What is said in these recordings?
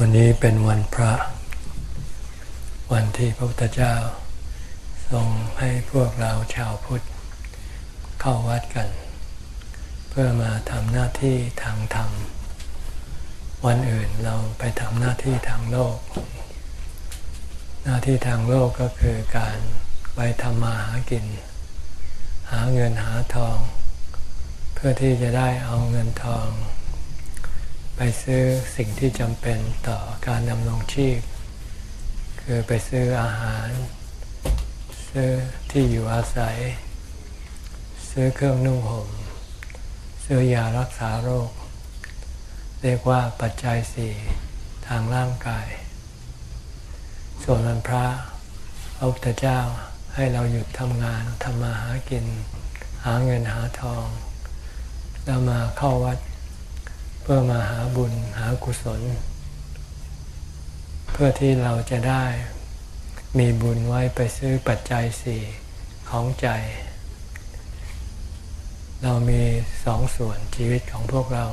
วันนี้เป็นวันพระ วันที่พระพุทธเจ้า ทรงให้พวกเราชาวพุทธ เข้าวัดกัน เพื่อมาทำหน้าที่ทางธรรม วันอื่นเราไปทำหน้าที่ทางโลก หน้าที่ทางโลกก็คือการไปทำมาหากิน หาเงินหาทอง เพื่อที่จะได้เอาเงินทอง ไปซื้อสิ่งที่จำเป็นต่อการดำรงชีพ คือไปซื้ออาหาร ซื้อที่อยู่อาศัย ซื้อเครื่องนุ่งห่มซื้อยารักษาโรค เรียกว่าปัจจัยสี่ทางร่างกาย ส่วนวันพระพระพุทธเจ้าให้เราหยุดทำงานทำมาหากิน หาเงินหาทอง แล้วมาเข้าวัด พื่อมาหาบุญหากุศล เพื่อที่เราจะได้มีบุญไว้ไปซื้อปัจจัยสี่ของใจ เรามีสองส่วนชีวิตของพวกเรา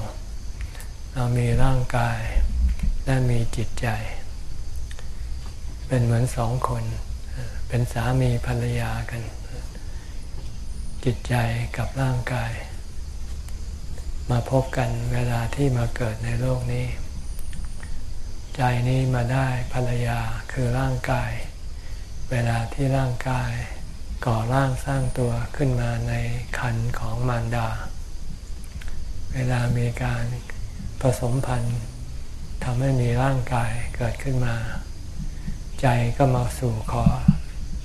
เรามีร่างกายและมีจิตใจ เป็นเหมือนสองคน เป็นสามีภรรยากัน จิตใจกับร่างกาย มาพบกันเวลาที่มาเกิดในโลกนี้ ใจนี้มาได้ภรรยาคือร่างกาย เวลาที่ร่างกาย ก่อร่างสร้างตัวขึ้นมาในคันของมารดา เวลามีการผสมพันธุ์ทำให้มีร่างกายเกิดขึ้นมา ใจก็มาสู่ขอ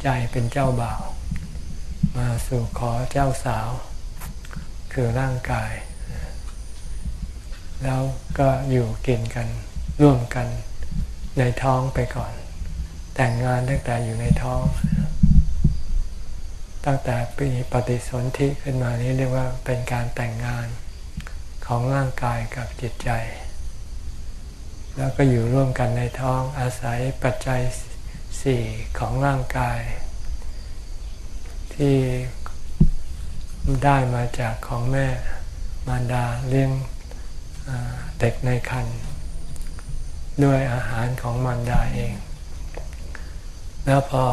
ใจเป็นเจ้าบ่าว มาสู่ขอเจ้าสาว คือร่างกาย แล้วก็อยู่กินกันร่วมกันในท้องไปก่อน แต่งงานตั้งแต่อยู่ในท้อง ตั้งแต่ปีปฏิสนธิขึ้นมานี้เรียกว่าเป็นการแต่งงานของร่างกายกับจิตใจ แล้วก็อยู่ร่วมกันในท้องอาศัยปัจจัยสี่ของร่างกาย ที่ได้มาจากของแม่มารดาเลี้ยง เด็กในครรภ์ด้วยอาหารของมารดาเอง แล้วพอ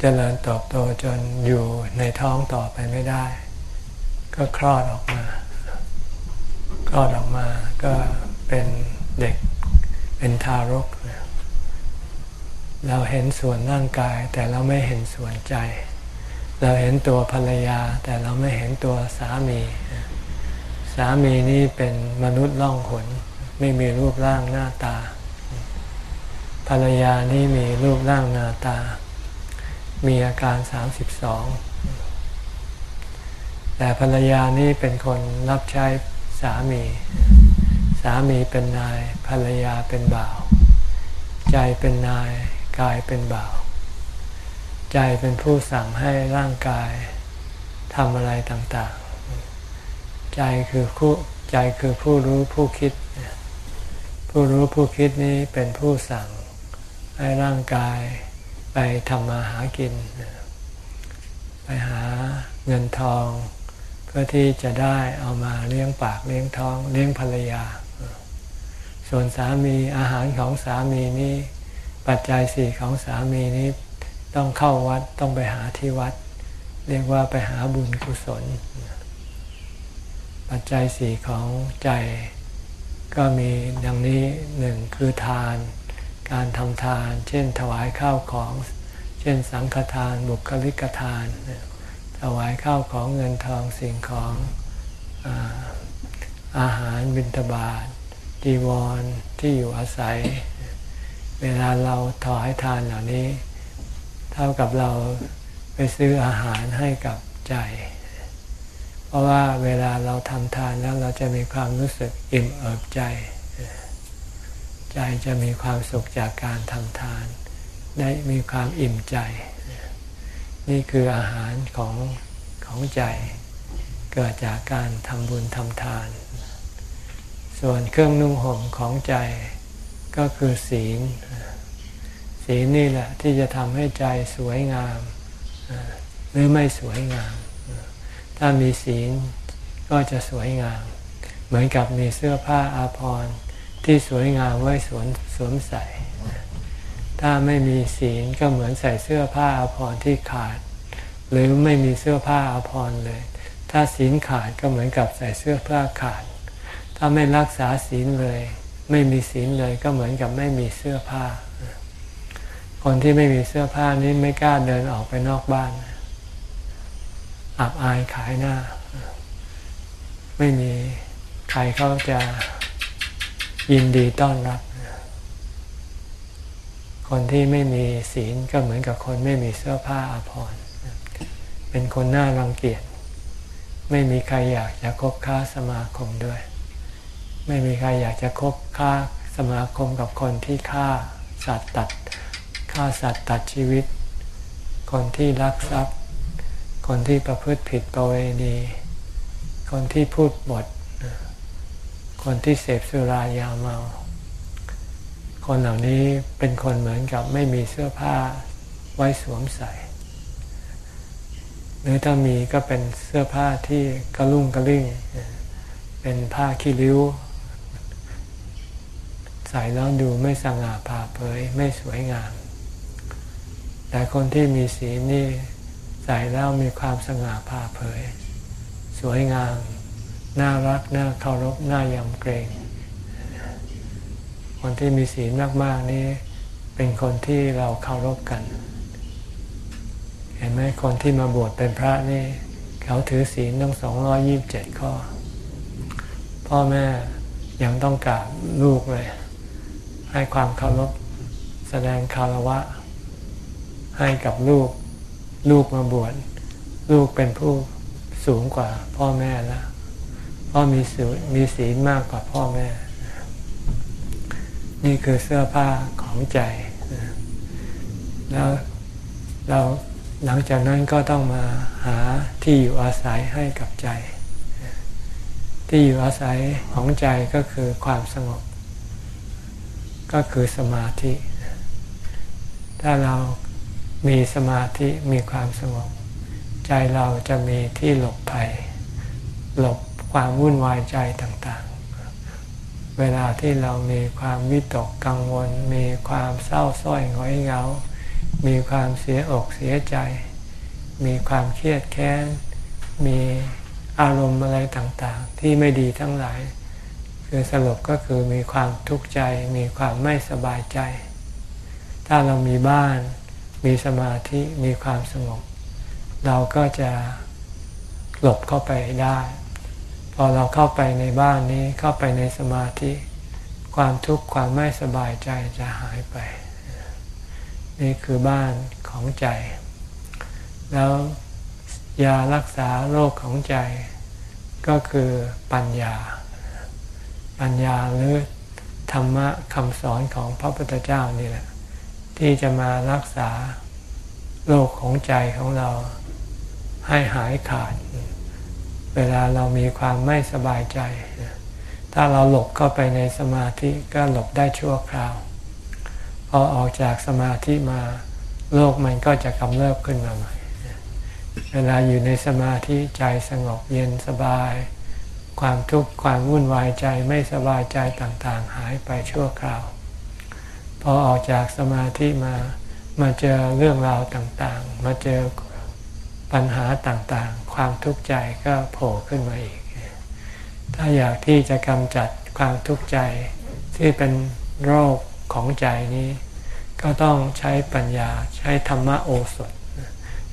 เจริญเติบโตจนอยู่ในท้องต่อไปไม่ได้ ก็คลอดออกมา คลอดออกมาก็เป็นเด็กเป็นทารก เราเห็นส่วนร่างกายแต่เราไม่เห็นส่วนใจ เราเห็นตัวภรรยา แต่เราไม่เห็นตัวสามีสามีนี่เป็นมนุษย์ล่องหนไม่มีรูปร่างหน้าตา ภรรยานี่มีรูปร่างหน้าตา มีอาการสามสิบสองแต่ภรรยานี่เป็นคนรับใช้สามี สามีเป็นนาย ภรรยาเป็นบ่าว ใจเป็นนาย กายเป็นบ่าว ใจเป็นผู้สั่งให้ร่างกายทำอะไรต่าง ใจคือผู้ใจคือผู้รู้ผู้คิด ผู้รู้ผู้คิดนี้เป็นผู้สั่งให้ร่างกายไปทำมาหากิน ไปหาเงินทอง เพื่อที่จะได้เอามาเลี้ยงปากเลี้ยงท้อง เลี้ยงภรรยา ส่วนสามีอาหารของสามีนี้ปัจจัยสี่ของสามีนี้ต้องเข้าวัดต้องไปหาที่วัด เรียกว่าไปหาบุญกุศล ปัจจัยสี่ของใจก็มีดังนี้หนึ่งคือทาน การทำทาน เช่นถวายข้าวของ เช่นสังฆทาน บุคลิกทาน ถวายข้าวของเงินทองสิ่งของอาอาหารบิณฑบาตจีวรที่อยู่อาศัย เวลาเราถวายทานเหล่านี้ เท่ากับเราไปซื้ออาหารให้กับใจ เพราะว่าเวลาเราทำทานแล้วเราจะมีความรู้สึกอิ่มเอิบใจ ใจจะมีความสุขจากการทำทาน ได้มีความอิ่มใจ นี่คืออาหารของของใจ เกิดจากการทำบุญทำทาน ส่วนเครื่องนุ่งห่มของใจก็คือศีล ศีลนี่แหละที่จะทำให้ใจสวยงาม หรือไม่สวยงาม ถ้ามีศีลก็จะสวยงาม เหมือนกับมีเสื้อผ้าอาภรณ์ที่สวยงามไว้สวมสวมใส่ ถ้าไม่มีศีลก็เหมือนใส่เสื้อผ้าอภรรที่ขาด หรือไม่มีเสื้อผ้าอภรรเลย ถ้าศีลขาดก็เหมือนกับใส่เสื้อผ้าขาด ถ้าไม่รักษาศีลเลย ไม่มีศีลเลยก็เหมือนกับไม่มีเสื้อผ้า คนที่ไม่มีเสื้อผ้านี้ไม่กล้าเดินออกไปนอกบ้าน อับอายขายหน้า ไม่มีใครเขาจะยินดีต้อนรับ คนที่ไม่มีศีลก็เหมือนกับคนไม่มีเสื้อผ้าอาภรณ์เป็นคนหน้ารังเกียจ ไม่มีใครอยากจะคบค้าสมาคมด้วย ไม่มีใครอยากจะคบค้าสมาคมกับคนที่ฆ่าสัตว์ตัดฆ่าสัตว์ตัดชีวิต คนที่รักทรัพย์ คนที่ประพฤติผิดประเวณี คนที่พูดบทคนที่เสพสุรายาเมา คนเหล่านี้เป็นคนเหมือนกับไม่มีเสื้อผ้าไว้สวมใส่ หรือถ้ามีก็เป็นเสื้อผ้าที่กระลุ่งกระลิ่ง เป็นผ้าขี้ริ้ว ใส่แล้วดูไม่สง่าผ่าเผยไม่สวยงาม แต่คนที่มีสีนี่ ใส่แล้วมีความสง่าผ่าเผย สวยงาม น่ารัก น่าเคารพ น่ายำเกรง คนที่มีศีลมาก ๆ นี้ เป็นคนที่เราเคารพกัน เห็นไหมคนที่มาบวชเป็นพระนี่ เขาถือศีลต้องสองร้อยี่บเจ็ดข้อ พ่อแม่ยังต้องกราบลูกเลย ให้ความเคารพแสดงคารวะให้กับลูก ลูกมาบวชลูกเป็นผู้สูงกว่าพ่อแม่แล้วพราะมีศีลมีศีลมากกว่าพ่อแม่ นี่คือเสื้อผ้าของใจ แล้วเราหลังจากนั้นก็ต้องมาหาที่อยู่อาศัยให้กับใจ ที่อยู่อาศัยของใจก็คือความสงบ ก็คือสมาธิ ถ้าเรา มีสมาธิมีความสงบใจเราจะมีที่หลบภัย หลบความวุ่นวายใจต่างๆ เวลาที่เรามีความวิตกกังวล มีความเศร้าส้อยหงอยเหงา มีความเสียอกเสียใจ มีความเครียดแค้น มีอารมณ์อะไรต่างๆ ที่ไม่ดีทั้งหลาย คือสรุปก็คือมีความทุกข์ใจ มีความไม่สบายใจ ถ้าเรามีบ้าน มีสมาธิมีความสงบเราก็จะหลบเข้าไปได้ พอเราเข้าไปในบ้านนี้เข้าไปในสมาธิ ความทุกข์ความไม่สบายใจจะหายไป นี่คือบ้านของใจ แล้วยารักษาโรคของใจ ก็คือปัญญา ปัญญาหรือธรรมะคำสอนของพระพุทธเจ้านี่แหละ ที่จะมารักษาโรคของใจของเราให้หายขาด เวลาเรามีความไม่สบายใจ ถ้าเราหลบเข้าไปในสมาธิก็หลบได้ชั่วคราว พอออกจากสมาธิมาโลกมันก็จะกำเริบขึ้นมาใหม่ เวลาอยู่ในสมาธิใจสงบเย็นสบาย ความทุกข์ความวุ่นวายใจไม่สบายใจต่างๆ หายไปชั่วคราว อออกจากสมาธิมามาเจอเรื่องราวต่างๆ มาเจอปัญหาต่างๆ ความทุกข์ใจก็โผล่ขึ้นมาอีก ถ้าอยากที่จะกำจัดความทุกข์ใจที่เป็นโรคของใจนี้ ก็ต้องใช้ปัญญาใช้ธรรมโอสถ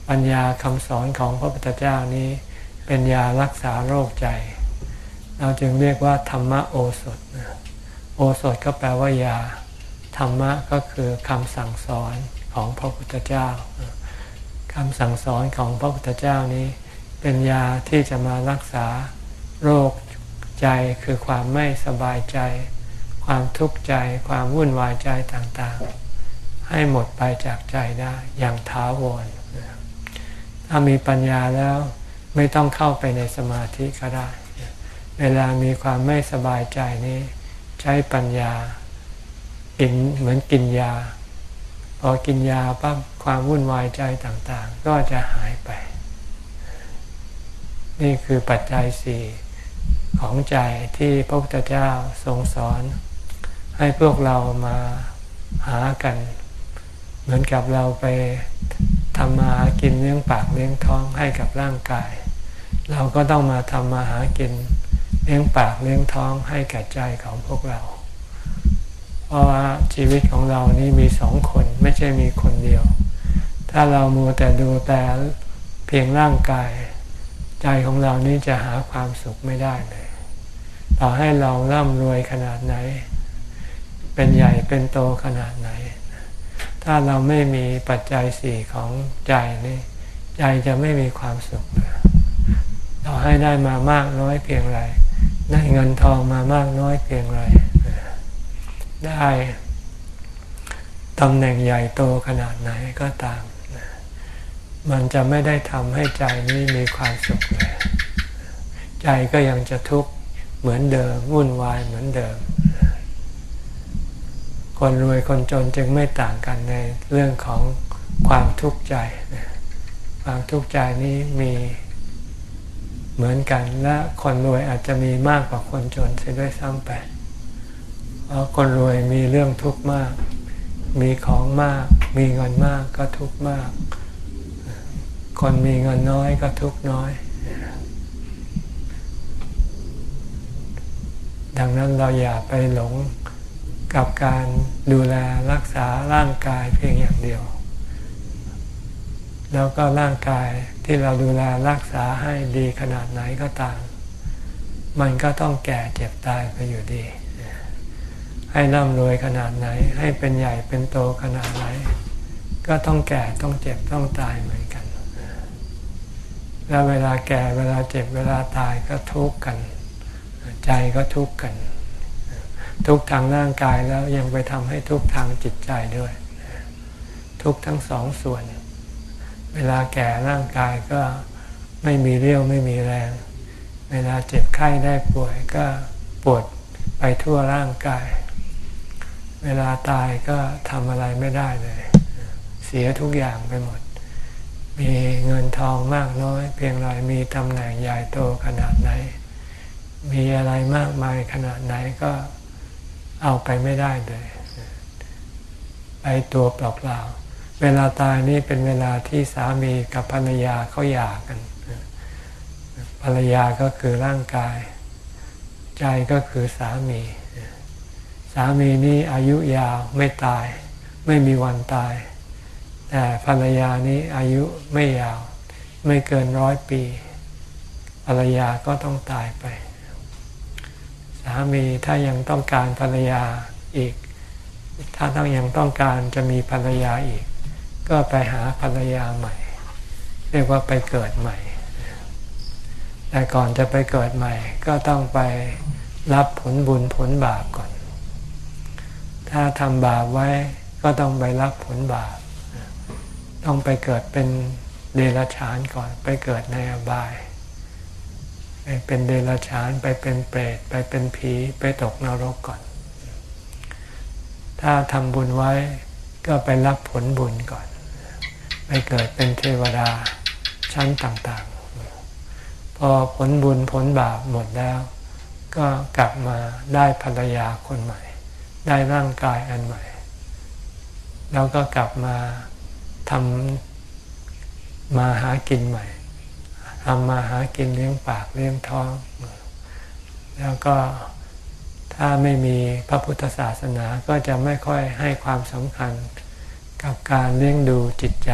ปัญญาคำสอนของพระพุทธเจ้านี้ เป็นยารักษาโรคใจ เราจึงเรียกว่าธรรมโอสถ โอสถก็แปลว่ายา ธรรมะก็คือคำสั่งสอนของพระพุทธเจ้าคำสั่งสอนของพระพุทธเจ้านี้ เป็นยาที่จะมารักษาโรคใจคือความไม่สบายใจ ความทุกข์ใจ ความวุ่นวายใจต่างๆ ให้หมดไปจากใจได้อย่างท้าวรถ้ามีปัญญาแล้วไม่ต้องเข้าไปในสมาธิก็ได้ เวลามีความไม่สบายใจนี้ ใช้ปัญญา กินเหมือนกินยา พอกินยาปั๊บความวุ่นวายใจต่างๆ ก็จะหายไป นี่คือปัจจัยสี่ของใจที่พระพุทธเจ้าทรงสอน ให้พวกเรามาหากัน เหมือนกับเราไปทำมาหากินเลี้ยงปากเลี้ยงท้องให้กับร่างกาย เราก็ต้องมาทำมาหากินเลี้ยงปากเลี้ยงท้องให้แก่ใจของพวกเรา ราะว่าชีวิตของเรานี่มีสองคนไม่ใช่มีคนเดียว ถ้าเรามัวแต่ดูแต่เพียงร่างกาย ใจของเรานี่จะหาความสุขไม่ได้เลย ต่อให้เราร่ำรวยขนาดไหน เป็นใหญ่เป็นโตขนาดไหน ถ้าเราไม่มีปัจจัยสี่ของใจนี่ใจจะไม่มีความสุขเราให้ได้มามากน้อยเพียงไรได้เงินทองมามากน้อยเพียงไร ได้ตำแหน่งใหญ่โตขนาดไหนก็ตาม มันจะไม่ได้ทำให้ใจนี้มีความสุขเลยใจก็ยังจะทุกข์เหมือนเดิมวุ่นวายเหมือนเดิม คนรวยคนจนจึงไม่ต่างกันในเรื่องของความทุกข์ใจ ความทุกข์ใจนี้มีเหมือนกันและคนรวยอาจจะมีมากกว่าคนจนเสียด้วยซ้ำไป คนรวยมีเรื่องทุกข์มาก มีของมาก มีเงินมากก็ทุกข์มาก คนมีเงินน้อยก็ทุกข์น้อย ดังนั้นเราอย่าไปหลงกับการดูแลรักษาร่างกายเพียงอย่างเดียว แล้วก็ร่างกายที่เราดูแลรักษาให้ดีขนาดไหนก็ตาม มันก็ต้องแก่เจ็บตายไปอยู่ดี ให้ร่ำรวยขนาดไหน ให้เป็นใหญ่เป็นโตขนาดไหน ก็ต้องแก่ต้องเจ็บต้องตายเหมือนกัน แล้วเวลาแก่เวลาเจ็บเวลาตายก็ทุกข์กัน ใจก็ทุกข์กัน ทุกทางร่างกายแล้วยังไปทำให้ทุกทางจิตใจด้วย ทุกทั้งสองส่วน เวลาแก่ร่างกายก็ไม่มีเรี่ยวไม่มีแรง เวลาเจ็บไข้ได้ป่วยก็ปวดไปทั่วร่างกาย เวลาตายก็ทำอะไรไม่ได้เลย เสียทุกอย่างไปหมด มีเงินทองมากน้อย เพียงไรมีตำแหน่งใหญ่โตขนาดไหน มีอะไรมากมายขนาดไหนก็เอาไปไม่ได้เลย ไปตัวเปล่าๆเวลาตายนี่เป็นเวลาที่สามีกับภรรยาเขาหย่ากันภรรยาก็คือร่างกาย ใจก็คือสามี สามีนี่อายุยาวไม่ตาย ไม่มีวันตาย แต่ภรรยานี้อายุไม่ยาว ไม่เกินร้อยปี ภรรยาก็ต้องตายไป สามีถ้ายังต้องการภรรยาอีก ถ้าต้องยังต้องการจะมีภรรยาอีก ก็ไปหาภรรยาใหม่ เรียกว่าไปเกิดใหม่ แต่ก่อนจะไปเกิดใหม่ ก็ต้องไปรับผลบุญผลบาปก่อน ถ้าทำบาปไว้ก็ต้องไปรับผลบาป ต้องไปเกิดเป็นเดรัจฉานก่อน ไปเกิดในอบาย ไปเป็นเดรัจฉานไปเป็นเปรตไปเป็นผีไปตกนรกก่อน ถ้าทำบุญไว้ก็ไปรับผลบุญก่อน ไปเกิดเป็นเทวดาชั้นต่างๆ พอผลบุญผลบาปหมดแล้ว ก็กลับมาได้ภรรยาคนใหม่ ได้ร่างกายอันใหม่ แล้วก็กลับมาทำมาหากินใหม่ทำมาหากินเลี้ยงปากเลี้ยงท้อง แล้วก็ถ้าไม่มีพระพุทธศาสนาก็จะไม่ค่อยให้ความสำคัญกับการเลี้ยงดูจิตใจ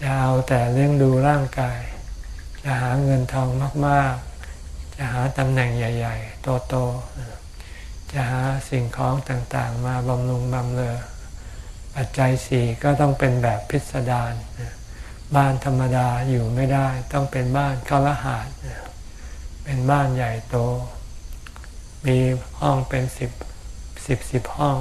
จะเอาแต่เลี้ยงดูร่างกาย จะหาเงินทองมาก ๆ จะหาตำแหน่งใหญ่ ๆ โตๆ จะหาสิ่งของต่างๆ มาบำรุงบำเรอปัจจัยสี่ก็ต้องเป็นแบบพิสดารบ้านธรรมดาอยู่ไม่ได้ ต้องเป็นบ้านคละหาดเป็นบ้านใหญ่โต มีห้องเป็นสิบสิบสิบห้อง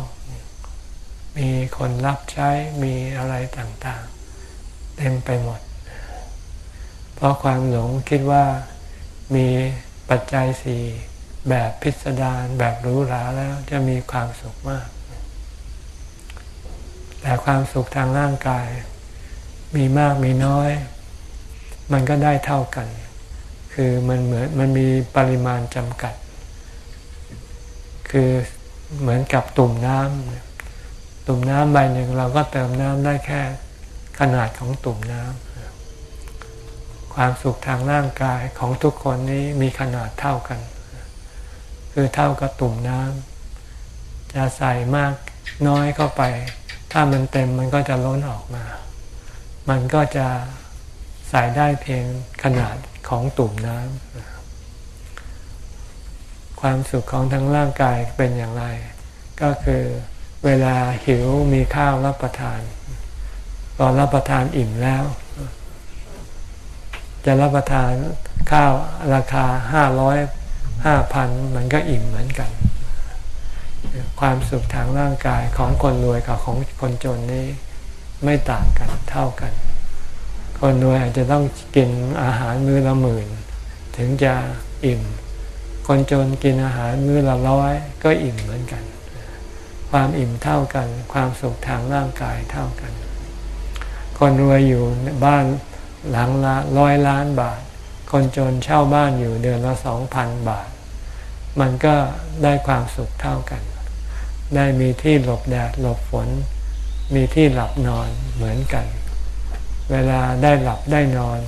มีคนรับใช้มีอะไรต่างๆ เต็มไปหมด เพราะความหลงคิดว่ามีปัจจัยสี่ แบบพิสดารแบบหรูหราแล้วจะมีความสุขมาก แต่ความสุขทางร่างกาย มีมากมีน้อย มันก็ได้เท่ากัน คือมันเหมือนมันมีปริมาณจำกัด คือเหมือนกับตุ่มน้ำตุ่มน้ำใบหนึ่งเราก็เติมน้ำได้แค่ขนาดของตุ่มน้ำความสุขทางร่างกายของทุกคนนี้มีขนาดเท่ากัน คือเท่ากับตุ่มน้ำจะใส่มากน้อยเข้าไป ถ้ามันเต็มมันก็จะล้นออกมา มันก็จะใส่ได้เพียงขนาดของตุ่มน้ำความสุขของทั้งร่างกายเป็นอย่างไร ก็คือเวลาหิวมีข้าวรับประทานตอนรับประทานอิ่มแล้ว จะรับประทานข้าวราคาห้าร้อย ห้าพันมันก็อิ่มเหมือนกัน ความสุขทางร่างกายของคนรวยกับของคนจนนี้ไม่ต่างกันเท่ากัน คนรวยอาจจะต้องกินอาหารมื้อละหมื่น ถึงจะอิ่ม คนจนกินอาหารมื้อละร้อยก็อิ่มเหมือนกัน ความอิ่มเท่ากัน ความสุขทางร่างกายเท่ากัน คนรวยอยู่บ้านหลังละร้อยล้านบาท คนจนเช่าบ้านอยู่เดือนละสองพันบาท มันก็ได้ความสุขเท่ากัน ได้มีที่หลบแดดหลบฝน มีที่หลับนอนเหมือนกัน เวลาได้หลับได้นอน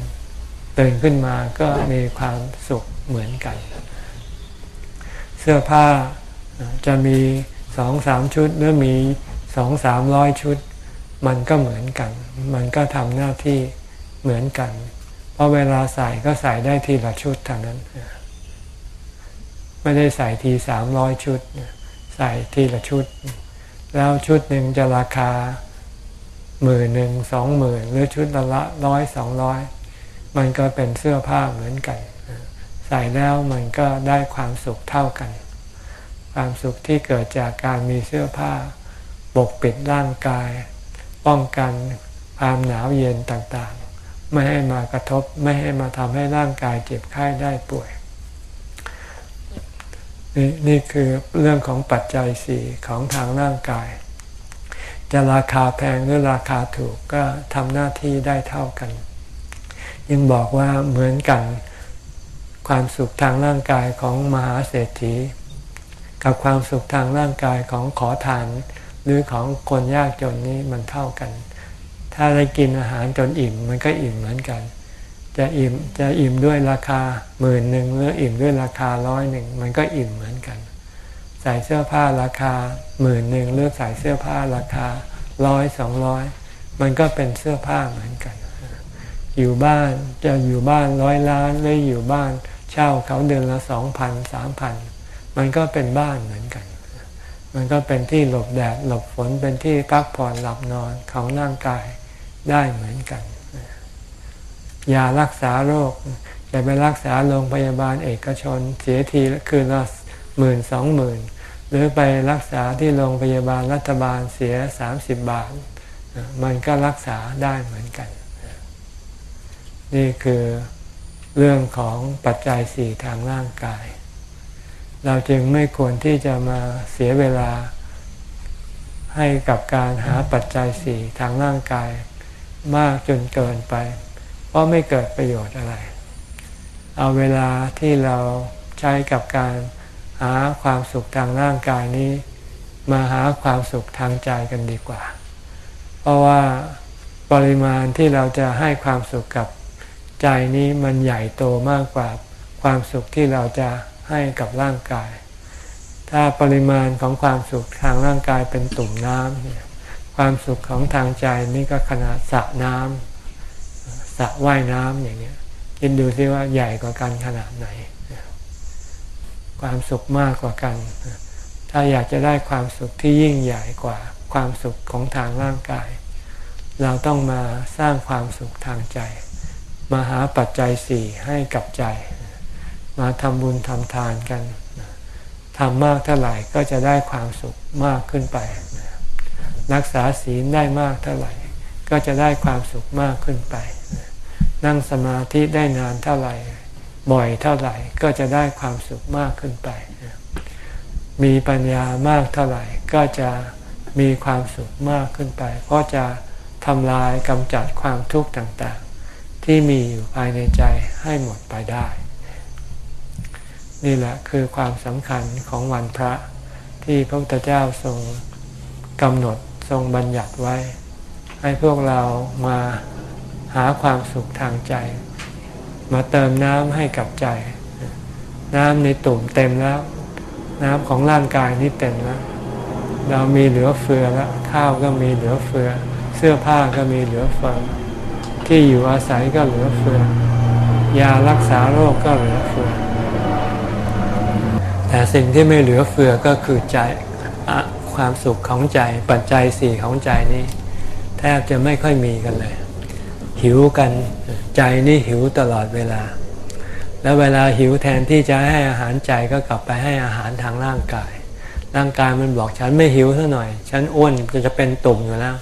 ตื่นขึ้นมาก็มีความสุขเหมือนกัน เสื้อผ้าจะมีสองสามชุดหรือมีสองสามร้อยชุด มันก็เหมือนกัน มันก็ทำหน้าที่เหมือนกัน ราะเวลาใส่ก็ใส่ได้ทีละชุดเท่านั้น ไม่ได้ใส่ทีสามร้อยชุด ใส่ทีละชุด แล้วชุดหนึ่งจะราคาหมื่นหนึ่งสองหมื่นหรือชุดละละร้อยสองร้อยมันก็เป็นเสื้อผ้าเหมือนกัน ใส่แล้วมันก็ได้ความสุขเท่ากัน ความสุขที่เกิดจากการมีเสื้อผ้าปกปิดร่างกาย ป้องกันความหนาวเย็นต่าง ไม่ให้มากระทบ ไม่ให้มาทำให้ร่างกายเจ็บไข้ได้ป่วยนี่นี่คือเรื่องของปัจจัยสี่ของทางร่างกาย จะราคาแพงหรือราคาถูกก็ทำหน้าที่ได้เท่ากัน ยังบอกว่าเหมือนกันความสุขทางร่างกายของมหาเศรษฐี กับความสุขทางร่างกายของขอทาน หรือของคนยากจนนี้มันเท่ากัน ถ้าได้กินอาหารจนอิ่มมันก็อิ่มเหมือนกัน จะอิ่มจะอิ่มด้วยราคาหมื่นหนึ่งหรืออิ่มด้วยราคาร้อยหนึ่งมันก็อิ่มเหมือนกัน ใส่เสื้อผ้าราคาหมื่นหนึ่งหรือใส่เสื้อผ้าราคาร้อยสองร้อยมันก็เป็นเสื้อผ้าเหมือนกัน อยู่บ้านจะอยู่บ้านร้อยล้านหรืออยู่บ้านเช่าเขาเดือนละสองพันสามพันมันก็เป็นบ้านเหมือนกัน มันก็เป็นที่หลบแดดหลบฝนเป็นที่พักผ่อนหลับนอนของร่างกาย ได้เหมือนกัน ยารักษาโรคจะไปรักษาโรงพยาบาลเอกชน เสียทีคืนละหมื่นสองหมื่นหรือไปรักษาที่โรงพยาบาลรัฐบาลเสียสามสิบบาท มันก็รักษาได้เหมือนกัน นี่คือเรื่องของปัจจัยสี่ทางร่างกาย เราจึงไม่ควรที่จะมาเสียเวลาให้กับการหาปัจจัยสี่ทางร่างกาย มากจนเกินไป เพราะไม่เกิดประโยชน์อะไร เอาเวลาที่เราใช้กับการหาความสุขทางร่างกายนี้ มาหาความสุขทางใจกันดีกว่า เพราะว่าปริมาณที่เราจะให้ความสุขกับใจนี้มันใหญ่โตมากกว่าความสุขที่เราจะให้กับร่างกาย ถ้าปริมาณของความสุขทางร่างกายเป็นตุ่มน้ำเนี่ย ความสุขของทางใจนี่ก็ขนาดสระน้ำสระว่ายน้ำอย่างเงี้ยคิดดูซิว่าใหญ่กว่ากันขนาดไหน ความสุขมากกว่ากัน ถ้าอยากจะได้ความสุขที่ยิ่งใหญ่กว่าความสุขของทางร่างกาย เราต้องมาสร้างความสุขทางใจ มาหาปัจจัยสี่ให้กับใจ มาทำบุญทำทานกันทำมากเท่าไหร่ก็จะได้ความสุขมากขึ้นไป รักษาศีลได้มากเท่าไหร่ ก็จะได้ความสุขมากขึ้นไป นั่งสมาธิได้นานเท่าไหร่ บ่อยเท่าไหร่ก็จะได้ความสุขมากขึ้นไป มีปัญญามากเท่าไหร่ก็จะมีความสุขมากขึ้นไป เพราะจะทำลายกำจัดความทุกข์ต่างๆ ที่มีอยู่ภายในใจให้หมดไปได้ นี่แหละคือความสำคัญของวันพระที่พระพุทธเจ้าทรงกำหนด ทรงบัญญัติไว้ ให้พวกเรามาหาความสุขทางใจ มาเติมน้ำให้กับใจ น้ำในตุ่มเต็มแล้ว น้ำของร่างกายนี้เต็มแล้ว เรามีเหลือเฟือแล้ว ข้าวก็มีเหลือเฟือ เสื้อผ้าก็มีเหลือเฟือ ที่อยู่อาศัยก็เหลือเฟือ ยารักษาโรคก็เหลือเฟือแต่สิ่งที่ไม่เหลือเฟือก็คือใจ ความสุขของใจปัจจัยสี่ของใจนี้ แทบจะไม่ค่อยมีกันเลย หิวกันใจนี่หิวตลอดเวลา แล้วเวลาหิวแทนที่จะให้อาหารใจก็กลับไปให้อาหารทางร่างกาย ร่างกายมันบอกฉันไม่หิวเท่าหน่อย ฉันอ้วนจะจะเป็นตุ่มอยู่แล้ว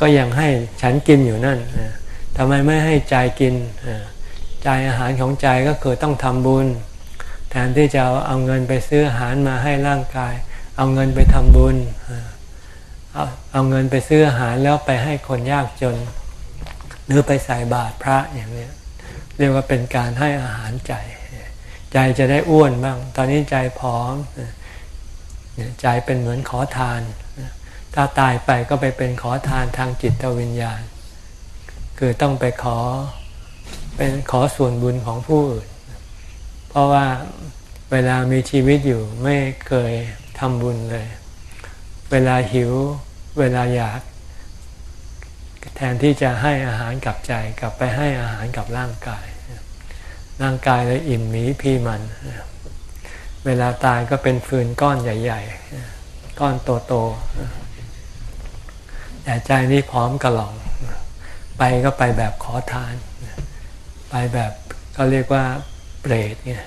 ก็ยังให้ฉันกินอยู่นั่นทำไมไม่ให้ใจกินใจอาหารของใจก็คือต้องทำบุญ แทนที่จะเอาเงินไปซื้ออาหารมาให้ร่างกาย เอาเงินไปทำบุญเอาเอาเงินไปซื้ออาหารแล้วไปให้คนยากจน หรือไปใส่บาตรพระอย่างนี้เรียกว่าเป็นการให้อาหารใจ ใจจะได้อ้วนบ้าง ตอนนี้ใจผอมใจเป็นเหมือนขอทาน ถ้าตายไปก็ไปเป็นขอทานทางจิตวิญญาณ คือต้องไปขอเป็นขอส่วนบุญของผู้อื่น เพราะว่าเวลามีชีวิตอยู่ไม่เคยำบุญเลย เวลาหิว เวลาอยาก แทนที่จะให้อาหารกับใจกลับไปให้อาหารกับร่างกาย ร่างกายเลยอิ่มหมีพี่มัน เวลาตายก็เป็นฟืนก้อนใหญ่ ๆ ก้อนโตๆแต่ใจนี้พร้อมกระหล่อง ไปก็ไปแบบขอทาน ไปแบบเขาเรียกว่าเปรตเนี่ย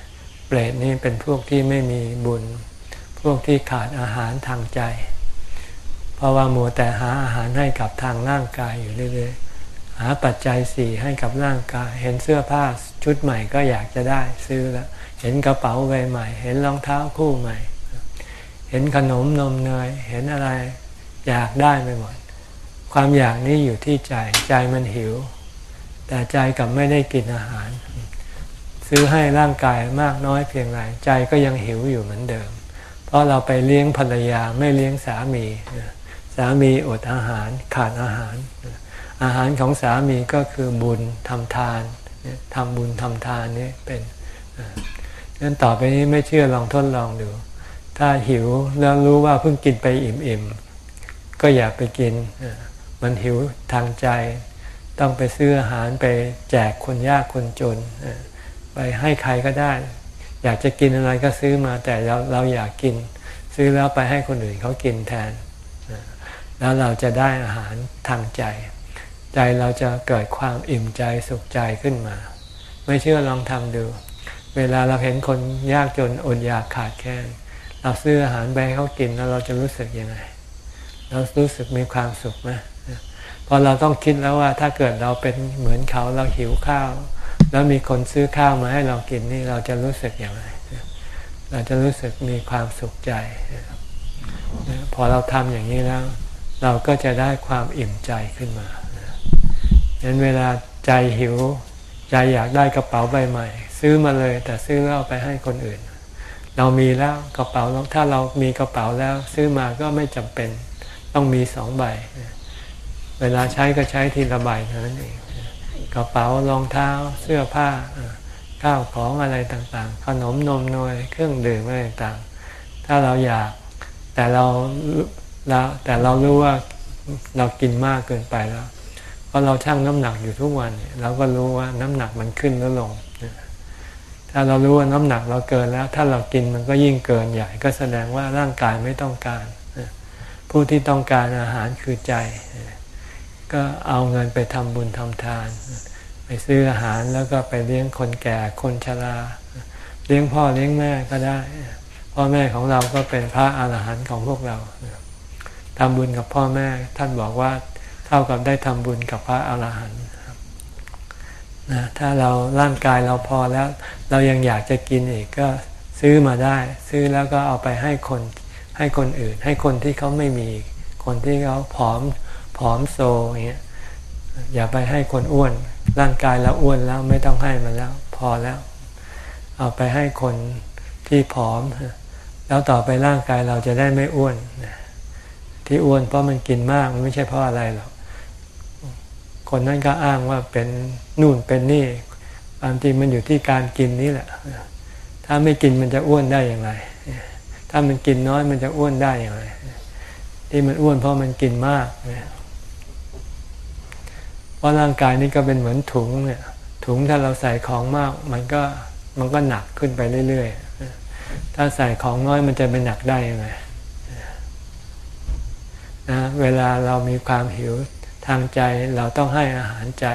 เปรตนี่เป็นพวกที่ไม่มีบุญ วกที่ขาดอาหารทางใจ เพราะว่ามัวแต่หาอาหารให้กับทางร่างกายอยู่เรื่อยๆ หาปัจจัยสี่ให้กับร่างกาย เห็นเสื้อผ้าชุดใหม่ก็อยากจะได้ซื้อแล้วเห็นกระเป๋าใบใหม่ เห็นรองเท้าคู่ใหม่ เห็นขนมนมเนย เห็นอะไรอยากได้ไปหมด ความอยากนี้อยู่ที่ใจ ใจมันหิว แต่ใจกับไม่ได้กินอาหาร ซื้อให้ร่างกายมากน้อยเพียงไรใจก็ยังหิวอยู่เหมือนเดิม ราะเราไปเลี้ยงภรรยาไม่เลี้ยงสามี สามีอดอาหารขาดอาหาร อาหารของสามีก็คือบุญทำทานทำบุญทำทานนี่เป็นนั้นต่อไปนี้ไม่เชื่อลองทดลองดู ถ้าหิวแล้วรู้ว่าเพิ่งกินไปอิ่มๆ ก็อย่าไปกิน มันหิวทางใจ ต้องไปซื้ออาหารไปแจกคนยากคนจน ไปให้ใครก็ได้ อยากจะกินอะไรก็ซื้อมาแต่เราเราอยากกิน ซื้อแล้วไปให้คนอื่นเขากินแทน แล้วเราจะได้อาหารทางใจ ใจเราจะเกิดความอิ่มใจสุขใจขึ้นมา ไม่เชื่อลองทำดู เวลาเราเห็นคนยากจนอดอยากขาดแคลนเราซื้ออาหารไปให้เขากินแล้วเราจะรู้สึกยังไงเรารู้สึกมีความสุขไหมพอเราต้องคิดแล้วว่าถ้าเกิดเราเป็นเหมือนเขาเราหิวข้าว แล้วมีคนซื้อข้าวมาให้เรากินนี่เราจะรู้สึกอย่างไรเราจะรู้สึกมีความสุขใจ พอเราทำอย่างนี้แล้ว เราก็จะได้ความอิ่มใจขึ้นมาเห็นเวลาใจหิว ใจอยากได้กระเป๋าใบใหม่ ซื้อมาเลย แต่ซื้อแล้วไปให้คนอื่น เรามีแล้วกระเป๋าถ้าเรามีกระเป๋าแล้ว ซื้อมาก็ไม่จำเป็นต้องมีสองใบ เวลาใช้ก็ใช้ทีละใบเท่านั้นเอง กระเป๋ารองเท้าเสื้อผ้าข้าวของอะไรต่างๆ ขนมนมนวยเครื่องดื่มอะไรต่างๆ ถ้าเราอยากแต่เราเราแต่เรารู้ว่าเรากินมากเกินไปแล้ว เพราะเราชั่งน้ำหนักอยู่ทุกวันเราก็รู้ว่าน้ำหนักมันขึ้นแล้วลง ถ้าเรารู้ว่าน้ำหนักเราเกินแล้ว ถ้าเรากินมันก็ยิ่งเกินใหญ่ ก็แสดงว่าร่างกายไม่ต้องการ ผู้ที่ต้องการอาหารคือใจ ก็เอาเงินไปทำบุญทำทาน ไปซื้ออาหารแล้วก็ไปเลี้ยงคนแก่คนชราเลี้ยงพ่อเลี้ยงแม่ก็ได้ พ่อแม่ของเราก็เป็นพระอาหารหันต์ของพวกเราทำบุญกับพ่อแม่ท่านบอกว่าเท่ากับได้ทำบุญกับพระอาหารหันต์นะถ้าเราร่างกายเราพอแล้ว เรายังอยากจะกินอีกก็ซื้อมาได้ ซื้อแล้วก็เอาไปให้คนให้คนอื่น ให้คนที่เขาไม่มีคนที่เขาผอม ผอมโซอย่างเงี้ยอย่าไปให้คนอ้วน ร่างกายเราอ้วนแล้วไม่ต้องให้มันแล้ว พอแล้ว เอาไปให้คนที่ผอม แล้วต่อไปร่างกายเราจะได้ไม่อ้วน ที่อ้วนเพราะมันกินมากมันไม่ใช่เพราะอะไรหรอกคนนั้นก็อ้างว่าเป็นนู่นเป็นนี่ความจริงมันอยู่ที่การกินนี่แหละ ถ้าไม่กินมันจะอ้วนได้อย่างไร ถ้ามันกินน้อยมันจะอ้วนได้อย่างไร ที่มันอ้วนเพราะมันกินมากเพ ราะร่างกายนี้ก็เป็นเหมือนถุงเนี่ยถุงถ้าเราใส่ของมากมันก็มันก็หนักขึ้นไปเรื่อยๆ ถ้าใส่ของน้อยมันจะเป็นหนักได้ยังไงนะเวลาเรามีความหิวทางใจเราต้องให้อาหารใจ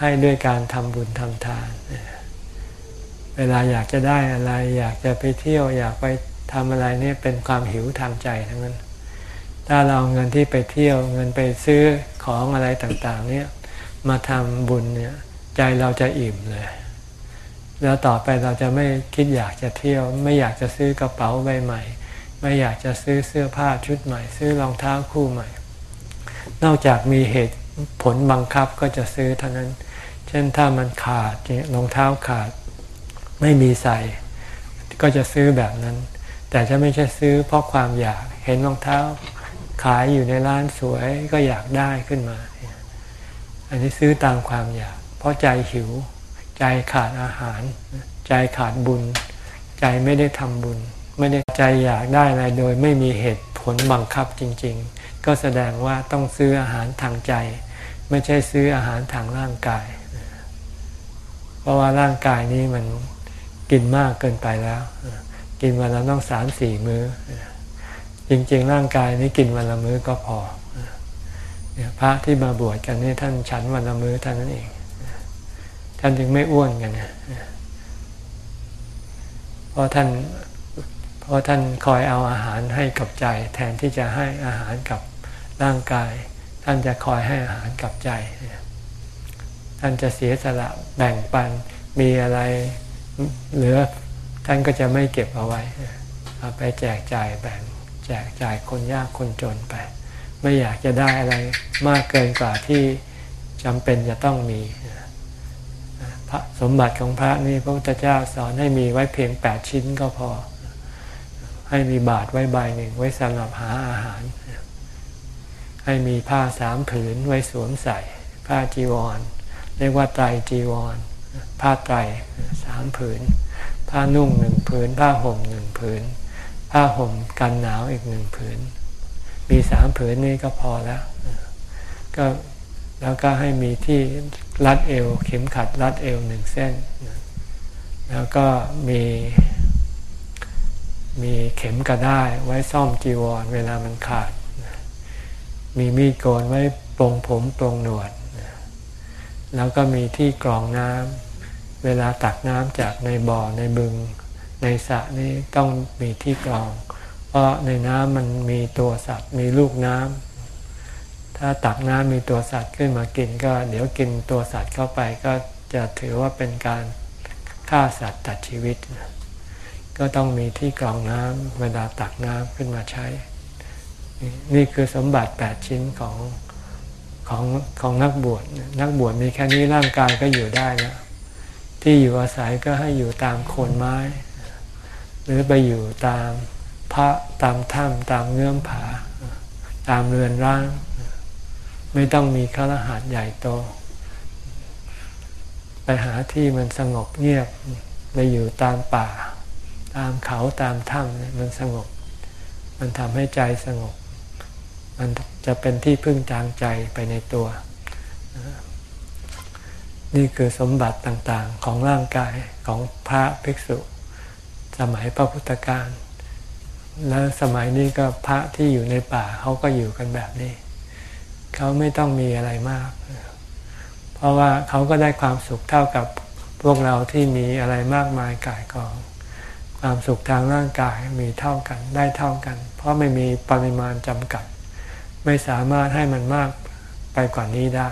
ให้ด้วยการทำบุญทำทาน เวลาอยากจะได้อะไร อยากจะไปเที่ยวอยากไปทำอะไรนี่เป็นความหิวทางใจทั้งนั้น ถ้าเราเงินที่ไปเที่ยวเงินไปซื้อของอะไรต่างๆ เนี่ยมาทำบุญเนี่ยใจเราจะอิ่มเลย แล้วต่อไปเราจะไม่คิดอยากจะเที่ยว ไม่อยากจะซื้อกระเป๋าใบใหม่ ไม่อยากจะซื้อเสื้อผ้าชุดใหม่ ซื้อรองเท้าคู่ใหม่ นอกจากมีเหตุผลบังคับก็จะซื้อเท่านั้น เช่นถ้ามันขาดรองเท้าขาด ไม่มีใส่ ก็จะซื้อแบบนั้น แต่จะไม่ใช่ซื้อเพราะความอยากเห็นรองเท้า ขายอยู่ในร้านสวยก็อยากได้ขึ้นมา อันนี้ซื้อตามความอยาก เพราะใจหิว ใจขาดอาหาร ใจขาดบุญ ใจไม่ได้ทำบุญ ไม่ได้ใจอยากได้อะไรโดยไม่มีเหตุผลบังคับจริง ๆ ก็แสดงว่าต้องซื้ออาหารทางใจ ไม่ใช่ซื้ออาหารทางร่างกาย เพราะว่าร่างกายนี้มันกินมากเกินไปแล้ว กินวันละต้องสามสี่มื้อ จริง ๆ ร่างกายนี้กินวันละมื้อก็พอเนี่ยพระที่มาบวชกันนี่ท่านฉันวันละมื้อท่านนั้นเอง ท่านจึงไม่อ้วนกันนะเพราะท่านเพราะท่านคอยเอาอาหารให้กับใจ แทนที่จะให้อาหารกับร่างกาย ท่านจะคอยให้อาหารกับใจ ท่านจะเสียสละแบ่งปันมีอะไรเหลือ ท่านก็จะไม่เก็บเอาไว้เอาไปแจกจ่ายแบ่ง แจกจ่ายคนยากคนจนไป ไม่อยากจะได้อะไรมากเกินกว่าที่จำเป็นจะต้องมีพระสมบัติของพระนี่พระพุทธเจ้าสอนให้มีไว้เพียงแปดชิ้นก็พอ ให้มีบาทไว้ใบหนึ่งไว้สำหรับหาอาหาร ให้มีผ้าสามผืนไว้สวมใส่ ผ้าจีวร เรียกว่าไตรจีวร ผ้าไตรสามผืน ผ้านุ่งหนึ่งผืน ผ้าห่มหนึ่งผืน ผ้าห่มกันหนาวอีกหนึ่งผืน มีสามผืนนี้ก็พอแล้วก็แล้วก็ให้มีที่รัดเอว เข็มขัดรัดเอวหนึ่งเส้น แล้วก็มี มีเข็มกระได้ไว้ซ่อมจีวร เวลามันขาด มีมีดโกนไว้ปรงผมปรงหนวด แล้วก็มีที่กรองน้ำเวลาตักน้ำจากในบ่อในบึง ในสระนี่ต้องมีที่กรอง เพราะในน้ำมันมีตัวสัตว์ มีลูกน้ำถ้าตักน้ำมีตัวสัตว์ขึ้นมากินก็ เดี๋ยวกินตัวสัตว์เข้าไปก็จะถือว่าเป็นการฆ่าสัตว์ตัดชีวิต ก็ต้องมีที่กรองน้ำเวลาตักน้ำขึ้นมาใช้ นี่คือสมบัติแปดชิ้นของของของนักบวชนักบวชมีแค่นี้ร่างกายก็อยู่ได้แล้วที่อยู่อาศัยก็ให้อยู่ตามโคนไม้ หรือไปอยู่ตามพระตามถ้ำตามเงื่อมผา ตามเรือนร่าง ไม่ต้องมีข้ารหัสใหญ่โต ไปหาที่มันสงบเงียบไปอยู่ตามป่า ตามเขาตามถ้ำมันสงบ มันทำให้ใจสงบ มันจะเป็นที่พึ่งทางใจไปในตัว นี่คือสมบัติต่างๆของร่างกายของพระภิกษุ สมัยพระพุทธการแล้วสมัยนี้ก็พระที่อยู่ในป่าเขาก็อยู่กันแบบนี้ เขาไม่ต้องมีอะไรมาก เพราะว่าเขาก็ได้ความสุขเท่ากับพวกเราที่มีอะไรมากมายกายกอง ความสุขทางร่างกายมีเท่ากันได้เท่ากัน เพราะไม่มีปริมาณจำกัด ไม่สามารถให้มันมากไปกว่านี้ได้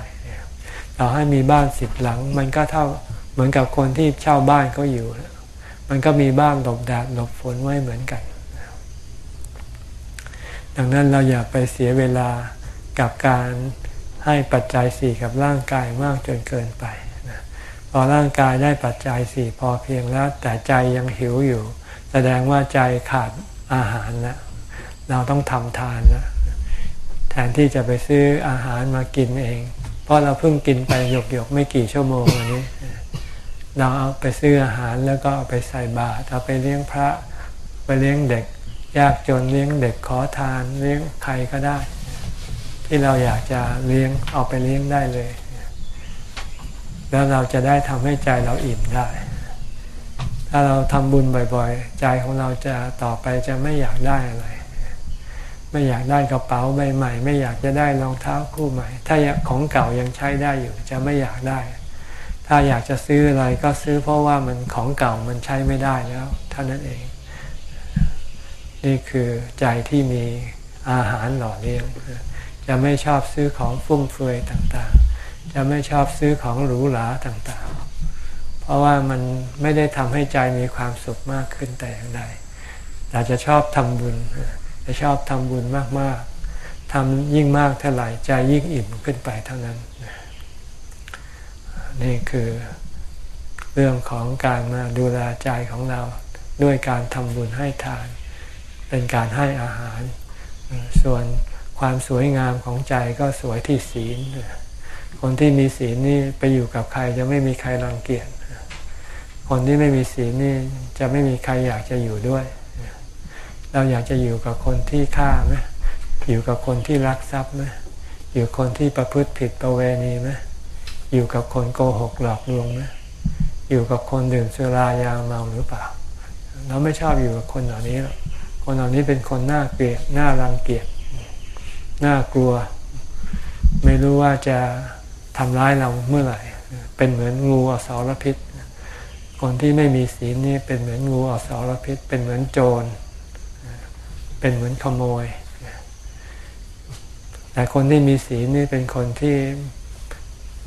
เราให้มีบ้านสิบหลัง มันก็เท่าเหมือนกับคนที่เช่าบ้านเขาอยู่ มันก็มีบ้านหลบแดดหลบฝนไว้เหมือนกัน ดังนั้นเราอย่าไปเสียเวลากับการให้ปัจจัยสี่กับร่างกายมากจนเกินไปพอร่างกายได้ปัจจัยสี่พอเพียงแล้ว แต่ใจยังหิวอยู่ แสดงว่าใจขาดอาหารแล้วเราต้องทำทานแล้วแทนที่จะไปซื้ออาหารมากินเอง เพราะเราเพิ่งกินไปหยกหยกไม่กี่ชั่วโมงวันนี้ เราเอาไปซื้ออาหารแล้วก็เอาไปใส่บาตรเอาไปเลี้ยงพระ ไปเลี้ยงเด็ก ยากจนเลี้ยงเด็กขอทานเลี้ยงใครก็ได้ ที่เราอยากจะเลี้ยงเอาไปเลี้ยงได้เลย แล้วเราจะได้ทำให้ใจเราอิ่มได้ ถ้าเราทำบุญบ่อยๆ ใจของเราจะต่อไปจะไม่อยากได้อะไรไม่อยากได้กระเป๋าใบใหม่ ไม่อยากจะได้รองเท้าคู่ใหม่ ถ้าของเก่ายังใช้ได้อยู่ จะไม่อยากได้ ถ้าอยากจะซื้ออะไรก็ซื้อเพราะว่ามันของเก่ามันใช้ไม่ได้แล้วเท่านั้นเอง นี่คือใจที่มีอาหารหล่อเลี้ยงจะไม่ชอบซื้อของฟุ่มเฟือยต่างๆ จะไม่ชอบซื้อของหรูหราต่างๆ เพราะว่ามันไม่ได้ทำให้ใจมีความสุขมากขึ้นแต่อย่างใดแต่จะชอบทำบุญ จะชอบทำบุญมากๆทำยิ่งมากเท่าไหร่ใจยิ่งอิ่มขึ้นไปเท่านั้น นี่คือเรื่องของการมาดูแลใจของเราด้วยการทำบุญให้ทาน เป็นการให้อาหาร ส่วนความสวยงามของใจก็สวยที่ศีล คนที่มีศีลนี่ไปอยู่กับใครจะไม่มีใครรังเกียจคนที่ไม่มีศีลนี่จะไม่มีใครอยากจะอยู่ด้วย เราอยากจะอยู่กับคนที่ฆ่าไหมอยู่กับคนที่รักทรัพย์ไหมอยู่คนที่ประพฤติผิดประเวณีไหม อยู่กับคนโกหกหลอกลวงไหมอยู่กับคนดื่มสุรายาเมาหรือเปล่า เราไม่ชอบอยู่กับคนเหล่านี้หรอกคนเหล่านี้เป็นคนน่าเกลียดน่ารังเกียจน่ากลัว ไม่รู้ว่าจะทำร้ายเราเมื่อไหร่ เป็นเหมือนงูอสรพิษ คนที่ไม่มีศีลนี่เป็นเหมือนงูอสรพิษ เป็นเหมือนโจร เป็นเหมือนขโมย แต่คนที่มีศีลนี่เป็นคนที่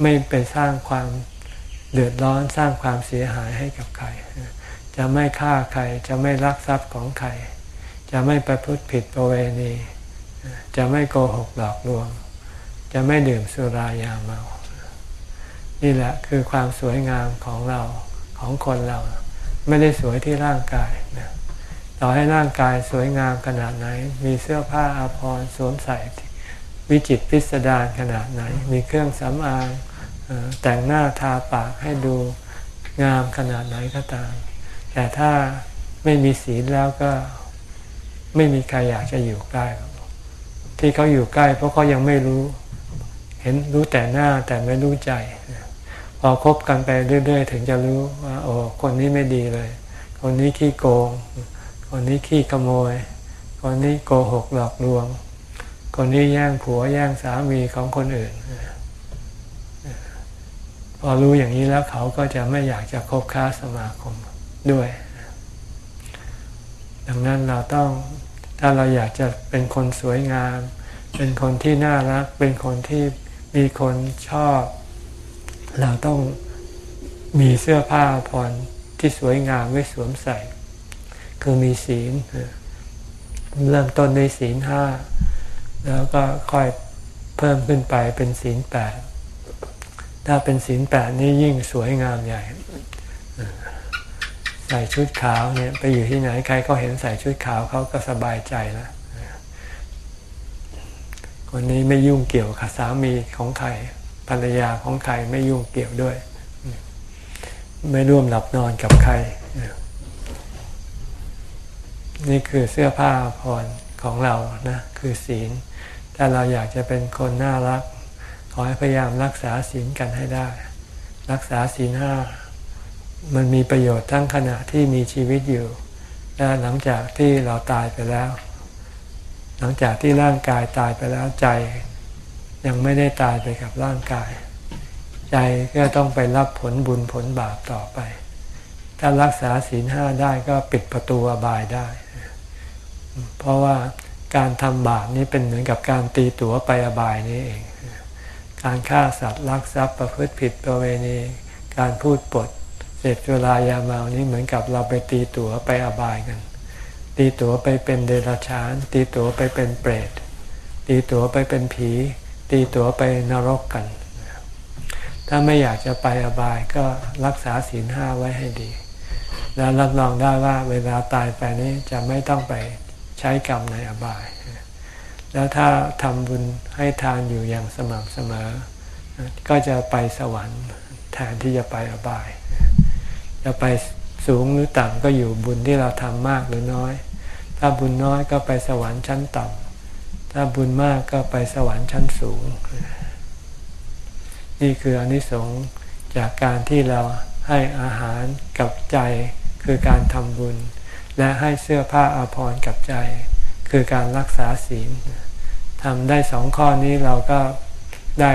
ไม่ไปสร้างความเดือดร้อนสร้างความเสียหายให้กับใคร จะไม่ฆ่าใคร จะไม่ลักทรัพย์ของใคร จะไม่ประพฤติผิดประเวณี จะไม่โกหกหลอกลวง จะไม่ดื่มสุรายาเมา นี่แหละคือความสวยงามของเราของคนเรา ไม่ได้สวยที่ร่างกายนะต่อให้ร่างกายสวยงามขนาดไหน มีเสื้อผ้าอาภรณ์สวมใส่ วิจิตพิสดารขนาดไหน มีเครื่องสำอางแต่งหน้าทาปากให้ดูงามขนาดไหนก็ตาม แต่ถ้าไม่มีศีลแล้วก็ไม่มีใครอยากจะอยู่ใกล้ ที่เขาอยู่ใกล้ เพราะเขายังไม่รู้ เห็นรู้แต่หน้าแต่ไม่รู้ใจ พอคบกันไปเรื่อย ๆ ถึงจะรู้ว่าโอ้คนนี้ไม่ดีเลย คนนี้ขี้โกง คนนี้ขี้ขโมย คนนี้โกหกหลอกลวง คนนี้แย่งผัวแย่งสามีของคนอื่น พอรู้อย่างนี้แล้วเขาก็จะไม่อยากจะคบค้าสมาคมด้วย ดังนั้นเราต้องถ้าเราอยากจะเป็นคนสวยงาม เป็นคนที่น่ารัก เป็นคนที่มีคนชอบ เราต้องมีเสื้อผ้าผ่อนที่สวยงามไว้สวมใส่ คือมีศีลเริ่มต้นในศีลห้า แล้วก็ค่อยเพิ่มขึ้นไปเป็นศีลแปดถ้าเป็นศีลแปดนี่ยิ่งสวยงามใหญ่ใส่ชุดขาวเนี่ยไปอยู่ที่ไหนใครเขาเห็นใส่ชุดขาวเขาก็สบายใจแล้วคนนี้ไม่ยุ่งเกี่ยวกับสามีของใครภรรยาของใครไม่ยุ่งเกี่ยวด้วย ไม่ร่วมหลับนอนกับใคร นี่คือเสื้อผ้าผ่อนของเรานะ คือศีล ถ้าเราอยากจะเป็นคนน่ารัก ขอให้พยายามรักษาศีลกันให้ได้ รักษาศีลห้ามันมีประโยชน์ทั้งขณะที่มีชีวิตอยู่ และหลังจากที่เราตายไปแล้ว หลังจากที่ร่างกายตายไปแล้วใจ ยังไม่ได้ตายไปกับร่างกาย ใจก็ต้องไปรับผลบุญผลบาปต่อไป ถ้ารักษาศีลห้าได้ก็ปิดประตูอบายได้ เพราะว่า การทำบาปนี้เป็นเหมือนกับการตีตั๋วไปอบายนี่เอง การฆ่าสัตว์ลักทรัพย์ประพฤติผิดประเวณี การพูดปดเสพสุรายาเมานี้เหมือนกับเราไปตีตั๋วไปอบายกัน ตีตั๋วไปเป็นเดรัจฉาน ตีตั๋วไปเป็นเปรต ตีตั๋วไปเป็นผี ตีตั๋วไปนรกกัน ถ้าไม่อยากจะไปอบายก็รักษาศีลห้าไว้ให้ดี แล้วรับรองได้ว่าเวลาตายไปนี้จะไม่ต้องไป ช้กรรมในอบาย แล้วถ้าทำบุญให้ทานอยู่อย่างสม่ำเสมอ ก็จะไปสวรรค์แทนที่จะไปอบาย จะไปสูงหรือต่ำก็อยู่บุญที่เราทำมากหรือน้อย ถ้าบุญน้อยก็ไปสวรรค์ชั้นต่ำถ้าบุญมากก็ไปสวรรค์ชั้นสูง นี่คืออนิสงส์จากการที่เราให้อาหารกับใจคือการทำบุญ และให้เสื้อผ้าอาภรณ์กับใจ คือการรักษาศีลทำได้สองข้อนี้เราก็ได้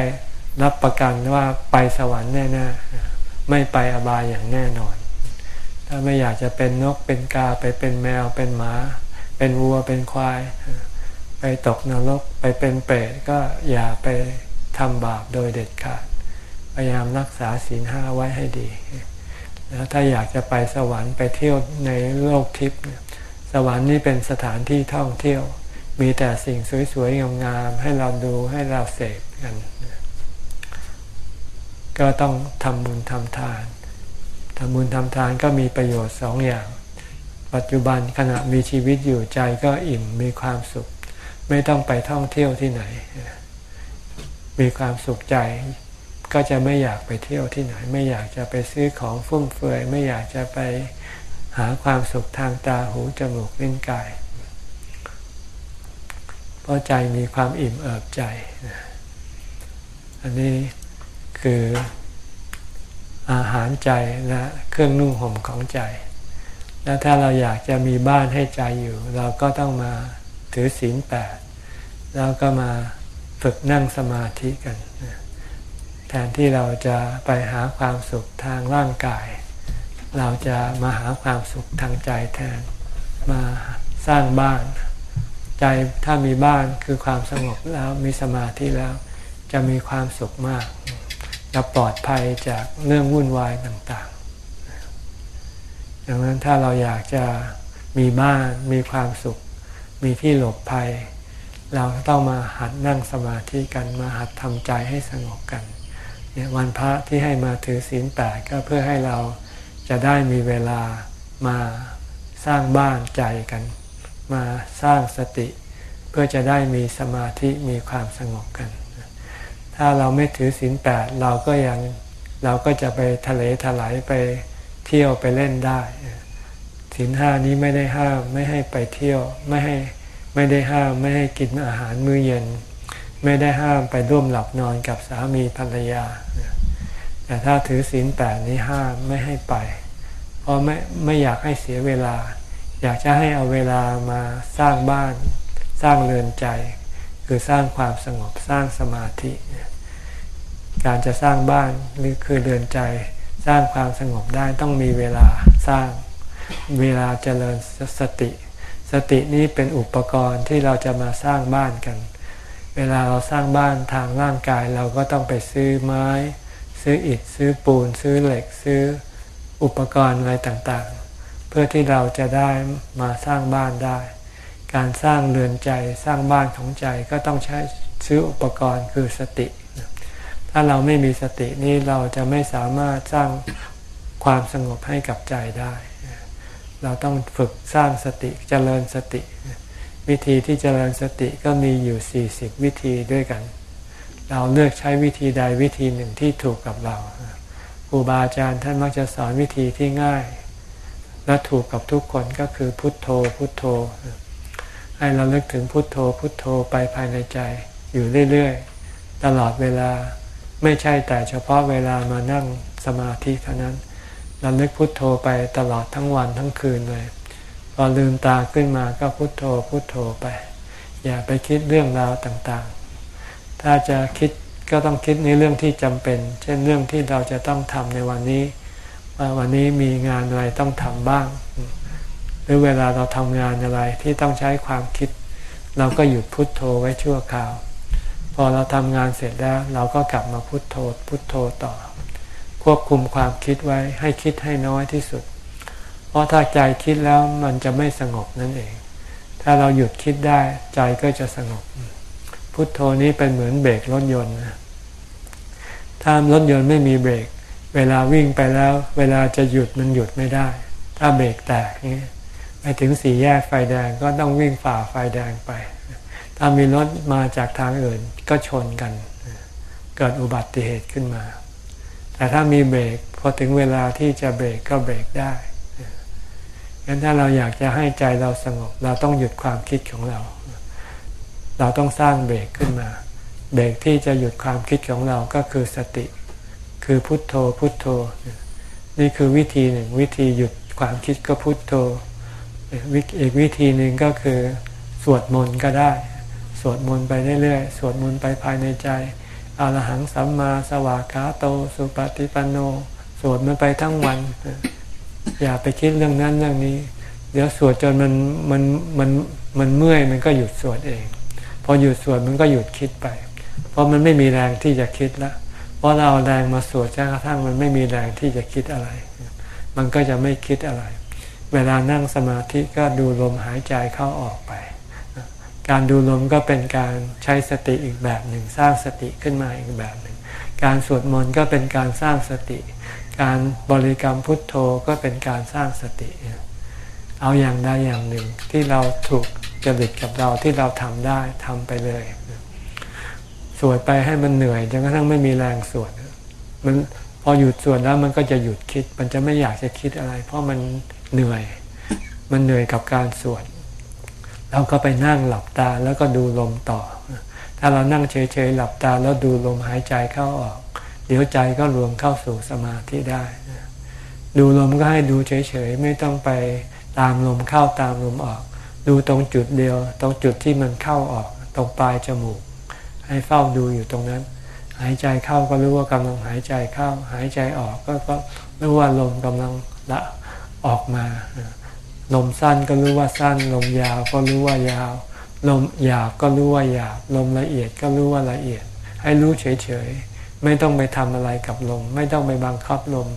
รับประกันว่าไปสวรรค์แน่ๆไม่ไปอบายอย่างแน่นอน ถ้าไม่อยากจะเป็นนกเป็นกาไปเป็นแมวเป็นหมา เป็นวัวเป็นควาย ไปตกนรกไปเป็นเปรตก็อย่าไปทำบาปโดยเด็ดขาด พยายามรักษาศีลห้าไว้ให้ดี ถ้าอยากจะไปสวรรค์ไปเที่ยวในโลกทิพย์สวรรค์นี่เป็นสถานที่ท่องเที่ยว มีแต่สิ่งสวยๆงามๆให้เราดูให้เราเสพกัน ก็ต้องทำบุญทำทานทำบุญทำทานก็มีประโยชน์สองอย่าง ปัจจุบันขณะมีชีวิตอยู่ใจก็อิ่มมีความสุข ไม่ต้องไปท่องเที่ยวที่ไหน มีความสุขใจ ก็จะไม่อยากไปเที่ยวที่ไหน ไม่อยากจะไปซื้อของฟุ่มเฟือย ไม่อยากจะไปหาความสุขทางตาหูจมูกลิ้นกาย เพราะใจมีความอิ่มเอิบใจ อันนี้คืออาหารใจและเครื่องนุ่งห่มของใจ แล้วถ้าเราอยากจะมีบ้านให้ใจอยู่ เราก็ต้องมาถือศีลแปดแล้วก็มาฝึกนั่งสมาธิกัน แทนที่เราจะไปหาความสุขทางร่างกาย เราจะมาหาความสุขทางใจแทน มาสร้างบ้าน ใจถ้ามีบ้านคือความสงบแล้วมีสมาธิแล้ว จะมีความสุขมากจะปลอดภัยจากเรื่องวุ่นวายต่างๆ ดังนั้นถ้าเราอยากจะมีบ้านมีความสุข มีที่หลบภัย เราต้องมาหัดนั่งสมาธิกันมาหัดทำใจให้สงบกัน วันพระที่ให้มาถือศีลแปดก็เพื่อให้เราจะได้มีเวลามาสร้างบ้านใจกัน มาสร้างสติ เพื่อจะได้มีสมาธิมีความสงบกัน ถ้าเราไม่ถือศีลแปดเราก็ยังเราก็จะไปทะเลถลายไปเที่ยวไปเล่นได้ศีลห้านี้ไม่ได้ห้ามไม่ให้ไปเที่ยวไม่ให้ไม่ได้ห้ามไม่ให้กินอาหารมื้อเย็น ไม่ได้ห้ามไปร่วมหลับนอนกับสามีภรรยา แต่ถ้าถือศีลแปดนี้ห้ามไม่ให้ไป เพราะไม่ไม่อยากให้เสียเวลา อยากจะให้เอาเวลามาสร้างบ้าน สร้างเรือนใจ คือสร้างความสงบสร้างสมาธิ การจะสร้างบ้านหรือคือเรือนใจ สร้างความสงบได้ต้องมีเวลาสร้างเวลาเจริญสติ สตินี้เป็นอุปกรณ์ที่เราจะมาสร้างบ้านกัน เวลาเราสร้างบ้านทางร่างกายเราก็ต้องไปซื้อไม้ ซื้ออิฐซื้อปูน ซื้อเหล็กซื้ออุปกรณ์อะไรต่างๆ เพื่อที่เราจะได้มาสร้างบ้านได้ การสร้างเรือนใจสร้างบ้านของใจก็ต้องใช้ซื้ออุปกรณ์คือสติ ถ้าเราไม่มีสตินี่เราจะไม่สามารถสร้างความสงบให้กับใจได้ เราต้องฝึกสร้างสติเจริญสติ วิธีที่จเจริญสติก็มีอยู่ 40 วิธีด้วยกัน เราเลือกใช้วิธีใดวิธีหนึ่งที่ถูกกับเราครูบาอาจารย์ท่านมักจะสอนวิธีที่ง่าย และถูกกับทุกคนก็คือพุทโธพุทโธ ให้เราเลิกถึงพุทโธพุทโธไปภายในใจอยู่เรื่อยๆ ตลอดเวลาไม่ใช่แต่เฉพาะเวลามานั่งสมาธิเท่านั้นเราเลิกพุทโธไปตลอดทั้งวันทั้งคืนเลย อลืมตาขึ้นมาก็พุโทโธพุโทโธไป อย่าไปคิดเรื่องราวต่างๆ ถ้าจะคิดก็ต้องคิดในเรื่องที่จำเป็น เช่นเรื่องที่เราจะต้องทำในวันนี้ ว่าวันนี้มีงานอะไรต้องทำบ้าง หรือเวลาเราทำงานอะไรที่ต้องใช้ความคิด เราก็หยุดพุดโทโธไว้ชั่วคราว พอเราทำงานเสร็จแล้ว เราก็กลับมาพุโทโธพุโทโธต่อ ควบคุมความคิดไว้ให้คิดให้น้อยที่สุด เพราะถ้าใจคิดแล้วมันจะไม่สงบนั่นเอง ถ้าเราหยุดคิดได้ใจก็จะสงบ พุทโธนี้เป็นเหมือนเบรกรถยนต์นะถ้ารถยนต์ไม่มีเบรก เวลาวิ่งไปแล้ว เวลาจะหยุดมันหยุดไม่ได้ ถ้าเบรกแตกนี่ไปถึงสี่แยกไฟแดงก็ต้องวิ่งฝ่าไฟแดงไป ถ้ามีรถมาจากทางอื่นก็ชนกัน เกิดอุบัติเหตุขึ้นมา แต่ถ้ามีเบรกพอถึงเวลาที่จะเบรกก็เบรกได้ งั้นถ้าเราอยากจะให้ใจเราสงบ เราต้องหยุดความคิดของเรา เราต้องสร้างเบรกขึ้นมา เบรกที่จะหยุดความคิดของเราก็คือสติ คือพุทโธพุทโธ นี่คือวิธีหนึ่งวิธีหยุดความคิดก็พุทโธอีกวิธีหนึ่งก็คือสวดมนต์ก็ได้ สวดมนต์ไปเรื่อยๆ สวดมนต์ไปภายในใจอรหังสัมมาสวากาโต สุปฏิปันโน สวดมันไปทั้งวัน อย่าไปคิดเรื่องนั้นเรื่องนี้ เดี๋ยวสวดจนมันมันมันมันเมื่อยมันก็หยุดสวดเอง พอหยุดสวดมันก็หยุดคิดไป เพราะมันไม่มีแรงที่จะคิดล้วเพราะเราเอาแรงมาสวดจนกระทั่งมันไม่มีแรงที่จะคิดอะไร มันก็จะไม่คิดอะไร เวลานั่งสมาธิก็ดูลมหายใจเข้าออกไป การดูลมก็เป็นการใช้สติอีกแบบหนึ่ง สร้างสติขึ้นมาอีกแบบหนึ่ง การสวดมนต์ก็เป็นการสร้างสติ การบริกรรมพุทโธก็เป็นการสร้างสติ เอาอย่างใดอย่างหนึ่งที่เราถูกจริตกับเราที่เราทำได้ทำไปเลย สวดไปให้มันเหนื่อยจนกระทั่งไม่มีแรงสวดมันพอหยุดสวดแล้วมันก็จะหยุดคิด มันจะไม่อยากจะคิดอะไร เพราะมันเหนื่อย มันเหนื่อยกับการสวดเราก็ไปนั่งหลับตาแล้วก็ดูลมต่อ ถ้าเรานั่งเฉยๆหลับตาแล้วดูลมหายใจเข้าออก เดี๋ยวใจก็รวมเข้าสู่สมาธิได้ ดูลมก็ให้ดูเฉยๆ ไม่ต้องไปตามลมเข้าตามลมออก ดูตรงจุดเดียว ตรงจุดที่มันเข้าออก ตรงปลายจมูก ให้เฝ้าดูอยู่ตรงนั้น หายใจเข้าก็รู้ว่ากำลังหายใจเข้า หายใจออกก็ก็รู้ว่าลมกำลังละออกมา ลมสั้นก็รู้ว่าสั้น ลมยาวก็รู้ว่ายาว ลมหยาบก็รู้ว่าหยาบ ลมละเอียดก็รู้ว่าละเอียด ให้รู้เฉยๆ ไม่ต้องไปทำอะไรกับลม ไม่ต้องไปบังคับลม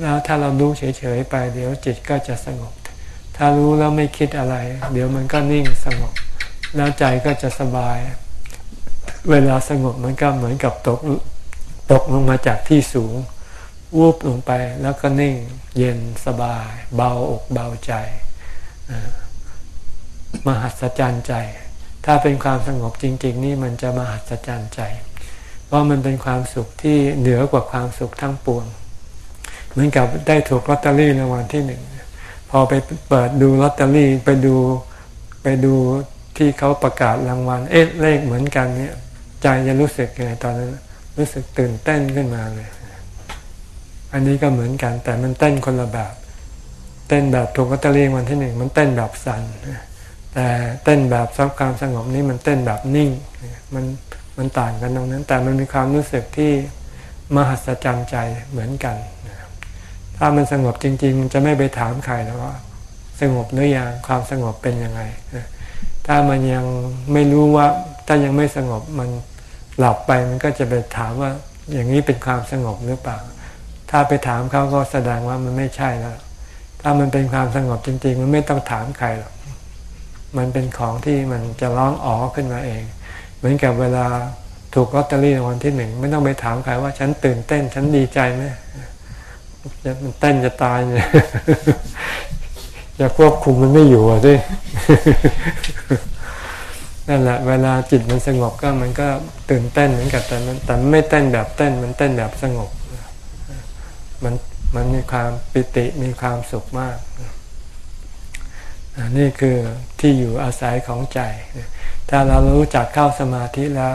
แล้วถ้าเรารู้เฉยๆไป เดี๋ยวจิตก็จะสงบ ถ้ารู้แล้วไม่คิดอะไร เดี๋ยวมันก็นิ่งสงบ แล้วใจก็จะสบาย เวลาสงบมันก็เหมือนกับตกตกลงมาจากที่สูง วูบลงไปแล้วก็นิ่ง เย็นสบาย เบาอกเบาใจมหัศจรรย์ใจ ถ้าเป็นความสงบจริง ๆ นี่มันจะมหัศจรรย์ใจ ราะมันเป็นความสุขที่เหนือกว่าความสุขทั้งปวง เหมือนกับได้ถูกลอตเตอรี่รางวัลที่หนึ่งพอไปเปิดดูลอตเตอรี่ไปดูไปดูที่เขาประกาศรางวัลเอ๊ะเลขเหมือนกันเนี่ยใจจะรู้สึกยังไงตอนนั้น รู้สึกตื่นเต้นขึ้นมาเลย อันนี้ก็เหมือนกัน แต่มันเต้นคนละแบบ เต้นแบบถูกลอตเตอรี่วันที่หนึ่งมันเต้นแบบสั่นแต่เต้นแบบซับความสงบนี้มันเต้นแบบนิ่ง มัน มันต่างกันตรงนั้น แต่มันมีความรู้สึกที่มหัศจรรย์ใจเหมือนกัน ถ้ามันสงบจริงๆมันจะไม่ไปถามใครแล้วว่าสงบหรือยังความสงบเป็นยังไง ถ้ามันยังไม่รู้ว่าถ้ายังไม่สงบมันหลับไปมันก็จะไปถามว่าอย่างนี้เป็นความสงบหรือเปล่า ถ้าไปถามเขาก็แสดงว่ามันไม่ใช่แล้ว ถ้ามันเป็นความสงบจริง ๆ มันไม่ต้องถามใครหรอก มันเป็นของที่มันจะร้องอ๋อขึ้นมาเอง มือนกับเวลาถูกลอตเตอรี่รางวัลที่หนึ่งไม่ต้องไปถามใครว่าฉันตื่นเต้น ฉันดีใจไหมมันเต้นจะตายเนี่ยจะควบคุมมันไม่อยู่อะดินั่นแหละ เวลาจิตมันสงบก็มันก็ตื่นเต้นเหมือนกับแต่มันแต่ไม่เต้นแบบเต้น มันเต้นแบบสงบ มันมันมีความปิติมีความสุขมาก นี่คือที่อยู่อาศัยของใจ ถ้าเรารู้จักเข้าสมาธิแล้ว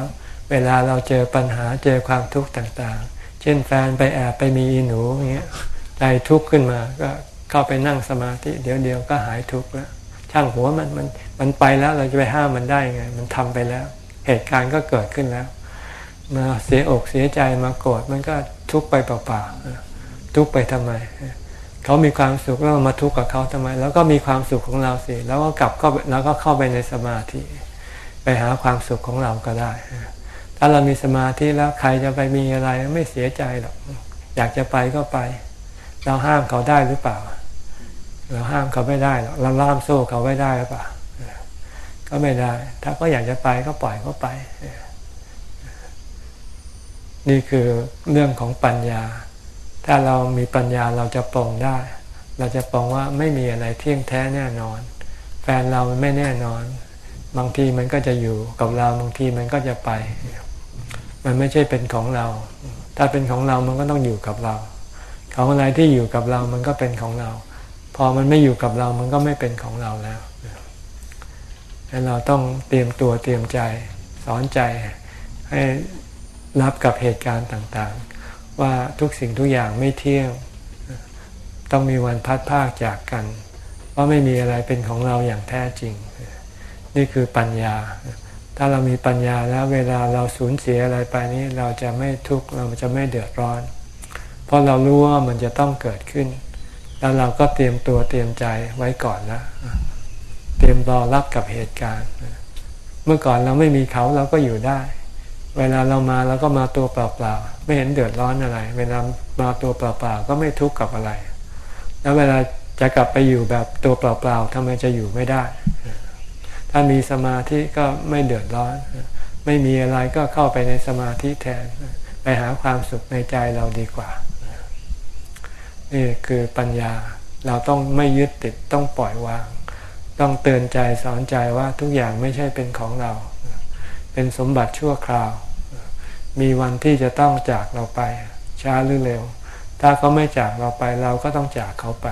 เวลาเราเจอปัญหาเจอความทุกข์ต่างๆ เช่นแฟนไปแอบไปมีอีหนูอย่างเงี้ยใจทุกข์ขึ้นมาก็เข้าไปนั่งสมาธิ เดี๋ยวเดียวก็หายทุกข์แล้ว ช่างหัวมันมันมันไปแล้วเราจะไปห้ามมันได้ไง มันทำไปแล้ว เหตุการณ์ก็เกิดขึ้นแล้ว มาเสียอกเสียใจมาโกรธมันก็ทุกข์ไปเปล่าๆทุกข์ไปทำไม เขามีความสุขแล้วมาทุกข์กับเขาทำไม แล้วก็มีความสุขของเราสิแล้วก็กลับเข้าแล้วก็เข้าไปในสมาธิ ไปหาความสุขของเราก็ได้ ถ้าเรามีสมาธิแล้วใครจะไปมีอะไรไม่เสียใจหรอกอยากจะไปก็ไป เราห้ามเขาได้หรือเปล่า เราห้ามเขาไม่ได้หรอกเราล่ามโซ่เขาไม่ได้หรือเปล่าก็ไม่ได้ ถ้าก็อยากจะไปก็ปล่อยเขาไป นี่คือเรื่องของปัญญา ถ้าเรามีปัญญาเราจะปรงได้ เราจะปองว่าไม่มีอะไรเที่ยงแท้แน่นอน แฟนเราไม่แน่นอน บางทีมันก็จะอยู่กับเราบางทีมันก็จะไป มันไม่ใช่เป็นของเรา ถ้าเป็นของเรามันก็ต้องอยู่กับเรา ของอะไรที่อยู่กับเรามันก็เป็นของเรา พอมันไม่อยู่กับเรามันก็ไม่เป็นของเราแล้วดังเราต้องเตรียมตัวเตรียมใจ สอนใจให้รับกับเหตุการณ์ต่างๆ ว่าทุกสิ่งทุกอย่างไม่เที่ยง ต้องมีวันพัดภาคจากกัน เพราะไม่มีอะไรเป็นของเราอย่างแท้จริง นี่คือปัญญา ถ้าเรามีปัญญาแล้วเวลาเราสูญเสียอะไรไปนี้เราจะไม่ทุกข์เราจะไม่เดือดร้อน เพราะเรารู้ว่ามันจะต้องเกิดขึ้น แล้วเราก็เตรียมตัวเตรียมใจไว้ก่อนแล้วเตรียมรอรับกับเหตุการณ์ เมื่อก่อนเราไม่มีเขาเราก็อยู่ได้ เวลาเรามาเราก็มาตัวเปล่าๆ ไม่เห็นเดือดร้อนอะไร เวลามาตัวเปล่าๆก็ไม่ทุกข์กับอะไร แล้วเวลาจะกลับไปอยู่แบบตัวเปล่าๆทำไมจะอยู่ไม่ได้ ถ้ามีสมาธิก็ไม่เดือดร้อน ไม่มีอะไรก็เข้าไปในสมาธิแทน ไปหาความสุขในใจเราดีกว่า นี่คือปัญญาเราต้องไม่ยึดติดต้องปล่อยวาง ต้องเตือนใจสอนใจว่าทุกอย่างไม่ใช่เป็นของเรา เป็นสมบัติชั่วคราว มีวันที่จะต้องจากเราไป ช้าหรือเร็ว ถ้าเขาไม่จากเราไปเราก็ต้องจากเขาไป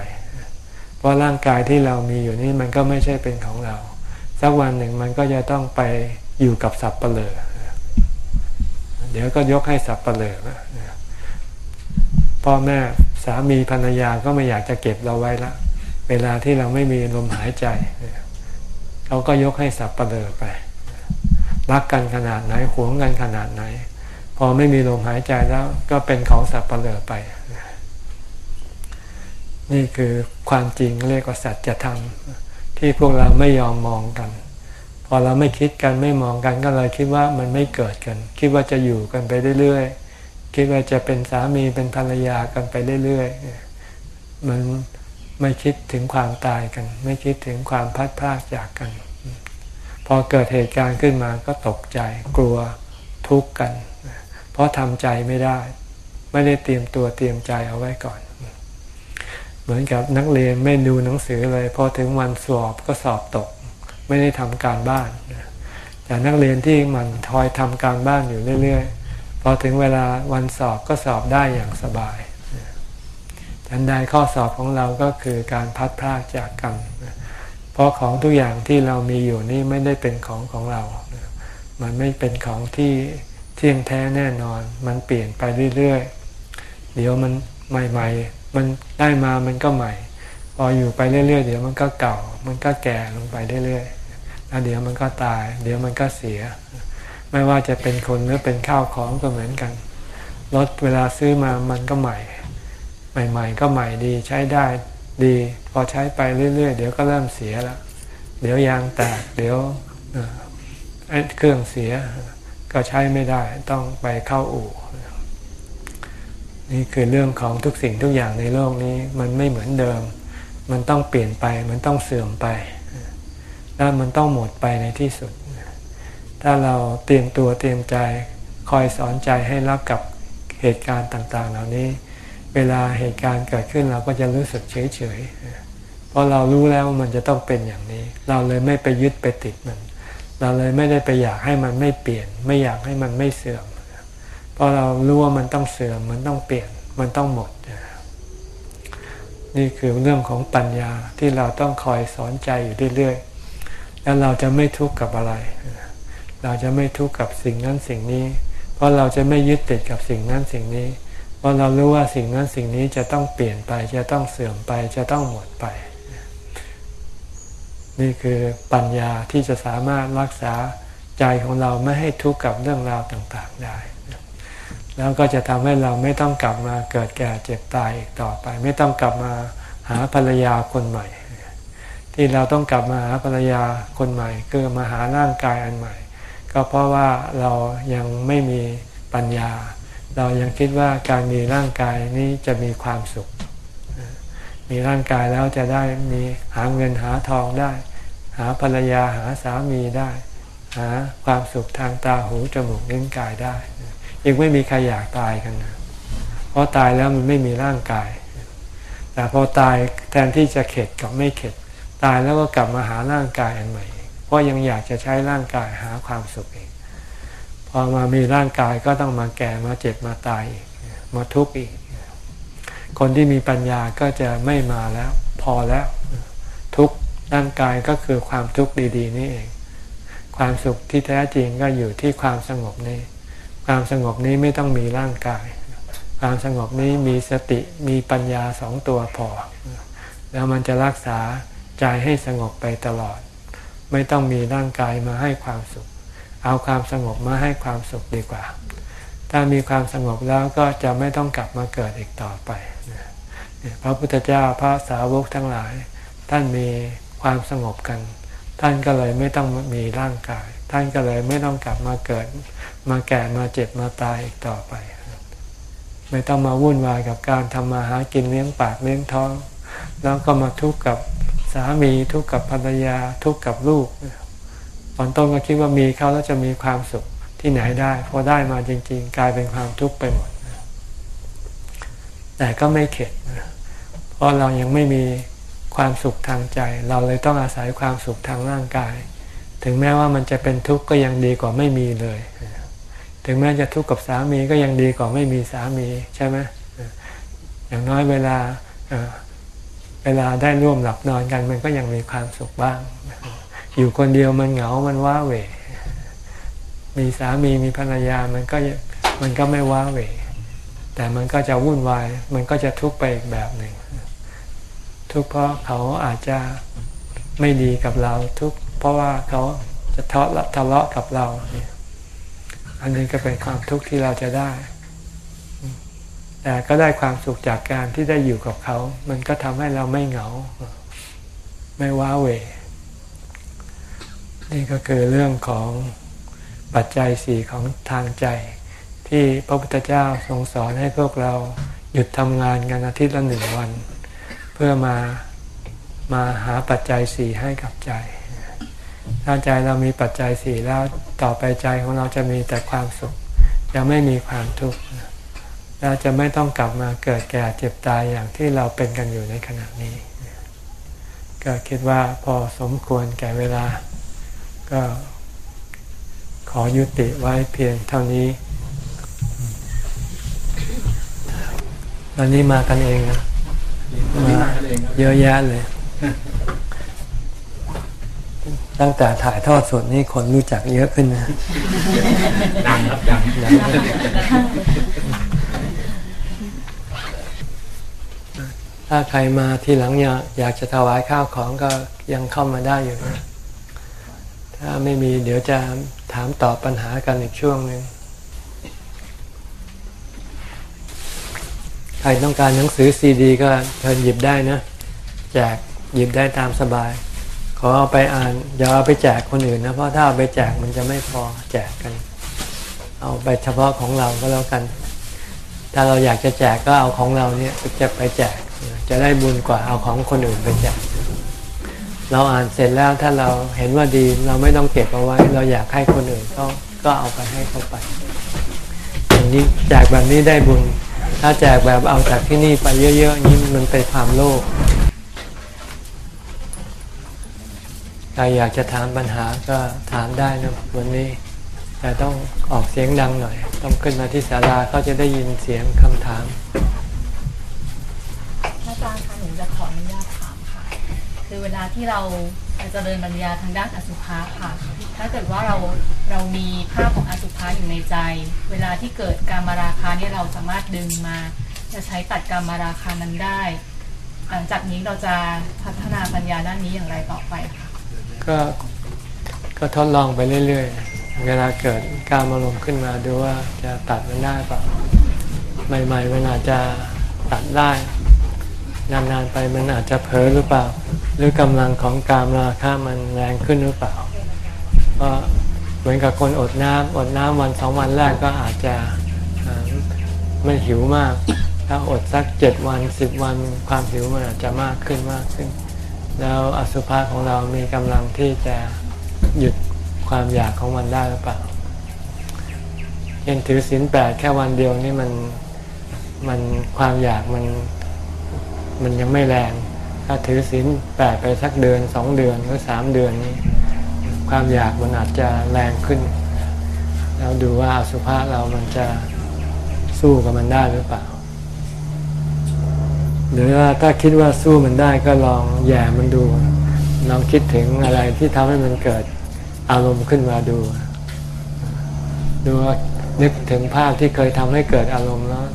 เพราะร่างกายที่เรามีอยู่นี่มันก็ไม่ใช่เป็นของเรา สักวันหนึ่งมันก็จะต้องไปอยู่กับสับเปลือเดี๋ยวก็ยกให้สับเปลือพ่อแม่สามีภรรยาก็ไม่อยากจะเก็บเราไว้ละเวลาที่เราไม่มีลมหายใจเขาก็ยกให้สับเปลือไป รักกันขนาดไหนหวงกันขนาดไหน พอไม่มีลมหายใจแล้วก็เป็นของสับเปลือไป นี่คือความจริงเรียกว่าสัจธรรมที่พวกเราไม่ยอมมองกัน พอเราไม่คิดกันไม่มองกันก็เลยคิดว่ามันไม่เกิดกัน คิดว่าจะอยู่กันไปเรื่อยๆคิดว่าจะเป็นสามีเป็นภรรยากันไปเรื่อยๆมันไม่คิดถึงความตายกัน ไม่คิดถึงความพัดพลากจากกัน พอเกิดเหตุการณ์ขึ้นมาก็ตกใจกลัวทุกข์กัน เพราะทำใจไม่ได้ ไม่ได้เตรียมตัวเตรียมใจเอาไว้ก่อน เหมือนกับนักเรียนไม่ดูหนังสือเลยพอถึงวันสอบก็สอบตก ไม่ได้ทำการบ้านแต่นักเรียนที่มันทอยทำการบ้านอยู่เรื่อยๆพอถึงเวลาวันสอบก็สอบได้อย่างสบายทันใดข้อสอบของเราก็คือการพัดพลาดจากกัน เพราะของทุกอย่างที่เรามีอยู่นี่ไม่ได้เป็นของของเรา มันไม่เป็นของที่ เที่ยงแท้แน่นอน มันเปลี่ยนไปเรื่อยๆ เดี๋ยวมันใหม่ ๆ มันได้มามันก็ใหม่ พออยู่ไปเรื่อยๆ เดี๋ยวมันก็เก่า มันก็แก่ลงไปเรื่อยๆ แล้วเดี๋ยวมันก็ตาย เดี๋ยวมันก็เสีย ไม่ว่าจะเป็นคนหรือเป็นข้าวของก็เหมือนกัน รถเวลาซื้อมามันก็ใหม่ ใหม่ ๆ ก็ใหม่ดีใช้ได้ดี พอใช้ไปเรื่อยๆ เดี๋ยวก็เริ่มเสียล้วเดี๋ยวยางแตก เดี๋ยวเครื่องเสีย ก็ใช้ไม่ได้ต้องไปเข้าอู่ นี่คือเรื่องของทุกสิ่งทุกอย่างในโลกนี้มันไม่เหมือนเดิม มันต้องเปลี่ยนไป มันต้องเสื่อมไป แล้วมันต้องหมดไปในที่สุด ถ้าเราเตรียมตัวเตรียมใจคอยสอนใจให้รับกับเหตุการณ์ต่างๆ เหล่านี้ เวลาเหตุการณ์เกิดขึ้นเราก็จะรู้สึกเฉยๆเพราะเรารู้แล้วมันจะต้องเป็นอย่างนี้ เราเลยไม่ไปยึดไปติดมัน เราเลยไม่ได้ไปอยากให้มันไม่เปลี่ยน ไม่อยากให้มันไม่เสื่อม เพราะเรารู้ว่ามันต้องเสื่อม มันต้องเปลี่ยน มันต้องหมด นี่คือเรื่องของปัญญาที่เราต้องคอยสอนใจอยู่เรื่อยๆ แล้วเราจะไม่ทุกข์กับอะไร เราจะไม่ทุกข์กับสิ่งนั้นสิ่งนี้ เพราะเราจะไม่ยึดติดกับสิ่งนั้นสิ่งนี้ เพราะเรารู้ว่าสิ่งนั้นสิ่งนี้จะต้องเปลี่ยนไป จะต้องเสื่อมไป จะต้องหมดไป นี่คือปัญญาที่จะสามารถรักษาใจของเราไม่ให้ทุกข์กับเรื่องราวต่างๆได้ แล้วก็จะทำให้เราไม่ต้องกลับมาเกิดแก่เจ็บตายอีกต่อไป ไม่ต้องกลับมาหาภรรยาคนใหม่ ที่เราต้องกลับมาหาภรรยาคนใหม่คือมาหาร่างกายอันใหม่ ก็เพราะว่าเรายังไม่มีปัญญา เรายังคิดว่าการมีร่างกายนี้จะมีความสุข มีร่างกายแล้วจะได้มีหาเงินหาทองได้ หาภรรยาหาสามีได้ หาความสุขทางตาหูจมูกลิ้นกายได้ ยังไม่มีใครอยากตายกันนะเพราะตายแล้วมันไม่มีร่างกาย แต่พอตายแทนที่จะเข็ดกับไม่เข็ด ตายแล้วก็กลับมาหาร่างกายอันใหม่ เพราะยังอยากจะใช้ร่างกายหาความสุขเองพอมามีร่างกายก็ต้องมาแก่มาเจ็บมาตายอีกมาทุกข์อีก คนที่มีปัญญาก็จะไม่มาแล้ว พอแล้ว ทุกร่างกายก็คือความทุกข์ดี ๆ นี่เอง ความสุขที่แท้จริงก็อยู่ที่ความสงบนี้ ความสงบนี้ไม่ต้องมีร่างกาย ความสงบนี้มีสติมีปัญญาสองตัวพอ แล้วมันจะรักษาใจให้สงบไปตลอด ไม่ต้องมีร่างกายมาให้ความสุข เอาความสงบมาให้ความสุขดีกว่า ถ้ามีความสงบแล้วก็จะไม่ต้องกลับมาเกิดอีกต่อไป พระพุทธเจ้าพระสาวกทั้งหลาย ท่านมีความสงบกัน ท่านก็เลยไม่ต้องมีร่างกาย ท่านก็เลยไม่ต้องกลับมาเกิด มาแก่มาเจ็บมาตายอีกต่อไป ไม่ต้องมาวุ่นวายกับการทำมาหากินเลี้ยงปากเลี้ยงท้อง แล้วก็มาทุกข์กับสามีทุกข์กับภรรยาทุกข์กับลูกตอนต้นก็คิดว่ามีเขาแล้วจะมีความสุขที่ไหนได้ พอได้มาจริง ๆ กลายเป็นความทุกข์ไปหมดแต่ก็ไม่เข็ด เพราะเรายังไม่มีความสุขทางใจ เราเลยต้องอาศัยความสุขทางร่างกาย ถึงแม้ว่ามันจะเป็นทุกข์ก็ยังดีกว่าไม่มีเลย ถึงแม้จะทุกข์กับสามีก็ยังดีกว่าไม่มีสามีใช่ไหมอย่างน้อยเวลาเวลาได้ร่วมหลับนอนกัน มันก็ยังมีความสุขบ้าง อยู่คนเดียวมันเหงา มันว้าเหวมีสามีมีภรรยามันก็มันก็ไม่ว้าเหวแต่มันก็จะวุ่นวาย มันก็จะทุกข์ไปอีกแบบหนึ่ง ทุกข์เพราะเขาอาจจะไม่ดีกับเรา ทุกข์เพราะว่าเขาจะทะเลาะทะเลาะกับเราเนี่ยอันนี้ก็เป็นความทุกข์ที่เราจะได้ แต่ก็ได้ความสุขจากการที่ได้อยู่กับเขา มันก็ทำให้เราไม่เหงา ไม่ว้าเหวนี่ก็คือเรื่องของปัจจัยสี่ของทางใจ ที่พระพุทธเจ้าทรงสอนให้พวกเราหยุดทำงานกันอาทิตย์ละหนึ่งวัน เพื่อมามาหาปัจจัยสี่ให้กับใจ ถ้าใจเรามีปัจจัยสี่แล้วต่อไปใจของเราจะมีแต่ความสุข จะไม่มีความทุกข์เราจะไม่ต้องกลับมาเกิดแก่เจ็บตายอย่างที่เราเป็นกันอยู่ในขณะนี้ ก็คิดว่าพอสมควรแก่เวลา ก็ขอยุติไว้เพียงเท่านี้วันนี้มากันเองนะ มาเยอะแยะเลย ตั้งแต่ถ่ายทอดสดนี่คนรู้จักเยอะขึ้นนะดังครับดังถ้าใครมาทีหลังอยากอยากจะถวายข้าวของก็ยังเข้ามาได้อยู่นะ ถ้าไม่มีเดี๋ยวจะถามตอบปัญหากันอีกช่วงหนึ่ง ใครต้องการหนังสือซีดี ก็เชิญหยิบได้นะ แจกหยิบได้ตามสบาย ขอเอาไปอ่านอย่าเอาไปแจกคนอื่นนะ เพราะถ้าเอาไปแจกมันจะไม่พอแจกกัน เอาไปเฉพาะของเราก็แล้วกัน ถ้าเราอยากจะแจกก็เอาของเราเนี่ยจะไปแจก จะได้บุญกว่าเอาของคนอื่นไปแจก เราอ่านเสร็จแล้วถ้าเราเห็นว่าดีเราไม่ต้องเก็บเอาไว้ เราอยากให้คนอื่นก็ก็เอาไปให้เขาไปอย่างนี้แจกแบบนี้ได้บุญ ถ้าแจกแบบเอาจากที่นี่ไปเยอะๆนี่มันเป็นความโลภใครอยากจะถามปัญหาก็ถามได้นะวันนี้ แต่ต้องออกเสียงดังหน่อย ต้องขึ้นมาที่ศาลาเขาจะได้ยินเสียงคำถามอาจารย์คะหนูจะขออนุญาตถามค่ะ คือเวลาที่เรา จะเจริญปัญญาทางด้านอสุภะค่ะ ถ้าเกิดว่าเราเรามีภาพของอสุภะอยู่ในใจ เวลาที่เกิดการมาราคาเนี่ยเราสามารถดึงมา จะใช้ตัดการมาราคานั้นได้ หลังจากนี้เราจะพัฒนาปัญญาด้านนี้อย่างไรต่อไปคะก็ก็ทดลองไปเรื่อยๆ เวลาเกิดการอารมณ์ขึ้นมาดูว่าจะตัดมันได้ปะใหม่ๆมันอาจจะตัดได้นานๆไปมันอาจจะเผลอหรือเปล่า หรือกำลังของการราคามันแรงขึ้นหรือเปล่าเพราะเหมือนกับคนอดน้ำอดน้ำวันสองวันแรกก็อาจจะไม่หิวมาก ถ้าอดสักเจ็ดวันสิบวันความหิวมันอาจจะมากขึ้นมากขึ้น แล้วอสุภะของเรามีกำลังที่จะหยุดความอยากของมันได้หรือเปล่าเห็นถือศีลแปดแค่วันเดียวนี่มันมันความอยากมันมันยังไม่แรง ถ้าถือศีลแปดไปสักเดือนสองเดือนหรือสามเดือนนี้ ความอยากมันอาจจะแรงขึ้น แล้วดูว่าสุภะเรามันจะสู้กับมันได้หรือเปล่า หรือว่าถ้าคิดว่าสู้มันได้ก็ลองแย่มันดู ลองคิดถึงอะไรที่ทำให้มันเกิดอารมณ์ขึ้นมาดู ดูว่านึกถึงภาพที่เคยทำให้เกิดอารมณ์แล้ว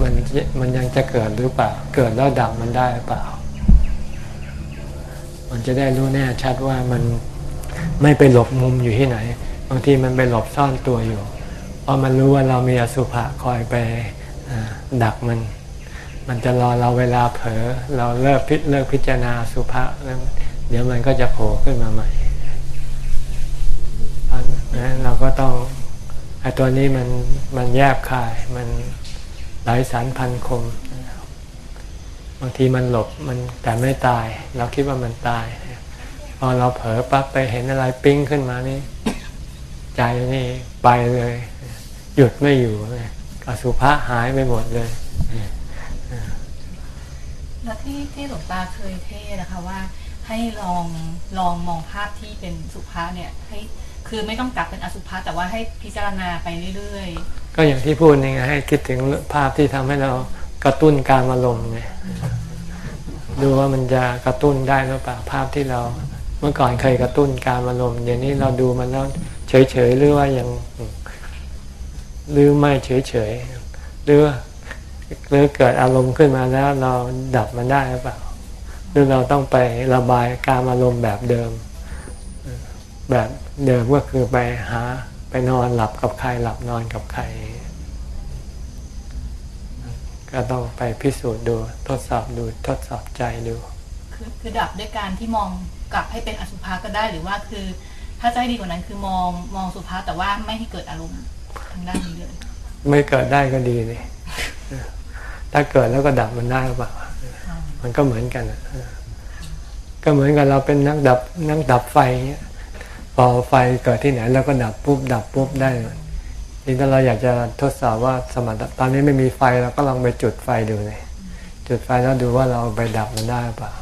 มันมันยังจะเกิดหรือเปล่า เกิดแล้วดับมันได้หรือเปล่า มันจะได้รู้แน่ชัดว่ามันไม่ไปหลบมุมอยู่ที่ไหน บางทีมันไปหลบซ่อนตัวอยู่ เพราะมันรู้ว่าเรามีอสุภะคอยไปดักมัน มันจะรอเราเวลาเผลอเราเลิกพิเลิกพิจารณาสุภะแล้วเดี๋ยวมันก็จะโผล่ขึ้นมาใหม่นั้นเราก็ต้องไอ้ตัวนี้มันมันแยบคายมันหลายสารพันคม บางทีมันหลบมันแต่ไม่ตาย เราคิดว่ามันตาย พอเราเผลอปั๊บไปเห็นอะไรปิ้งขึ้นมานี่ ใจนี่ไปเลย หยุดไม่อยู่เลยอสุภะหายไปหมดเลยแล้วที่ที่หลวงตาเคยเทศนะคะว่า ให้ลองลองมองภาพที่เป็นสุภาเนี่ยให้คือไม่ต้องกลับเป็นอสุภะแต่ว่าให้พิจารณาไปเรื่อยๆ ก็อย่างที่พูดนี่ไงให้คิดถึงภาพที่ทำให้เรา กระตุ้นการอารมณ์ไงดูว่ามันจะกระตุ้นได้หรือเปล่าภาพที่เราเมื่อก่อนเคยกระตุ้นการอารมณ์เดี๋ยวนี้เราดูมันแล้วเฉยๆหรือว่ายังหรือไม่เฉยๆหรือหรือเกิดอารมณ์ขึ้นมาแล้วเราดับมันได้หรือเปล่าหรือเราต้องไประบายการอารมณ์แบบเดิม แบบเดิมก็คือไปหาไปนอนหลับกับใครหลับนอนกับใคร ก็ต้องไปพิสูจน์ดูทดสอบดูทดสอบใจดู คือคือดับด้วยการที่มองกลับให้เป็นอสุภะก็ได้หรือว่าคือถ้าจะให้ดีกว่านั้นคือมองมองสุภาแต่ว่าไม่ให้เกิดอารมณ์ทางด้านนี้เลยไม่เกิดได้ก็ดีเลยถ้าเกิดแล้วก็ดับมันได้หรือเปล่ามันก็เหมือนกันก็เหมือนกับเราเป็นนักดับนักดับไฟเงี้ยพอไฟเกิดที่ไหนเราก็ดับปุ๊บดับปุ๊บได้ ทีถ้าเราอยากจะทดสอบว่าสมรรถตอนนี้ไม่มีไฟเราก็ลองไปจุดไฟดูเลยจุดไฟแล้วดูว่าเราไปดับมันได้หรือเปล่า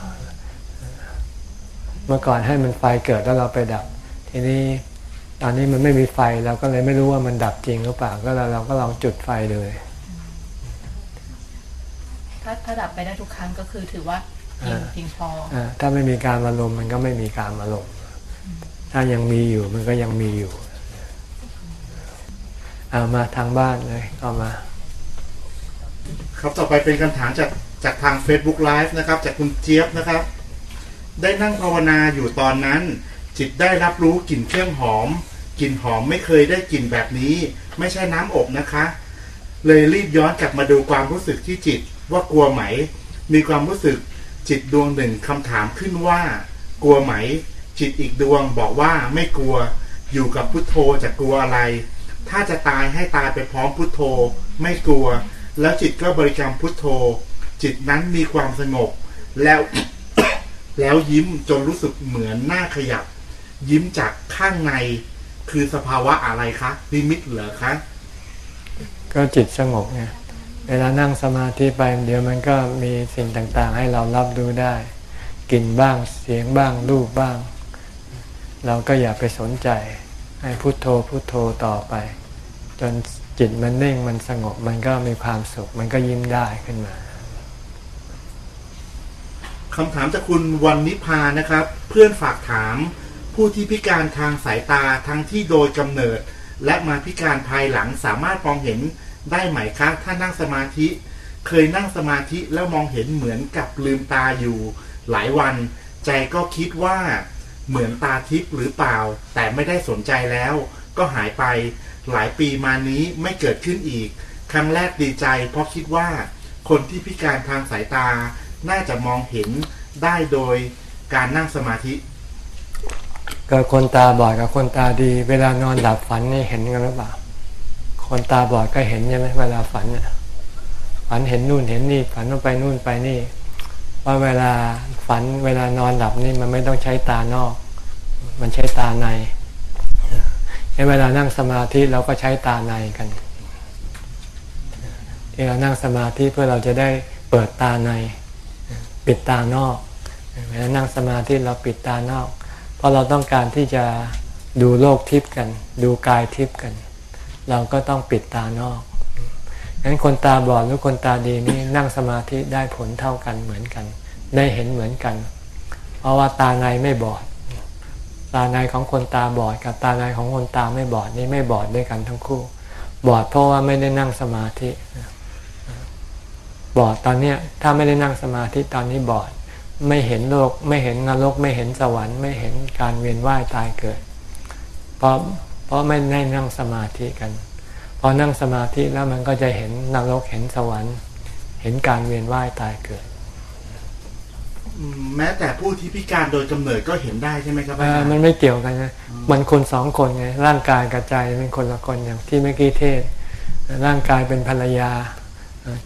เมื่อก่อนให้มันไฟเกิดแล้วเราไปดับ ทีนี้ตอนนี้มันไม่มีไฟเราก็เลยไม่รู้ว่ามันดับจริงหรือเปล่าก็เราเราก็ลองจุดไฟเลยถ้าถ้าดับไปได้ทุกครั้งก็คือถือว่าเพียงเพียงพออ่าถ้าไม่มีการอารมณ์มันก็ไม่มีการอารมณ์ถ้ายังมีอยู่มันก็ยังมีอยู่ เอามาทางบ้านเลย เอามา ครับต่อไปเป็นคำถามจากจากทาง Facebook Live นะครับ จากคุณเจี๊ยบนะครับ ได้นั่งภาวนาอยู่ตอนนั้น จิตได้รับรู้กลิ่นเครื่องหอมกลิ่นหอมไม่เคยได้กลิ่นแบบนี้ ไม่ใช่น้ำอบนะคะ เลยรีบย้อนกลับมาดูความรู้สึกที่จิตว่ากลัวไหม มีความรู้สึกจิตดวงหนึ่งคำถามขึ้นว่า กลัวไหม จิตอีกดวงบอกว่าไม่กลัว อยู่กับพุทโธจะกลัวอะไร ถ้าจะตายให้ตายไปพร้อมพุทโธ ไม่กลัว แล้วจิตก็บริกรรมพุทโธ จิตนั้นมีความสงบ แล้วแล้วยิ้มจนรู้สึกเหมือนหน้าขยับ ยิ้มจากข้างในคือสภาวะอะไรคะนิมิตเหรอคะก็จิตสงบไงเวลานั่งสมาธิไปเดี๋ยวมันก็มีสิ่งต่างๆ ให้เรารับรู้ได้กลิ่นบ้างเสียงบ้างรูปบ้าง เราก็อย่าไปสนใจ ให้พุโทโธพุโทโธต่อไป จนจิตมันนิ่งมันสงบมันก็มีความสุข มันก็ยิ้มได้ขึ้นมาคำถามจากคุณวันนิพานะครับ เพื่อนฝากถาม ผู้ที่พิการทางสายตาทั้งที่โดยกำเนิด และมาพิการภายหลังสามารถมองเห็นได้ไหมคะถ้านั่งสมาธิ เคยนั่งสมาธิแล้วมองเห็นเหมือนกับลืมตาอยู่ หลายวัน ใจก็คิดว่าเหมือนตาทิพย์หรือเปล่า แต่ไม่ได้สนใจแล้ว ก็หายไป หลายปีมานี้ไม่เกิดขึ้นอีก ครั้งแรกดีใจ เพราะคิดว่าคนที่พิการทางสายตา น่าจะมองเห็นได้โดยการนั่งสมาธิก็คนตาบอดกับคนตาดี เวลานอนหลับฝันนี่เห็นกันหรือเปล่า คนตาบอดก็เห็นใช่ไหมเวลาฝันเนี่ยฝันเห็นนู่นเห็นนี่ฝันว่าไปนู่นไปนี่ว่าเวลาฝันเวลานอนหลับนี่มันไม่ต้องใช้ตานอก มันใช้ตาใน เวลานั่งสมาธิเราก็ใช้ตาในกันที่เรานั่งสมาธิเพื่อเราจะได้เปิดตาใน ปิดตานอกเวลานั่งสมาธิเราปิดตานอก เพราะเราต้องการที่จะดูโลกทิพย์กัน ดูกายทิพย์กัน เราก็ต้องปิดตานอกงั้นคนตาบอดหรือคนตาดีนี่นั่งสมาธิได้ผลเท่ากันเหมือนกัน ได้เห็นเหมือนกัน เพราะว่าตาในไม่บอด ตาในของคนตาบอดกับตาในของคนตาไม่บอดนี่ไม่บอดด้วยกันทั้งคู่ บอดเพราะว่าไม่ได้นั่งสมาธิ บอดตอนเนี้ยถ้าไม่ได้นั่งสมาธิตอนนี้บอด ไม่เห็นโลก ไม่เห็นนรก ไม่เห็นสวรรค์ไม่เห็นการเวียนว่ายตายเกิด เพราะเพราะไม่ได้นั่งสมาธิกันพอนั่งสมาธิแล้วมันก็จะเห็นนรกเห็นสวรรค์ เห็นการเวียนว่ายตายเกิด แม้แต่ผู้ที่พิการโดยกำเนิดก็เห็นได้ใช่ไหมครับอาจารย์มันไม่เกี่ยวกันนะมันคนสองคนไงร่างกายกับใจเป็นคนละคนอย่างที่เมื่อกี้เทศ ร่างกายเป็นภรรยา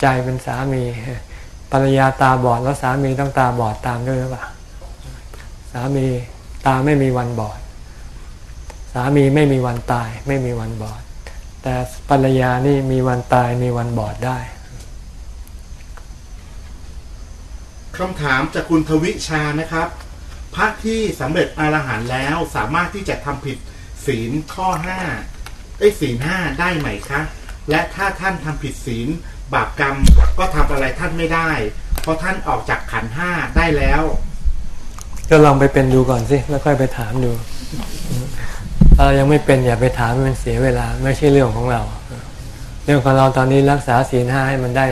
ใจเป็นสามีภรรยาตาบอดแล้วสามีต้องตาบอดตามด้วยหรือเปล่าสามีตาไม่มีวันบอด สามีไม่มีวันตาย ไม่มีวันบอด แต่ภรรยานี่มีวันตายมีวันบอดได้ คำถามจากคุณทวิชานะครับ พระที่สำเร็จอรหันต์แล้วสามารถที่จะทำผิดศีลข้อห้าไอ้ศีลห้าได้ไหมคะ และถ้าท่านทำผิดศีลบาปกรรมก็ทำอะไรท่านไม่ได้ เพราะท่านออกจากขันห้าได้แล้ว ก็ลองไปเป็นดูก่อนสิแล้วค่อยไปถามดูถ้าเรายังไม่เป็นอย่าไปถามมันเสียเวลาไม่ใช่เรื่องของเรา เรื่องของเราตอนนี้รักษาศีลห้าให้มันได้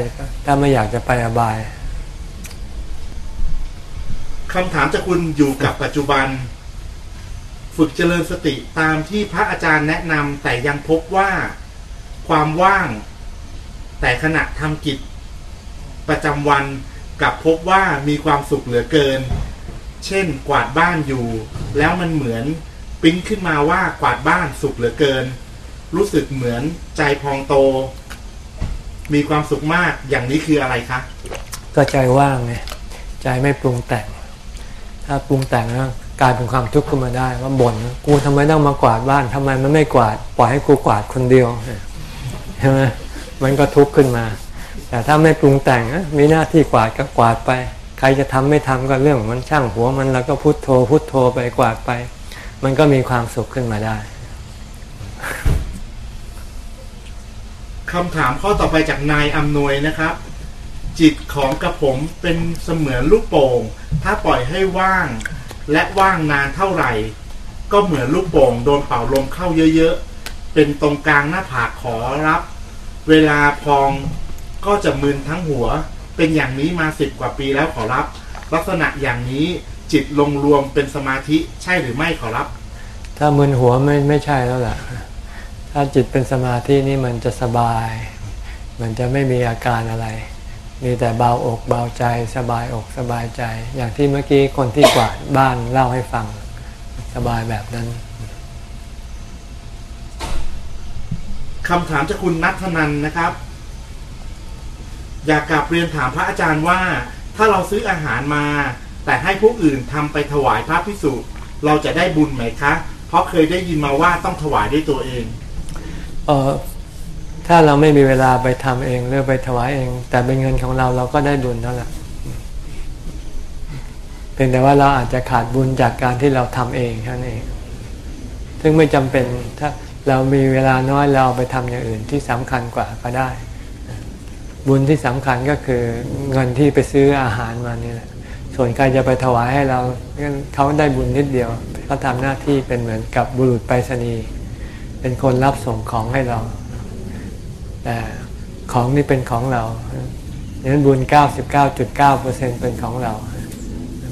ถ้าไม่อยากจะไปอบาย คำถามจากคุณอยู่กับปัจจุบัน ฝึกเจริญสติตามที่พระอาจารย์แนะนำแต่ยังพบว่าความว่าง แต่ขณะทำกิจประจำวันกลับพบว่ามีความสุขเหลือเกิน เช่นกวาดบ้านอยู่ แล้วมันเหมือนปิ๊งขึ้นมาว่ากวาดบ้านสุขเหลือเกิน รู้สึกเหมือนใจพองโต มีความสุขมากอย่างนี้คืออะไรคะก็ใจว่างไงใจไม่ปรุงแต่ง ถ้าปรุงแต่งแล้วกลายเป็นความทุกข์ขึ้นมาได้ ว่าบ่นกูทำไมต้องมากวาดบ้านทำไมมันไม่กวาดปล่อยให้กูกวาดคนเดียวใช่ไหมมันก็ทุกข์ขึ้นมา แต่ถ้าไม่ปรุงแต่งมีหน้าที่กวาดก็กวาดไป ใครจะทำไม่ทำก็เรื่องมันช่างหัวมันแล้วก็พุโทโธพุโทโธไปกวาดไป มันก็มีความสุขขึ้นมาได้คำถามข้อต่อไปจากนายอำนวยนะครับ จิตของกระผมเป็นเสมือนลูกโป่ง ถ้าปล่อยให้ว่าง และว่างนานเท่าไหร่ ก็เหมือนลูกโป่งโดนเป่าลมเข้าเยอะๆ เป็นตรงกลางหน้าผากขอรับ เวลาพองก็จะมึนทั้งหัว เป็นอย่างนี้มาสิบกว่าปีแล้วขอรับ ลักษณะอย่างนี้จิตลงรวมเป็นสมาธิใช่หรือไม่ขอรับ ถ้ามึนหัวไม่ไม่ใช่แล้วล่ะ ถ้าจิตเป็นสมาธินี่มันจะสบาย มันจะไม่มีอาการอะไร มีแต่เบาอกเบาใจสบายอกสบายใจ อย่างที่เมื่อกี้คนที่กวาดบ้านเล่าให้ฟังสบายแบบนั้นคำถามจากคุณนัทนันนะครับ อยากกลับเรียนถามพระอาจารย์ว่า ถ้าเราซื้ออาหารมา แต่ให้ผู้อื่นทำไปถวายพระพิสุเราจะได้บุญไหมคะ เพราะเคยได้ยินมาว่าต้องถวายด้วยตัวเอง เออ ถ้าเราไม่มีเวลาไปทำเองหรือไปถวายเอง แต่เป็นเงินของเราเราก็ได้บุญเท่านั้นเพียงแต่ว่าเราอาจจะขาดบุญจากการที่เราทำเองแค่นั้นเอง ซึ่งไม่จำเป็นถ้าเรามีเวลาน้อยเราเอาไปทำอย่างอื่นที่สำคัญกว่าก็ได้ บุญที่สำคัญก็คือเงินที่ไปซื้ออาหารมานี่แหละ ส่วนใครจะไปถวายให้เราเขาได้บุญนิดเดียวเขาทำหน้าที่เป็นเหมือนกับบุรุษไปรษณีย์เป็นคนรับส่งของให้เรา แต่ของนี่เป็นของเราดังนั้นบุญ 99.9%เป็นของเรา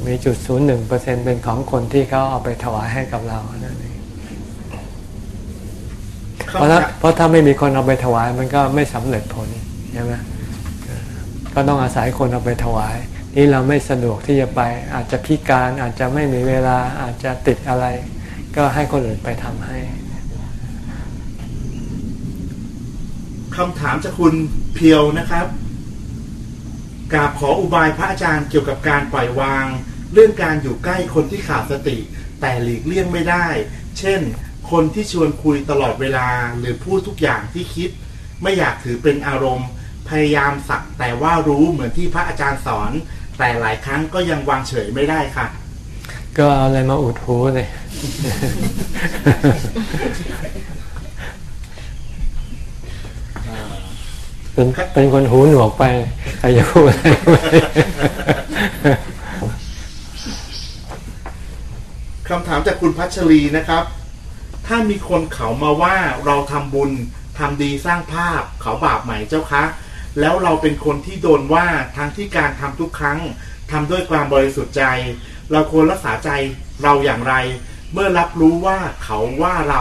มีจุด01%เป็นของคนที่เขาเอาไปถวายให้กับเรานั่นเองเพราะถ้าเพราะถ้าไม่มีคนเอาไปถวายมันก็ไม่สำเร็จผลใช่ไหมก็ต้องอาศัยคนเอาไปถวาย นี่เราไม่สะดวกที่จะไป อาจจะพิการอาจจะไม่มีเวลาอาจจะติดอะไร ก็ให้คนอื่นไปทำให้ คำถามจากคุณเพียวนะครับกราบขออุบายพระอาจารย์เกี่ยวกับการปล่อยวาง เรื่องการอยู่ใกล้คนที่ขาดสติ แต่หลีกเลี่ยงไม่ได้ เช่น คนที่ชวนคุยตลอดเวลาหรือพูดทุกอย่างที่คิด ไม่อยากถือเป็นอารมณ์ พยายามสักแต่ว่ารู้เหมือนที่พระอาจารย์สอน แต่หลายครั้งก็ยังวางเฉยไม่ได้ค่ะ ก็เอาอะไรมาอุดหูเลย เป็นเป็นคนหูหนวกไปใครจะพูดอะไรก็ไม่คำถามจากคุณพัชรีนะครับ ถ้ามีคนเขามาว่าเราทำบุญทำดีสร้างภาพเขาบาปไหมเจ้าคะ แล้วเราเป็นคนที่โดนว่าทั้งที่การทำทุกครั้งทำด้วยความบริสุทธิ์ใจ เราควรรักษาใจเราอย่างไร เมื่อรับรู้ว่าเขาว่าเรา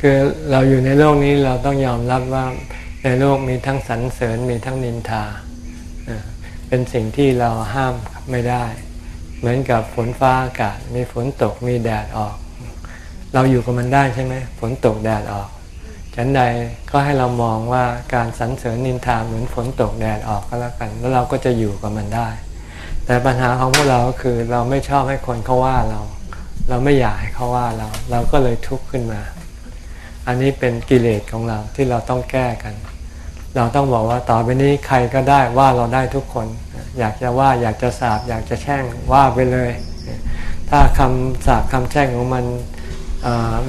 คือเราอยู่ในโลกนี้เราต้องยอมรับว่า ในโลกมีทั้งสรรเสริญมีทั้งนินทา เป็นสิ่งที่เราห้ามไม่ได้ เหมือนกับฝนฟ้าอากาศมีฝนตกมีแดดออก เราอยู่กับมันได้ใช่ไหมฝนตกแดดออกฉันใดก็ให้เรามองว่าการสรรเสริญนินทาเหมือนฝนตกแดดออกก็แล้วกัน แล้วเราก็จะอยู่กับมันได้ แต่ปัญหาของพวกเราคือเราไม่ชอบให้คนเขาว่าเรา เราไม่อยากให้เขาว่าเรา เราก็เลยทุกข์ขึ้นมา อันนี้เป็นกิเลสของเราที่เราต้องแก้กัน เราต้องบอกว่าต่อไปนี้ใครก็ได้ว่าเราได้ทุกคน อยากจะว่าอยากจะสาบอยากจะแช่งว่าไปเลย ถ้าคำสาบคำแช่งของมัน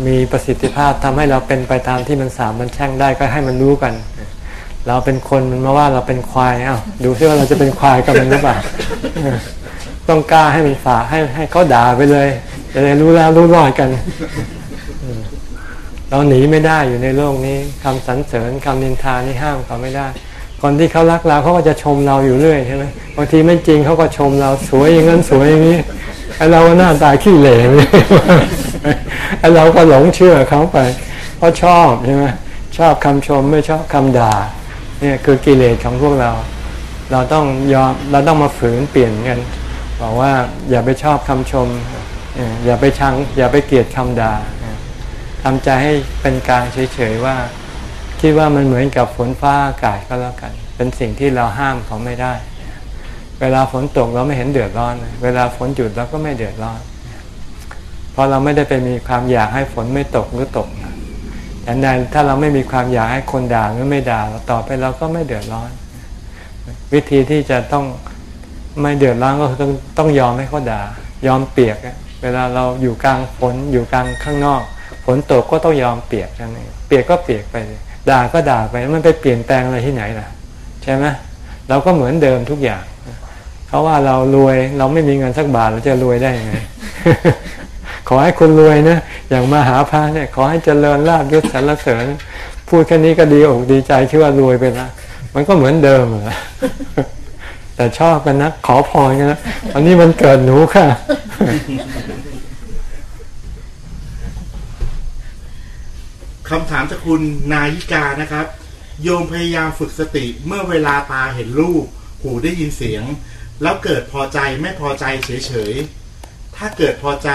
มีประสิทธิภาพทำให้เราเป็นไปตามที่มันสาบมันแช่งได้ก็ให้มันรู้กัน เราเป็นคนมันมาว่าเราเป็นควายอ้าวดูซิว่าเราจะเป็นควายกับมันหรือเปล่าต้องกล้าให้มันฝ่าให้ให้เขาด่าไปเลยจะได้รู้แล้วรู้รอดกัน เราหนีไม่ได้อยู่ในโลกนี้คำสรรเสริญคำนินทานี่ห้ามเขาไม่ได้ คนที่เขารักเราเขาก็จะชมเราอยู่เรื่อยใช่ไหมบางทีไม่จริงเขาก็ชมเราสวยอย่างนั้นสวยอย่างนี้ไอเราหน้าตาขี้เหร่ไอเราก็หลงเชื่อเขาไปเพราะชอบใช่ไหมชอบคำชมไม่ชอบคำด่าเนี่ยคือกิเลสของพวกเรา เราต้องยอมเราต้องมาฝืนเปลี่ยนกันบอกว่าอย่าไปชอบคำชมเอ่ออย่าไปชังอย่าไปเกลียดคำด่า ทำใจให้เป็นกลางเฉยๆว่า คิดว่ามันเหมือนกับฝนฟ้าอากาศก็แล้วกัน เป็นสิ่งที่เราห้ามเขาไม่ได้ เวลาฝนตกเราไม่เห็นเดือดร้อน เวลาฝนหยุดเราก็ไม่เดือดร้อนเพราะเราไม่ได้ไปมีความอยากให้ฝนไม่ตกหรือตกแต่ใดถ้าเราไม่มีความอยากให้คนด่าหรือไม่ด่าเราต่อไปเราก็ไม่เดือดร้อน วิธีที่จะต้องไม่เดือดร้อนก็คือต้องต้องยอมให้เขาด่า ยอมเปียกเวลาเราอยู่กลางฝนอยู่กลางข้างนอก นตกก็ต้องยอมเปียกนั่นเองเปียกก็เปียกไป ด่าก็ด่าไปมันไปเปลี่ยนแปลงอะไรที่ไหนล่ะ ใช่ไหมเราก็เหมือนเดิมทุกอย่างเขาว่าเรารวยเราไม่มีเงินสักบาทเราจะรวยได้ยังไงขอให้คุณรวยนะอย่างมาหาพระเนี่ย ขอให้เจริญลาบยศสรรเสริญพูดแค่นี้ก็ดีอกดีใจคิดว่ารวยไปละมันก็เหมือนเดิมเหรอแต่ชอบกันนะขอพรกันนะอันนี้มันเกิดหนูค่ะ คำถามจากคุณนายิกานะครับ โยมพยายามฝึกสติเมื่อเวลาตาเห็นรูป หูได้ยินเสียง แล้วเกิดพอใจไม่พอใจเฉยๆ ถ้าเกิดพอใจ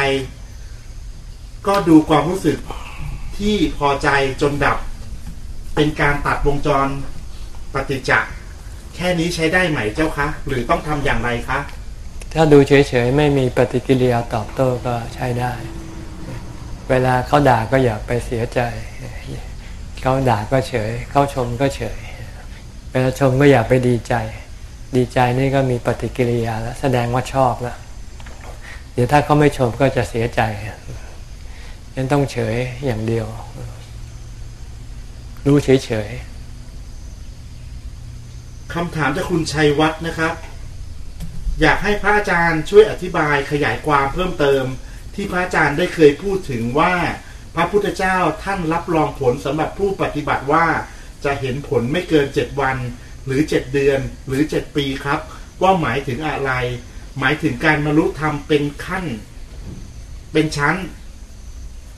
ก็ดูความรู้สึกที่พอใจจนดับ เป็นการตัดวงจรปฏิจจ์แค่นี้ใช้ได้ไหมเจ้าคะ หรือต้องทำอย่างไรคะ ถ้าดูเฉยๆ ไม่มีปฏิกิริยาตอบโต้ก็ใช้ได้ เวลาเขาด่าก็อย่าไปเสียใจ เขาด่าก็เฉย เขาชมก็เฉยเวลาชมก็อย่าไปดีใจ ดีใจนี่ก็มีปฏิกิริยาแล้วแสดงว่าชอบแล้วเดี๋ยวถ้าเขาไม่ชมก็จะเสียใจยังต้องเฉยอย่างเดียว รู้เฉยๆคำถามจากคุณชัยวัฒน์นะครับ อยากให้พระอาจารย์ช่วยอธิบายขยายความเพิ่มเติม ที่พระอาจารย์ได้เคยพูดถึงว่า พระพุทธเจ้าท่านรับรองผลสำหรับผู้ปฏิบัติว่าจะเห็นผลไม่เกินเจ็ดวัน หรือเจ็ดเดือนหรือเจ็ดปีครับ ว่าหมายถึงอะไร หมายถึงการบรรลุธรรมเป็นขั้น เป็นชั้น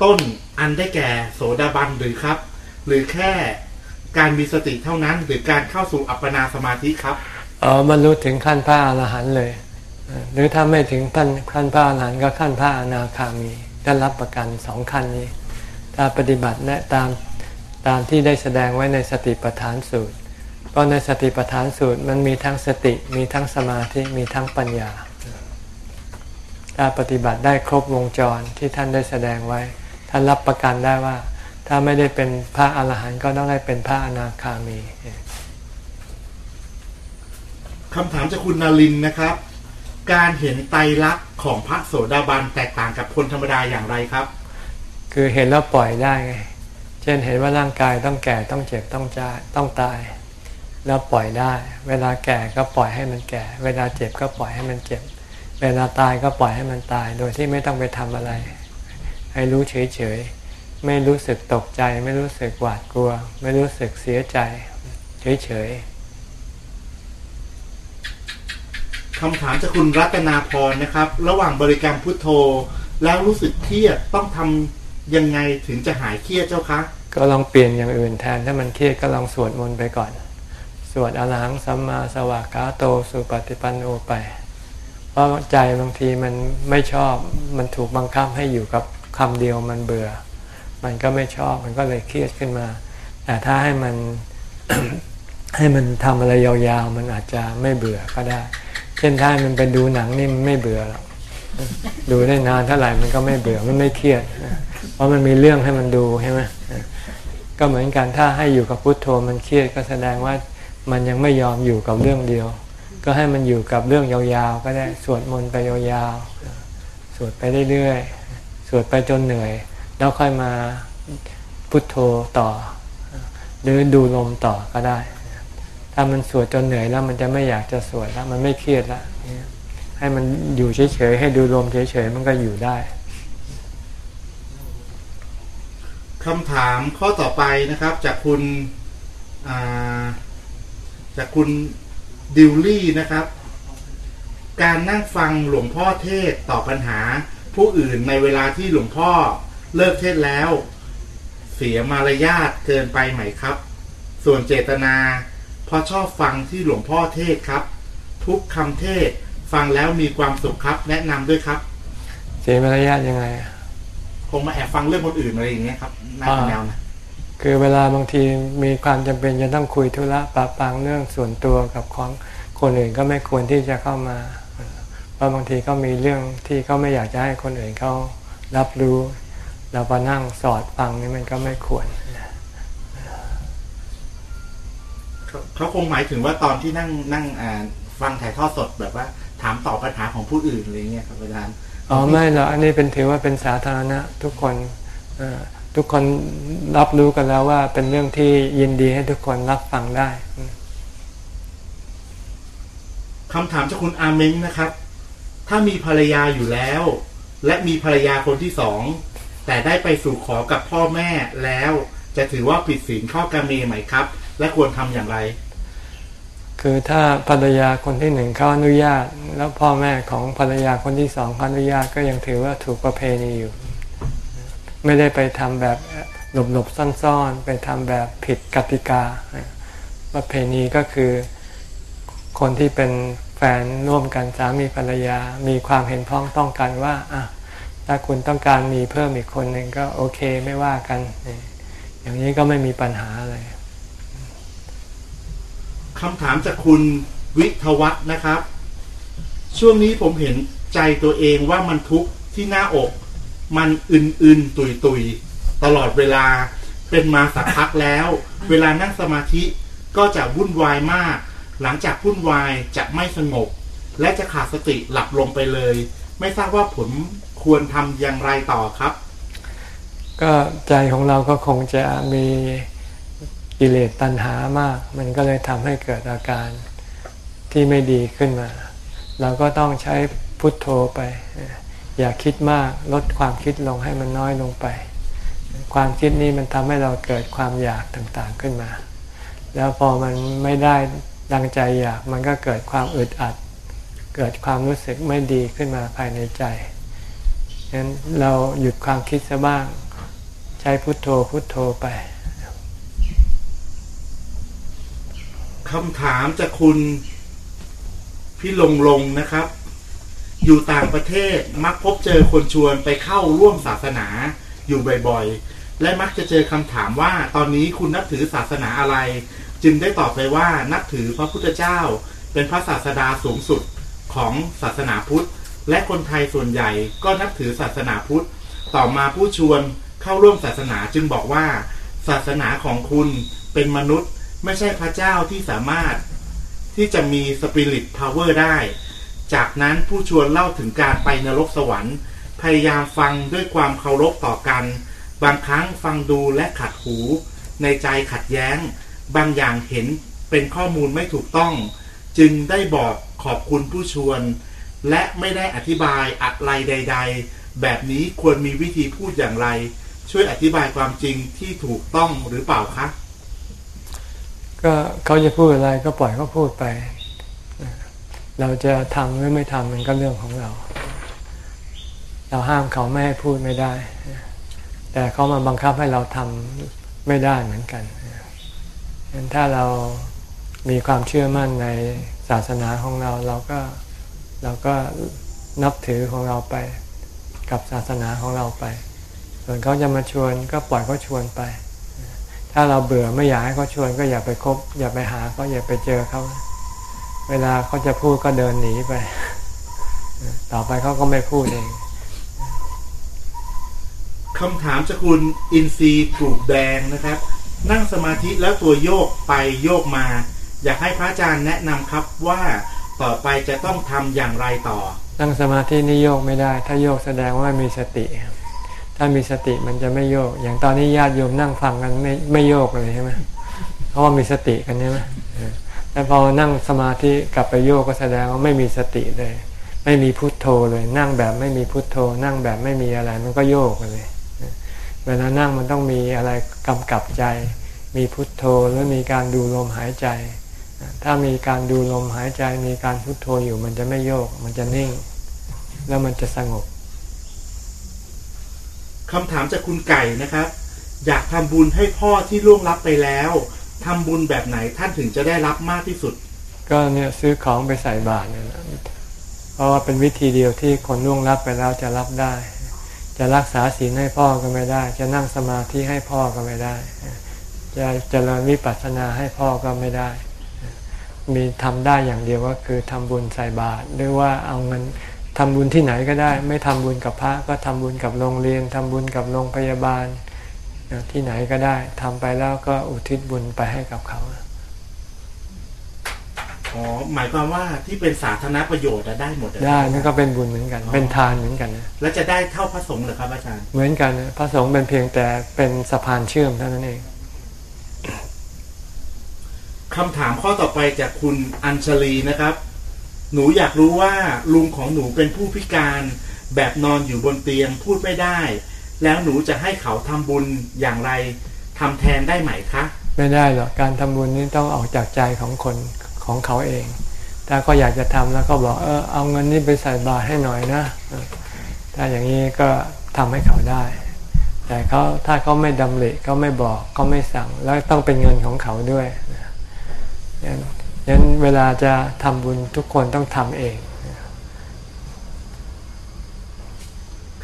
ต้นอันได้แก่โสดาบันหรือครับ หรือแค่การมีสติเท่านั้นหรือการเข้าสู่อัปปนาสมาธิครับอ๋อบรรลุถึงขั้นพระอรหันต์เลย หรือถ้าไม่ถึงขั้นขั้นพระอรหันต์ก็ขั้นพระอนาคามีได้รับประกันสองขั้นนี้ ถ้าปฏิบัติและตามตามที่ได้แสดงไว้ในสติปัฏฐานสูตรก็ในสติปัฏฐานสูตรมันมีทั้งสติมีทั้งสมาธิมีทั้งปัญญา ถ้าปฏิบัติได้ครบวงจรที่ท่านได้แสดงไว้ ท่านรับประกันได้ว่า ถ้าไม่ได้เป็นพระอรหันต์ก็ต้องได้เป็นพระอนาคามีคคำถามจากคุณนารินนะครับ การเห็นไตรลักษณ์ของพระโสดาบันแตกต่างกับคนธรรมดาอย่างไรครับ คือเห็นแล้วปล่อยได้ไง เช่นเห็นว่าร่างกายต้องแก่ต้องเจ็บต้องจาต้องตาย แล้วปล่อยได้ เวลาแก่ก็ปล่อยให้มันแก่ เวลาเจ็บก็ปล่อยให้มันเจ็บ เวลาตายก็ปล่อยให้มันตาย โดยที่ไม่ต้องไปทำอะไร ให้รู้เฉยๆ ไม่รู้สึกตกใจ ไม่รู้สึกหวาดกลัว ไม่รู้สึกเสียใจ เฉยๆคำถามจากคุณรัตนาพรนะครับ ระหว่างบริกรรมพุทโธ แล้วรู้สึกเครียดต้องทำ ยังไงถึงจะหายเครียดเจ้าคะ ก็ลองเปลี่ยนอย่างอื่นแทน ถ้ามันเครียดก็ลองสวดมนต์ไปก่อน สวดอรหังสัมมาสวากาโตสุปฏิปันโนไป เพราะใจบางทีมันไม่ชอบ มันถูกบังคับให้อยู่กับคำเดียวมันเบื่อ มันก็ไม่ชอบ มันก็เลยเครียดขึ้นมา แต่ถ้าให้มันให้มันทำอะไรยาวๆ มันอาจจะไม่เบื่อก็ได้ เช่นถ้ามันไปดูหนังนี่มันไม่เบื่อหรอก ดูได้นานเท่าไหร่มันก็ไม่เบื่อ มันไม่เครียด เพราะมันมีเรื่องให้มันดูใช่ไหมก็เหมือนกันถ้าให้อยู่กับพุทโธมันเครียดก็แสดงว่ามันยังไม่ยอมอยู่กับเรื่องเดียว ก็ให้มันอยู่กับเรื่องยาวๆ ก็ได้สวดมนต์ไปยาวๆ สวดไปเรื่อยๆ สวดไปจนเหนื่อย แล้วค่อยมาพุทโธต่อ หรือดูลมต่อก็ได้ ถ้ามันสวดจนเหนื่อยแล้วมันจะไม่อยากจะสวดแล้วมันไม่เครียดแล้วให้มันอยู่เฉยๆให้ดูลมเฉยๆมันก็อยู่ได้ คำถามข้อต่อไปนะครับจากคุณจากคุณดิวลี่นะครับ การนั่งฟังหลวงพ่อเทศตอบปัญหาผู้อื่นในเวลาที่หลวงพ่อเลิกเทศแล้ว เสียมารยาทเกินไปไหมครับ ส่วนเจตนาเพราะชอบฟังที่หลวงพ่อเทศครับ ทุกคำเทศฟังแล้วมีความสุขครับ แนะนำด้วยครับ เสียมารยาทยังไง คงมาแอบฟังเรื่องคนอื่นอะไรอย่างเงี้ยครับน่าแนวนะคือเวลาบางทีมีความจำเป็นจะต้องคุยธุระปะปังเรื่องส่วนตัวกับของคนอื่นก็ไม่ควรที่จะเข้ามาเพราะบางทีก็มีเรื่องที่เขาไม่อยากจะให้คนอื่นเขารับรู้เราไปนั่งสอดฟังนี่มันก็ไม่ควรเขาคงหมายถึงว่าตอนที่นั่งนั่งอ่าฟังถ่ายทอดสดแบบว่า ถามตอบปัญหาของผู้อื่นอะไรเงี้ยครับอาจารย์ อ๋อไม่หรอกอันนี้เป็นถือว่าเป็นสาธารณะทุกคนทุกคนรับรู้กันแล้วว่าเป็นเรื่องที่ยินดีให้ทุกคนรับฟังได้คำถามจากคุณอาเม้งนะครับ ถ้ามีภรรยาอยู่แล้ว และมีภรรยาคนที่สอง แต่ได้ไปสู่ขอกับพ่อแม่แล้ว จะถือว่าผิดศีลข้อกาเมไหมครับ และควรทำอย่างไร คือถ้าภรรยาคนที่หนึ่งเขาอนุญาต แล้วพ่อแม่ของภรรยาคนที่สองเขาอนุญาตก็ยังถือว่าถูกประเพณีอยู่ ไม่ได้ไปทำแบบหลบหลบซ่อนๆไปทำแบบผิดกติกา ประเพณีก็คือคนที่เป็นแฟนร่วมกันสามีภรรยา มีความเห็นพ้องต้องกันว่าอะถ้าคุณต้องการมีเพิ่มอีกคนหนึ่งก็โอเคไม่ว่ากัน อย่างนี้ก็ไม่มีปัญหาอะไร คำถามจากคุณวิทวัฒนะครับ ช่วงนี้ผมเห็นใจตัวเองว่ามันทุกข์ที่หน้าอก มันอึนๆ ตุยๆ ตลอดเวลาเป็นมาสักพักแล้ว เวลานั่งสมาธิก็จะวุ่นวายมาก หลังจากวุ่นวายจะไม่สงบ และจะขาดสติหลับลงไปเลย ไม่ทราบว่าผมควรทำอย่างไรต่อครับ ก็ใจของเราก็คงจะมี กิเลสตัณหามาก มันก็เลยทำให้เกิดอาการที่ไม่ดีขึ้นมา เราก็ต้องใช้พุทโธไป อย่าคิดมากลดความคิดลงให้มันน้อยลงไป ความคิดนี้มันทำให้เราเกิดความอยากต่างๆขึ้นมา แล้วพอมันไม่ได้ดังใจอยากมันก็เกิดความอึดอัด เกิดความรู้สึกไม่ดีขึ้นมาภายในใจฉะนั้นเราหยุดความคิดซะบ้าง ใช้พุทโธพุทโธไป คำถามจากคุณพี่ลงลงนะครับ อยู่ต่างประเทศมักพบเจอคนชวนไปเข้าร่วมศาสนาอยู่บ่อยๆ และมักจะเจอคำถามว่าตอนนี้คุณนับถือศาสนาอะไร จึงได้ตอบไปว่านับถือพระพุทธเจ้า เป็นพระศาสดาสูงสุดของศาสนาพุทธ และคนไทยส่วนใหญ่ก็นับถือศาสนาพุทธ ต่อมาผู้ชวนเข้าร่วมศาสนาจึงบอกว่า ศาสนาของคุณเป็นมนุษย์ ไม่ใช่พระเจ้าที่สามารถที่จะมีสปิริตพาวเวอร์ได้ จากนั้นผู้ชวนเล่าถึงการไปนรกสวรรค์ พยายามฟังด้วยความเคารพต่อกัน บางครั้งฟังดูและขัดหู ในใจขัดแย้ง บางอย่างเห็นเป็นข้อมูลไม่ถูกต้อง จึงได้บอกขอบคุณผู้ชวน และไม่ได้อธิบายอะไรใด ๆ แบบนี้ควรมีวิธีพูดอย่างไร ช่วยอธิบายความจริงที่ถูกต้องหรือเปล่าคะ ก็เขาจะพูดอะไรก็ปล่อยเขาพูดไป เราจะทำหรือไม่ทำมันก็เรื่องของเรา เราห้ามเขาไม่ให้พูดไม่ได้ แต่เขามาบังคับให้เราทำไม่ได้เหมือนกันฉะนั้นถ้าเรามีความเชื่อมั่นในศาสนาของเราเราก็เราก็นับถือของเราไปกับศาสนาของเราไป ส่วนเขาจะมาชวนก็ปล่อยเขาชวนไป ถ้าเราเบื่อไม่อยากให้เขาชวนก็อย่าไปคบ อย่าไปหาเขาอย่าไปเจอเขาเวลาเขาจะพูดก็เดินหนีไป ต่อไปเขาก็ไม่พูดเองคำถามจากคุณอินซีกรูปแดงนะครับ นั่งสมาธิแล้วตัวโยกไปโยกมา อยากให้พระอาจารย์แนะนำครับว่าต่อไปจะต้องทำอย่างไรต่อ นั่งสมาธินี่โยกไม่ได้ ถ้าโยกแสดงว่ามีสติ ถ้ามีสติมันจะไม่โยก อย่างตอนนี้ญาติโยมนั่งฟังกันไม่ไม่โยกเลยใช่ไหมเพราะว่ามีสติกันใช่ไหมแต่พอนั่งสมาธิกลับไปโยกก็แสดงว่าไม่มีสติเลย ไม่มีพุทโธเลย นั่งแบบไม่มีพุทโธ นั่งแบบไม่มีอะไรมันก็โยกเลย เวลานั่งมันต้องมีอะไรกำกับใจ มีพุทโธหรือมีการดูลมหายใจ ถ้ามีการดูลมหายใจมีการพุทโธอยู่มันจะไม่โยก มันจะนิ่ง แล้วมันจะสงบ คำถามจากคุณไก่นะครับ อยากทำบุญให้พ่อที่ล่วงลับไปแล้วทำบุญแบบไหนท่านถึงจะได้รับมากที่สุด ก็เนี่ยซื้อของไปใส่บาตรเนี่ยนะเพราะว่าเป็นวิธีเดียวที่คนล่วงลับไปแล้วจะรับได้ จะรักษาศีลให้พ่อก็ไม่ได้ จะนั่งสมาธิให้พ่อก็ไม่ได้ จะจะเจริญวิปัสสนาให้พ่อก็ไม่ได้ มีทำได้อย่างเดียวก็คือทำบุญใส่บาตรหรือว่าเอาเงิน ทำบุญที่ไหนก็ได้ ไม่ทำบุญกับพระก็ทำบุญกับโรงเรียนทำบุญกับโรงพยาบาลที่ไหนก็ได้ทำไปแล้วก็อุทิศบุญไปให้กับเขาอ๋อหมายความว่าที่เป็นสาธารณประโยชน์อะได้หมดอะได้นั่นก็เป็นบุญเหมือนกัน เป็นทานเหมือนกันนะแล้วจะได้เท่าพระสงฆ์เหรือครับอาจารย์เหมือนกันนะพระสงฆ์เป็นเพียงแต่เป็นสะพานเชื่อมเท่านั้นเองคำถามข้อต่อไปจากคุณอัญชลีนะครับ หนูอยากรู้ว่าลุงของหนูเป็นผู้พิการแบบนอนอยู่บนเตียงพูดไม่ได้ แล้วหนูจะให้เขาทำบุญอย่างไรทำแทนได้ไหมคะไม่ได้หรอกการทำบุญนี่ต้องออกจากใจของคนของเขาเอง ถ้าเขาอยากจะทำแล้วก็บอกเออเอาเงินนี้ไปใส่บาตรให้หน่อยนะถ้าอย่างนี้ก็ทำให้เขาได้ แต่เขาถ้าเขาไม่ดำริเขาไม่บอกเขาไม่สั่งแล้วต้องเป็นเงินของเขาด้วยนะ งั้นงั้นเวลาจะทำบุญทุกคนต้องทำเอง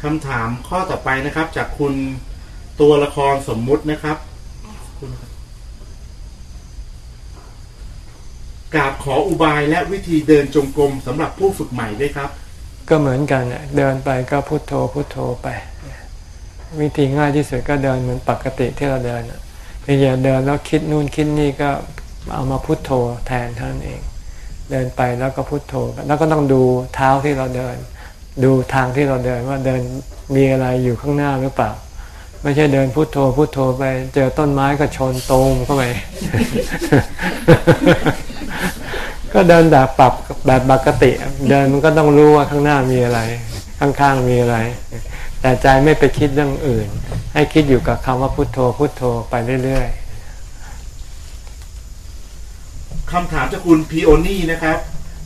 คำถามข้อต่อไปนะครับ จากคุณตัวละครสมมุตินะครับคุณกราบขออุบายและวิธีเดินจงกรมสำหรับผู้ฝึกใหม่ด้วยครับ ก็เหมือนกันน่ะเดินไปก็พุโทโธพุโทโธไป วิธีง่ายที่สุดก็เดินเหมือนปกติที่เราเดินน่ะเพียงแต่เดินแล้วคิดนู่นคิดนี่ก็ เอามาพุโทโธแทนเท่านั้นเอง เดินไปแล้วก็พุโทโธ แล้วก็ต้องดูเท้าที่เราเดิน ดูทางที่เราเดินว่าเดินมีอะไรอยู่ข้างหน้าหรือเปล่า ไม่ใช่เดินพุโทโธพุโทโธไป เจอต้นไม้ก็ชนโตมเข้าไปก็เดินแบบปรับแบบปกติ เดินมันก็ต้องรู้ว่าข้างหน้ามีอะไร ข้างๆมีอะไร แต่ใจไม่ไปคิดเรื่องอื่น ให้คิดอยู่กับคำว่าพุทโธพุทโธไปเรื่อย คำถามจากคุณพีโอนี่นะครับ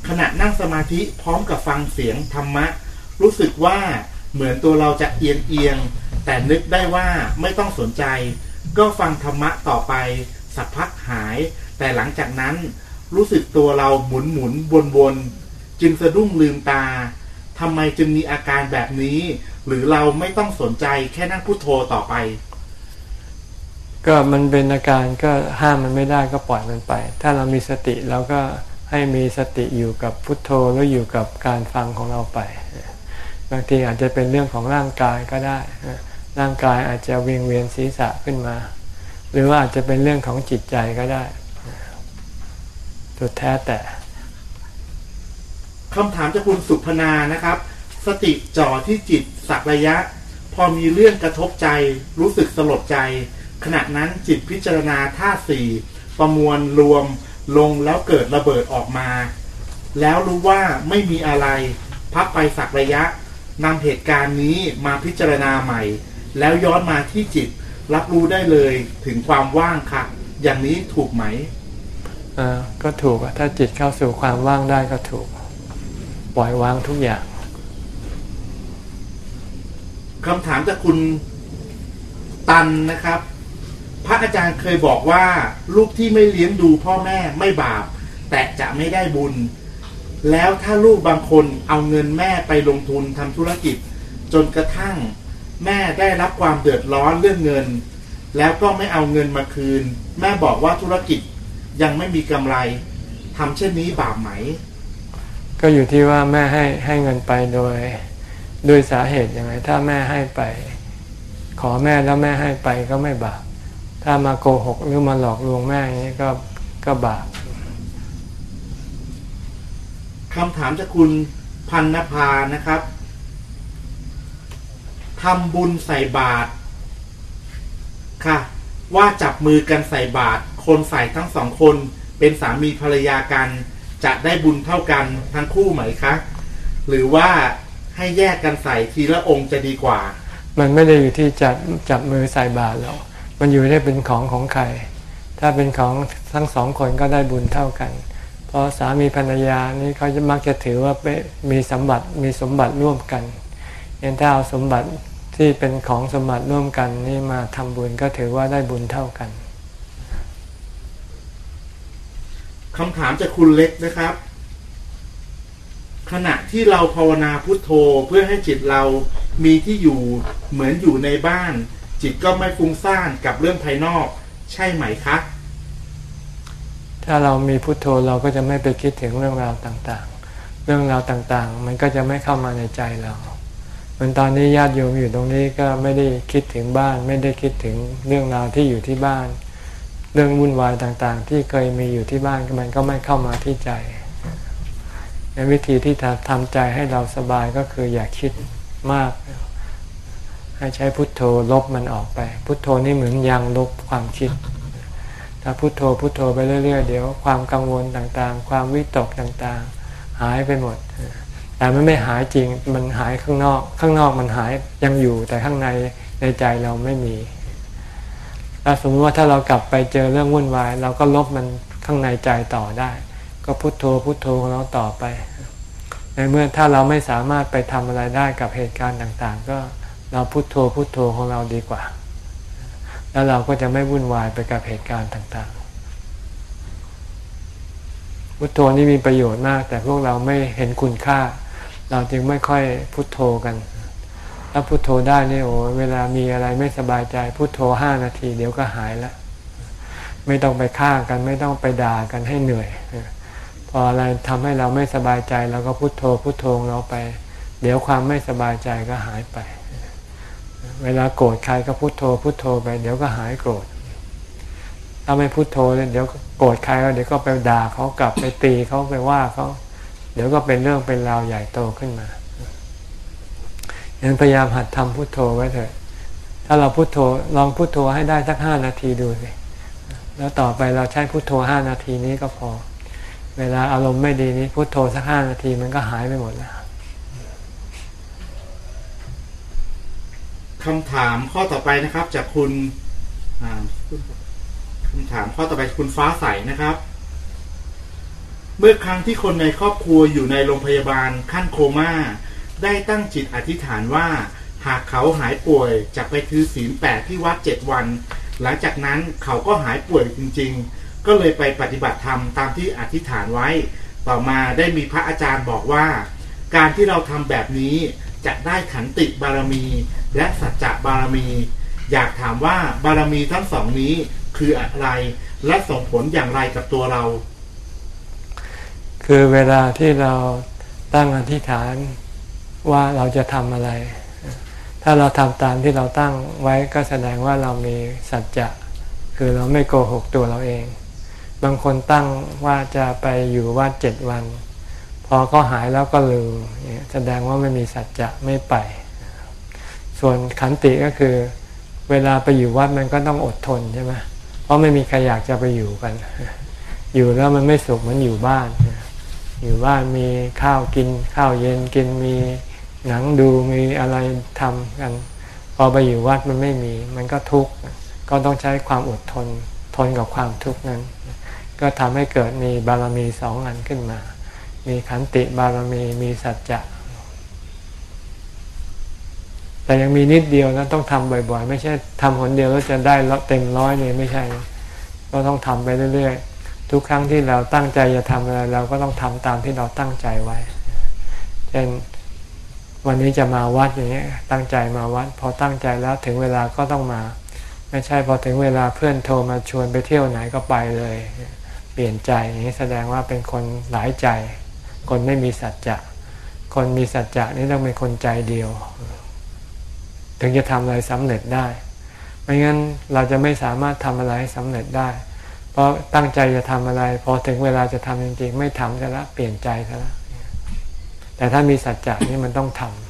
ขณะนั่งสมาธิพร้อมกับฟังเสียงธรรมะ รู้สึกว่าเหมือนตัวเราจะเอียงเอียงแต่นึกได้ว่าไม่ต้องสนใจ ก็ฟังธรรมะต่อไป สักพักหาย แต่หลังจากนั้น รู้สึกตัวเราหมุนหมุนวนวนจึงสะดุ้งลืมตาทำไมจึงมีอาการแบบนี้ หรือเราไม่ต้องสนใจแค่นั่งพุโทโธต่อไป ก็มันเป็นอาการก็ห้ามมันไม่ได้ก็ปล่อยมันไป ถ้าเรามีสติเราก็ให้มีสติอยู่กับพุทโธหรืออยู่กับการฟังของเราไป บางทีอาจจะเป็นเรื่องของร่างกายก็ได้ ร่างกายอาจจะเวียงเวียนศีรษะขึ้นมา หรือว่าอาจจะเป็นเรื่องของจิตใจก็ได้สุดแท้แต่คำถามจากคุณสุพนานะครับ สติจ่อที่จิตสักระยะ พอมีเรื่องกระทบใจรู้สึกสลดใจ ขณะนั้นจิตพิจารณาท่าสี่ประมวลรวมลงแล้วเกิดระเบิดออกมา แล้วรู้ว่าไม่มีอะไร พักไปสักระยะนำเหตุการณ์นี้มาพิจารณาใหม่ แล้วย้อนมาที่จิตรับรู้ได้เลยถึงความว่างค่ะ อย่างนี้ถูกไหมอ่าก็ถูกอะถ้าจิตเข้าสู่ความว่างได้ก็ถูก ปล่อยวางทุกอย่างคำถามจากคุณตันนะครับ พระอาจารย์เคยบอกว่าลูกที่ไม่เลี้ยงดูพ่อแม่ไม่บาป แต่จะไม่ได้บุญ แล้วถ้าลูกบางคนเอาเงินแม่ไปลงทุนทำธุรกิจ จนกระทั่งแม่ได้รับความเดือดร้อนเรื่องเงิน แล้วก็ไม่เอาเงินมาคืน แม่บอกว่าธุรกิจยังไม่มีกำไรทำเช่นนี้บาปไหม ก็อยู่ที่ว่าแม่ให้ให้เงินไปโดยด้วยสาเหตุยังไงถ้าแม่ให้ไป ขอแม่แล้วแม่ให้ไปก็ไม่บาป ถ้ามาโกหกหรือมาหลอกลวงแม่อย่างนี้ก็ก็บาปคำถามจากคุณพันนภานะครับทำบุญใส่บาตรค่ะ ว่าจับมือกันใส่บาตรคนใส่ทั้งสองคนเป็นสามีภรรยากัน จะได้บุญเท่ากันทั้งคู่ไหมคะหรือว่าให้แยกกันใส่ทีละองค์จะดีกว่า มันไม่ได้อยู่ที่จับจับมือใส่บาตรหรอก มันอยู่ที่เป็นของของใคร ถ้าเป็นของทั้งสองคนก็ได้บุญเท่ากัน เพราะสามีภรรยานี่เขาจะมักจะถือว่าเป็นมีสมบัติมีสมบัติร่วมกันเห็นถ้าเอาสมบัติที่เป็นของสมบัติร่วมกันนี่มาทำบุญก็ถือว่าได้บุญเท่ากันคำถามจากคุณเล็กนะครับ ขณะที่เราภาวนาพุทโธเพื่อให้จิตเรามีที่อยู่เหมือนอยู่ในบ้าน จิตก็ไม่ฟุ้งซ่านกับเรื่องภายนอก ใช่ไหมคะ ถ้าเรามีพุทโธเราก็จะไม่ไปคิดถึงเรื่องราวต่างๆ เรื่องราวต่างๆ มันก็จะไม่เข้ามาในใจเราเหมือนตอนนี้ญาติโยมอยู่ตรงนี้ก็ไม่ได้คิดถึงบ้าน ไม่ได้คิดถึงเรื่องราวที่อยู่ที่บ้าน เรื่องวุ่นวายต่างๆ ที่เคยมีอยู่ที่บ้านมันก็ไม่เข้ามาที่ใจในวิธีที่ทำใจให้เราสบายก็คืออย่าคิดมาก ให้ใช้พุทโธลบมันออกไป พุทโธนี่เหมือนยางลบความคิด ถ้าพุทโธพุทโธไปเรื่อยๆ เดี๋ยวความกังวลต่างๆ ความวิตกต่างๆ หายไปหมด แต่มันไม่หายจริงมันหายข้างนอก ข้างนอกมันหายยังอยู่แต่ข้างในในใจเราไม่มีถ้าสมมติว่าถ้าเรากลับไปเจอเรื่องวุ่นวาย เราก็ลบมันข้างในใจต่อได้ ก็พุโทโธพุโทโธของเราต่อไปในเมื่อถ้าเราไม่สามารถไปทำอะไรได้กับเหตุการณ์ต่างๆ ก็ เราพุโทโธพุโทโธของเราดีกว่า แล้วเราก็จะไม่วุ่นวายไปกับเหตุการณ์ต่างๆ พุทโธนี่มีประโยชน์มาก แต่พวกเราไม่เห็นคุณค่า เราจึงไม่ค่อยพุทโธกันถ้าพุทโธได้นี่โอ้เวลามีอะไรไม่สบายใจพุทโธห้านาที เดี๋ยวก็หายแล้วไม่ต้องไปฆ่ากันไม่ต้องไปด่ากันให้เหนื่อยพออะไรทำให้เราไม่สบายใจเราก็พุทโธพุทโธเราไป เดี๋ยวความไม่สบายใจก็หายไป เวลาโกรธใครก็พุโทโธพุโทโธไป เดี๋ยวก็หายโกรธถ้าไม่พุโทโธเดี๋ยวโกรธใครเดี๋ยวก็ไปด่าเขากลับไปตีเขาไปว่าเขาเดี๋ยวก็เป็นเรื่องเป็นราวใหญ่โตขึ้นมายังพยายามหัดทำพุโทโธไว้เถอะ ถ้าเราพุโทโธลองพุโทโธให้ได้สักห้านาทีดูสิแล้วต่อไปเราใช้พุโทโธห้านาทีนี้ก็พอ เวลาอารมณ์ไม่ดีนี้พุโทโธสักห้านาทีมันก็หายไปหมดแล้ว คำถามข้อต่อไปนะครับ จากคุณคำถามข้อต่อไปคุณฟ้าใสนะครับ เมื่อครั้งที่คนในครอบครัวอยู่ในโรงพยาบาลขั้นโคมา่า ได้ตั้งจิตอธิษฐานว่า หากเขาหายป่วยจะไปถือศีลแปดที่วัดเจ็ดวัน หลังจากนั้นเขาก็หายป่วยจริง ๆ ก็เลยไปปฏิบัติธรรมตามที่อธิษฐานไว้ ต่อมาได้มีพระอาจารย์บอกว่า การที่เราทำแบบนี้ จะได้ขันติบารมี และสัจจะบารมี อยากถามว่าบารมีทั้งสองนี้คืออะไร และส่งผลอย่างไรกับตัวเรา คือเวลาที่เราตั้งอธิษฐานว่าเราจะทำอะไร ถ้าเราทำตามที่เราตั้งไว้ก็แสดงว่าเรามีสัจจะคือเราไม่โกหกตัวเราเอง บางคนตั้งว่าจะไปอยู่วัดเจ็ดวัน พอเขาหายแล้วก็ลืมแสดงว่าไม่มีสัจจะไม่ไป ส่วนขันติก็คือ เวลาไปอยู่วัดมันก็ต้องอดทนใช่ไหมเพราะไม่มีใครอยากจะไปอยู่กัน อยู่แล้วมันไม่สุขเหมือนอยู่บ้าน อยู่บ้านมีข้าวกิน ข้าวเย็นกินมีหนังดูมีอะไรทำกัน พอไปอยู่วัดมันไม่มีมันก็ทุกข์ก็ต้องใช้ความอดทนทนกับความทุกข์นั้น ก็ทำให้เกิดมีบารมีสองอันขึ้นมา มีขันติบารมีมีสัจจะแต่ยังมีนิดเดียวนะต้องทำบ่อย ๆ ไม่ใช่ทำคนเดียวแล้วจะได้เต็มร้อยเลยไม่ใช่ ก็ต้องทำไปเรื่อยๆ ทุกครั้งที่เราตั้งใจจะทำอะไรเราก็ต้องทำตามที่เราตั้งใจไว้เช่นวันนี้จะมาวัดอย่างนี้ตั้งใจมาวัด พอตั้งใจแล้วถึงเวลาก็ต้องมา ไม่ใช่พอถึงเวลาเพื่อนโทรมาชวนไปเที่ยวไหนก็ไปเลย เปลี่ยนใจอย่างนี้แสดงว่าเป็นคนหลายใจ คนไม่มีสัจจะ คนมีสัจจะนี่ต้องเป็นคนใจเดียว ถึงจะทำอะไรสำเร็จได้ ไม่งั้นเราจะไม่สามารถทำอะไรสำเร็จได้ เพราะตั้งใจจะทำอะไร พอถึงเวลาจะทำจริงๆ ไม่ทำจะละเปลี่ยนใจซะละแต่ถ้ามีสัจจะนี่มันต้องทำ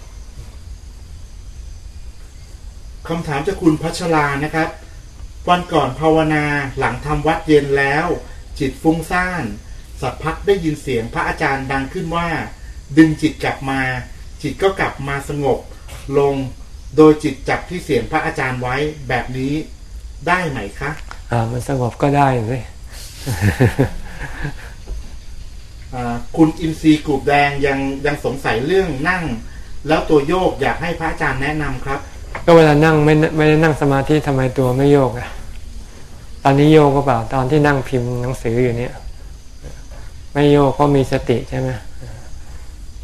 คำถามจากคุณพัชรานะครับ วันก่อนภาวนาหลังทำวัดเย็นแล้ว จิตฟุ้งซ่าน สักพักได้ยินเสียงพระอาจารย์ดังขึ้นว่า ดึงจิตกลับมา จิตก็กลับมาสงบ ลงโดยจิตจับที่เสียงพระอาจารย์ไว้แบบนี้ได้ไหมคะอ่ามันสงบก็ได้เลยคุณอินทรีย์กรูบแดงยังยังสงสัยเรื่องนั่ง แล้วตัวโยกอยากให้พระอาจารย์แนะนำครับ ก็เวลานั่งไม่ไม่ได้นั่งสมาธิทำไมตัวไม่โยกอะตอนนี้โยกก็เปล่าตอนที่นั่งพิมพ์หนังสืออยู่เนี่ย ไม่โยกก็มีสติใช่ไหม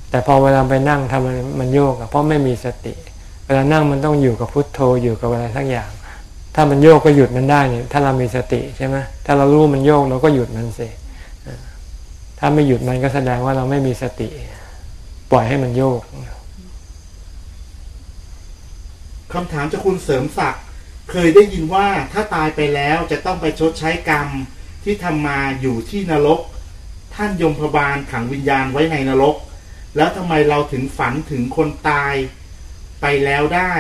แต่พอเวลาไปนั่งทำมันมันโยกเพราะไม่มีสติ เวลานั่งมันต้องอยู่กับพุทโธอยู่กับอะไรทั้งอย่าง ถ้ามันโยกก็หยุดมันได้เนี่ยถ้าเรามีสติใช่ไหมถ้าเรารู้มันโยกเราก็หยุดมันสิถ้าไม่หยุดมันก็แสดงว่าเราไม่มีสติ ปล่อยให้มันโยกคำถามจากคุณเสริมศักดิ์เคยได้ยินว่าถ้าตายไปแล้วจะต้องไปชดใช้กรรมที่ทำมาอยู่ที่นรก ท่านยมพบาลขังวิญญาณไว้ในนรก แล้วทำไมเราถึงฝันถึงคนตายไปแล้วได้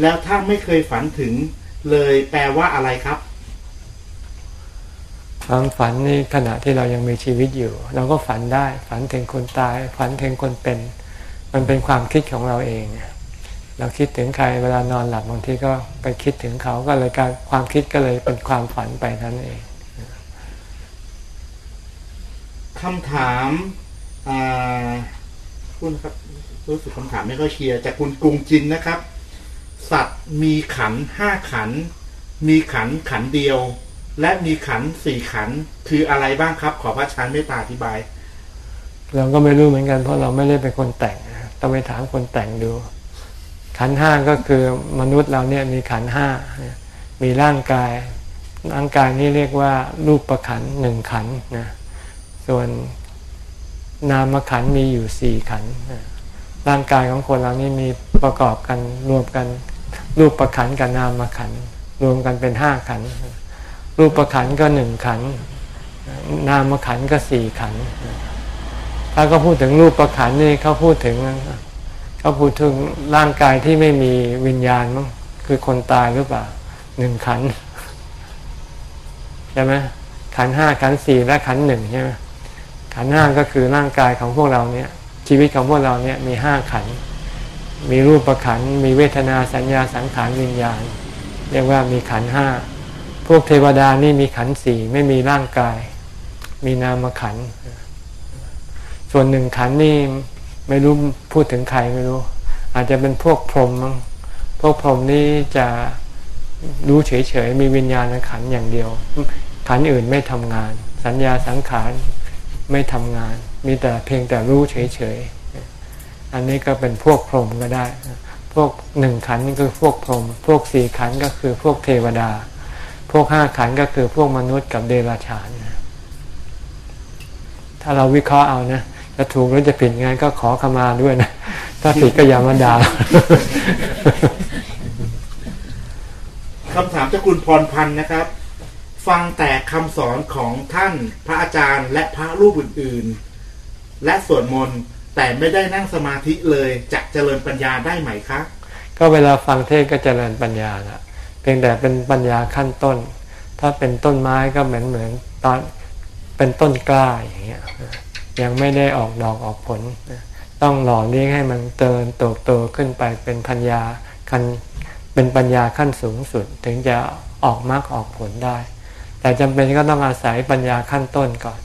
แล้วถ้าไม่เคยฝันถึงเลยแปลว่าอะไรครับความฝันนี่ขณะที่เรายังมีชีวิตอยู่ เราก็ฝันได้ ฝันถึงคนตาย ฝันถึงคนเป็น มันเป็นความคิดของเราเอง เราคิดถึงใครเวลานอนหลับบางทีก็ไปคิดถึงเขาก็เลยการความคิดก็เลยเป็นความฝันไปนั่นเอง คำถามคุณครับรู้สึกคำถามไม่ค่อยเคลียร์จากคุณกรุงจินนะครับ สัตว์มีขันห้าขัน มีขันขันเดียว และมีขันสี่ขันคืออะไรบ้างครับ ขอพระอาจารย์เมตตาอธิบาย เราก็ไม่รู้เหมือนกันเพราะเราไม่ได้เป็นคนแต่งต้องไปถามคนแต่งดู ขันห้าก็คือมนุษย์เราเนี่ยมีขันห้ามีร่างกายร่างกายนี่เรียกว่ารูปประขันหนึ่งขันนะ ส่วนนามขันมีอยู่สี่ขันร่างกายของคนเรานี่มีประกอบกันรวมกัน รูปประขันกับนามขันรวมกันเป็นห้าขัน รูปประขันก็หนึ่งขัน นามขันก็สี่ขัน ถ้าก็พูดถึงรูปประขันนี่เขาพูดถึงเขาพูดถึงร่างกายที่ไม่มีวิญญาณมั้งคือคนตายหรือเปล่าหนึ่งขันใช่ไหมขันห้าขันสี่และขันหนึ่งใช่ไหม ขันห้าก็คือร่างกายของพวกเราเนี่ยชีวิตของพวกเราเนี่ยมีห้าขัน มีรูปประขัน มีเวทนาสัญญาสังขารวิญญาณ เรียกว่ามีขันห้า พวกเทวดานี่มีขันสี่ไม่มีร่างกาย มีนามขัน ส่วนหนึ่งขันนี่ไม่รู้พูดถึงใครไม่รู้ อาจจะเป็นพวกพรหมมั้งพวกพรหมนี่จะรู้เฉยๆมีวิญญาณขันอย่างเดียว ขันอื่นไม่ทำงาน สัญญาสังขาร ไม่ทำงาน มีแต่เพียงแต่รู้เฉยๆ อันนี้ก็เป็นพวกพรหมก็ได้ พวกหนึ่งขันนี่คือพวกพรหมพวกสี่ขันก็คือพวกเทวดา พวกห้าขันก็คือพวกมนุษย์กับเดรัจฉาน ถ้าเราวิเคราะห์เอานะจะถูกหรือจะผิดไงก็ขอขมาด้วยนะ ถ้าผิดก็อย่ามาด่าคำถามจากคุณพรพันธ์นะครับ ฟังแต่คำสอนของท่านพระอาจารย์และพระรูปอื่นๆ และสวดมนต์แต่ไม่ได้นั่งสมาธิเลยจะเจริญปัญญาได้ไหมคะ ก็เวลาฟังเทศก็เจริญปัญญาละเพียงแต่เป็นปัญญาขั้นต้น ถ้าเป็นต้นไม้ก็เหมือนเหมือนตอนเป็นต้นกล้าอย่างเงี้ยยังไม่ได้ออกดอกออกผล ต้องหล่อเลี้ยงให้มันเตินโตโตขึ้นไปเป็นปัญญาขั้นเป็นปัญญาขั้นสูงสุด ถึงจะออกมรรคออกผลได้ แต่จำเป็นก็ต้องอาศัยปัญญาขั้นต้นก่อน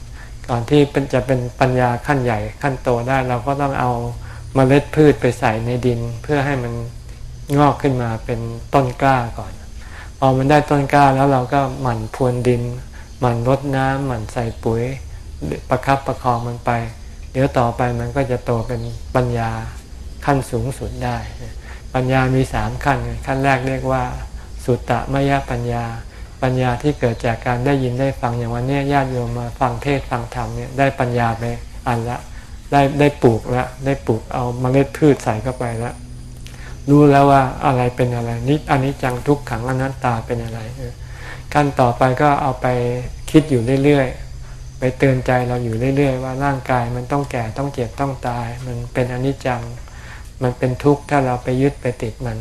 ก่อนที่จะเป็นปัญญาขั้นใหญ่ขั้นโตได้เราก็ต้องเอาเมล็ดพืชไปใส่ในดิน เพื่อให้มันงอกขึ้นมาเป็นต้นกล้าก่อน พอมันได้ต้นกล้าแล้วเราก็หมั่นพรวนดิน หมั่นรดน้ำหมั่นใส่ปุ๋ย ประครับประคองมันไป เดี๋ยวต่อไปมันก็จะโตเป็นปัญญาขั้นสูงสุดได้ ปัญญามีสามขั้น ขั้นแรกเรียกว่า สุตตมยปัญญา ปัญญาที่เกิดจากการได้ยินได้ฟังอย่างวันนี้ญาติโยมมาฟังเทศฟังธรรมเนี่ยได้ปัญญาไปอันละ ได้ได้ปลูกล้วได้ปลูกเอาเมล็ดพืชใส่เข้าไปล้วรู้แล้วว่าอะไรเป็นอะไรนิอันนี้จังทุกขังอนัตตาเป็นอะไรขั้นต่อไปก็เอาไปคิดอยู่เรื่อยๆไปเตือนใจเราอยู่เรื่อยๆว่าร่างกายมันต้องแก่ต้องเจ็บต้องตาย มันเป็นอนิจจัง มันเป็นทุกข์ถ้าเราไปยึดไปติดมัน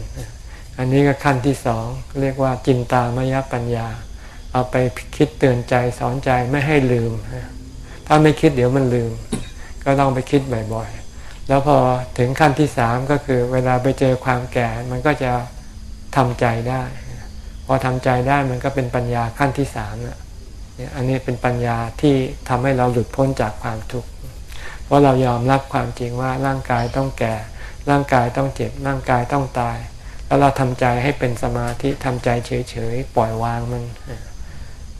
อันนี้ก็ขั้นที่สองเรียกว่าจินตามยปัญญา เอาไปคิดเตือนใจสอนใจไม่ให้ลืม ถ้าไม่คิดเดี๋ยวมันลืม ก็ต้องไปคิดบ่อยๆ แล้วพอถึงขั้นที่สามก็คือ เวลาไปเจอความแก่มันก็จะทำใจได้ พอทำใจได้มันก็เป็นปัญญาขั้นที่สามเนี่ยอันนี้เป็นปัญญาที่ทำให้เราหลุดพ้นจากความทุกข์เพราะเรายอมรับความจริงว่าร่างกายต้องแก่ ร่างกายต้องเจ็บ ร่างกายต้องตาย แล้วเราทำใจให้เป็นสมาธิทำใจเฉยๆ ปล่อยวางมัน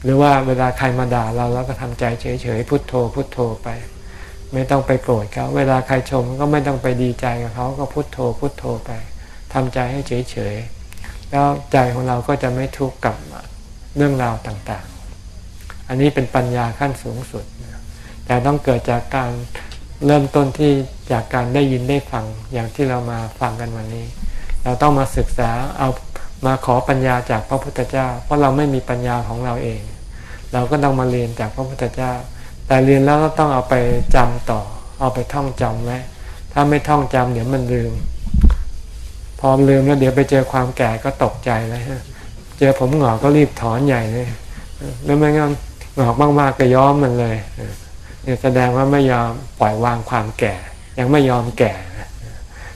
หรือว่าเวลาใครมาด่าเราเราก็ทำใจเฉยๆ พุโทโธ พุโทโธไป ไม่ต้องไปโกรธเขาเวลาใครชมก็ไม่ต้องไปดีใจกับเขาก็พุโทโธ พุโทโธไปทำใจให้เฉยๆ แล้วใจของเราก็จะไม่ทุกข์กับเรื่องราวต่างๆ อันนี้เป็นปัญญาขั้นสูงสุด แต่ต้องเกิดจากการเริ่มต้นที่จากการได้ยินได้ฟังอย่างที่เรามาฟังกันวันนี้ เราต้องมาศึกษาเอามาขอปัญญาจากพระพุทธเจ้า เพราะเราไม่มีปัญญาของเราเอง เราก็ต้องมาเรียนจากพระพุทธเจ้า แต่เรียนแล้วก็ต้องเอาไปจำต่อ เอาไปท่องจำไว้ถ้าไม่ท่องจำเดี๋ยวมันลืม พอลืมแล้วเดี๋ยวไปเจอความแก่ก็ตกใจเลยฮะเจอผมหงอกก็รีบถอนใหญ่เลยแล้วไม่งั้นหงอกมากๆก็ย้อมมันเลยเนี่ยแสดงว่าไม่ยอมปล่อยวางความแก่ ยังไม่ยอมแก่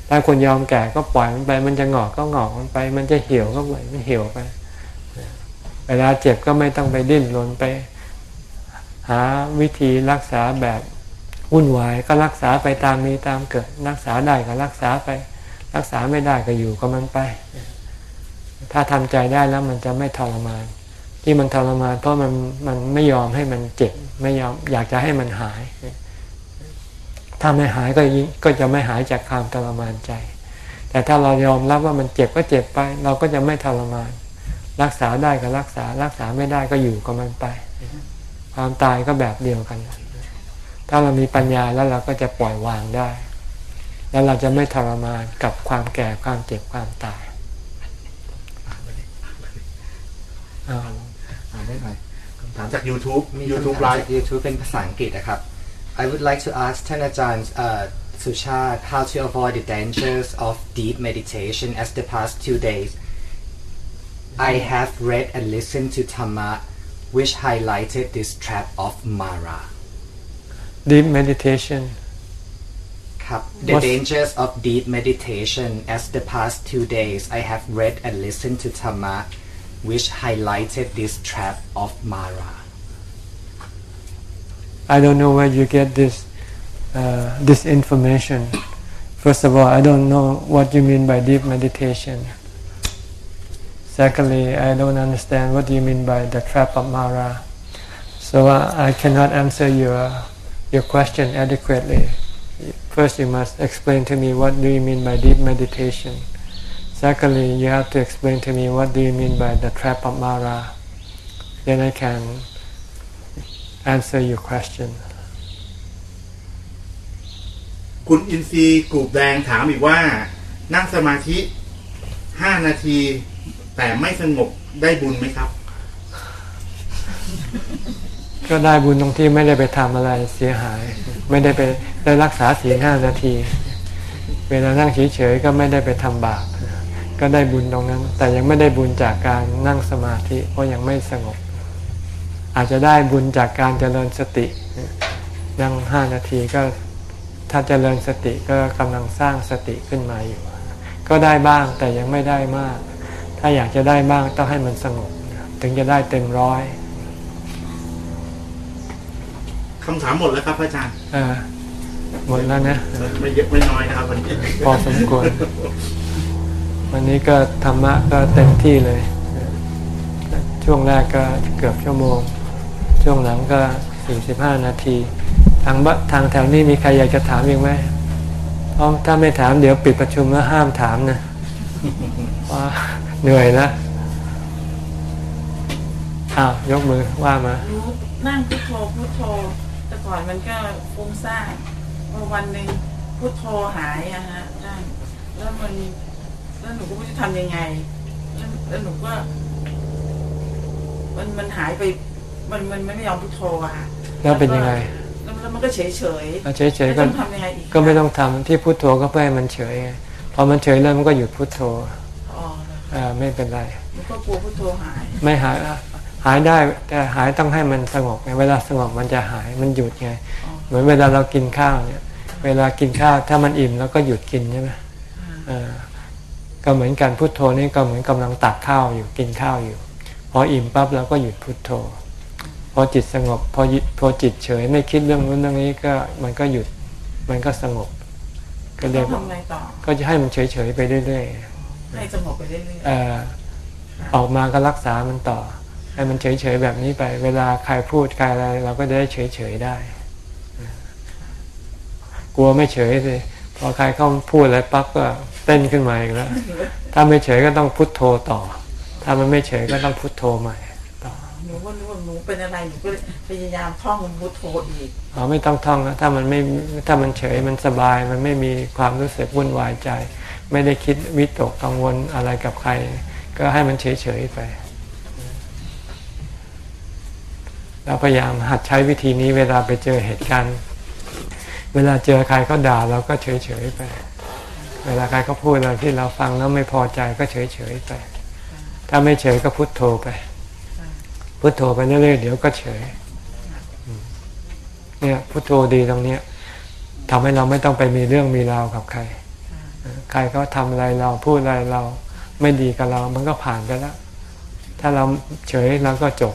ถ้าคนยอมแก่ก็ปล่อยมันไป มันจะงอกก็งอกมันไป มันจะเหี่ยวก็ปล่อยมันเหี่ยวไป เวลาเจ็บก็ไม่ต้องไปดิ้นรนไป หาวิธีรักษาแบบวุ่นวายก็รักษาไปตามมีตามเกิด รักษาได้ก็รักษาไป รักษาไม่ได้ก็อยู่กับมันไป ถ้าทำใจได้แล้วมันจะไม่ทรมาน ที่มันทรมานเพราะมันมันไม่ยอมให้มันเจ็บไม่ยอมอยากจะให้มันหาย ถ้าไม่หายก็ก็จะไม่หายจากความทรมานใจ แต่ถ้าเรายอมรับว่ามันเจ็บก็เจ็บไป เราก็จะไม่ทรมาน รักษาได้ก็รักษา รักษาไม่ได้ก็อยู่กับมันไป ความตายก็แบบเดียวกัน ถ้าเรามีปัญญาแล้วเราก็จะปล่อยวางได้ แล้วเราจะไม่ทรมานกับความแก่ความเจ็บความตายอ่านได้ไหมคำถามจาก YouTube มี YouTube คำถาม Live จาก YouTube เป็นภาษาอังกฤษนะครับ I would like to ask Tan Ajahn uh, Suchat how to avoid the dangers of deep meditation as the past two days. I have read and listened to Tama, which highlighted this trap of Mara. Deep meditation. The What's dangers of deep meditation as the past two days I have read and listened to Tama, which highlighted this trap of Mara. I don't know where you get this uh, this information. First of all, I don't know what you mean by deep meditation. Secondly, I don't understand what do you mean by the trap of Mara. So uh, I cannot answer your your question adequately. First, you must explain to me what do you mean by deep meditation. Secondly, you have to explain to me what do you mean by the trap of Mara. Then I can answer your question. คุณอินซีกรูปแดงถามอีกว่า นั่งสมาธิห้านาที แต่ไม่สงบได้บุญไหมครับ ก็ได้บุญตรงที่ไม่ได้ไปทำอะไรเสียหาย ไม่ได้ไปได้รักษาศีลห้านาที เวลานั่งเฉยๆก็ไม่ได้ไปทำบาปก็ได้บุญตรงนั้น แต่ยังไม่ได้บุญจากการนั่งสมาธิเพราะยังไม่สงบ อาจจะได้บุญจากการเจริญสตินั่งห้านาทีก็ถ้าเจริญสติก็กำลังสร้างสติขึ้นมาอยู่ ก็ได้บ้างแต่ยังไม่ได้มาก ถ้าอยากจะได้บ้างต้องให้มันสงบถึงจะได้เต็มร้อยคำถามหมดแล้วครับพระอาจารย์เออหมดแล้วนะไม่เยอะไม่น้อยนะครับวันนี้พอสมควรวันนี้ก็ธรรมะก็เต็มที่เลย ช่วงแรกก็เกือบชั่วโมง ช่วงหลังก็ 45 นาที ทางบทางแถวนี้มีใครอยากจะถามอีกไหมเพราะถ้าไม่ถามเดี๋ยวปิดประชุมแล้วห้ามถามนะว่าเหนื่อยนะอ้าวยกมือว่ามารู้นั่งพุทโธพุทโธแต่ก่อนมันก็ฟุ้งซ่านพอวันหนึ่งพุทโธหายอะฮะนั่งแล้วมันแล้วหนูก็ไม่รู้จะทำยังไงแล้วแล้วหนูก็มันมันหายไป มันมันไม่ยอมพุทโธอะค่ะแล้วเป็นยังไงแล้วแล้วมันก็เฉยเฉยเอาเฉยๆแล้ก็วต้องทำยังไงอีกก็ไม่ต้องทำที่พุโทโธก็เพื่อให้มันเฉยไงพอมันเฉยแล้วมันก็หยุดพุโทโธอ๋ออ่าไม่เป็นไรหนูก็กลัวพุทโธหาย ไม่หายหายได้แต่หายต้องให้มันสงบไงเวลาสงบมันจะหายมันหยุดไงอ๋อเหมือนเวลาเรากินข้าวเนี่ย เวลากินข้าวถ้ามันอิ่มแล้วก็หยุดกินใช่ไหมเออก็เหมือนกันพุทโธนี่ก็เหมือนกำลังตักข้าวอยู่กินข้าวอยู่ พออิ่มปั๊บเราก็หยุดพุทโธ พอจิตสงบพอหยุดพอจิตเฉยไม่คิดเรื่องนู้นเรื่องนี้ก็มันก็หยุดมันก็สงบ ก็เรีต้ยอกงว่าทำไงต่อก็จะให้มันเฉยๆไปเรื่อยให้สงบไปเรื่อยๆเอ่อออกมาก็รักษามันต่อ ให้มันเฉยๆแบบนี้ไป เวลาใครพูดใครอะไร เราก็จะได้เฉยๆได้ กลัวไม่เฉยสิพอใครเข้าพูดอะไรปั๊บก็เต้นขึ้นมาอีกแล้วถ้าไม่เฉยก็ต้องพุทโธต่อ ถ้ามันไม่เฉยก็ต้องพุทโธใหม่ต่อๆ หนูก็นึกว่าหนูเป็นอะไรหนูก็พยายามท่องพุทโธอีกอ๋อไม่ต้องท่องนะถ้ามันไม่ถ้ามันเฉยมันสบาย มันไม่มีความรู้สึกวุ่นวายใจ ไม่ได้คิดวิตกกังวลอะไรกับใคร ก็ให้มันเฉยๆไปแล้วพยายามหัดใช้วิธีนี้เวลาไปเจอเหตุการณ์ เวลาเจอใครเขาด่าเราก็เฉยๆไป เวลาใครเขาพูดอะไรที่เราฟังแล้วไม่พอใจก็เฉยๆไป ถ้าไม่เฉยก็พุโทโธไป พุทโธไปเรื่อยๆเดี๋ยวก็เฉยเนี่ยพุทโธดีตรงเนี้ยทำให้เราไม่ต้องไปมีเรื่องมีราวกับใคร ใครเขาทำอะไรเราพูดอะไรเราไม่ดีกับเรา มันก็ผ่านไปแล้ว ถ้าเราเฉยเราก็จบ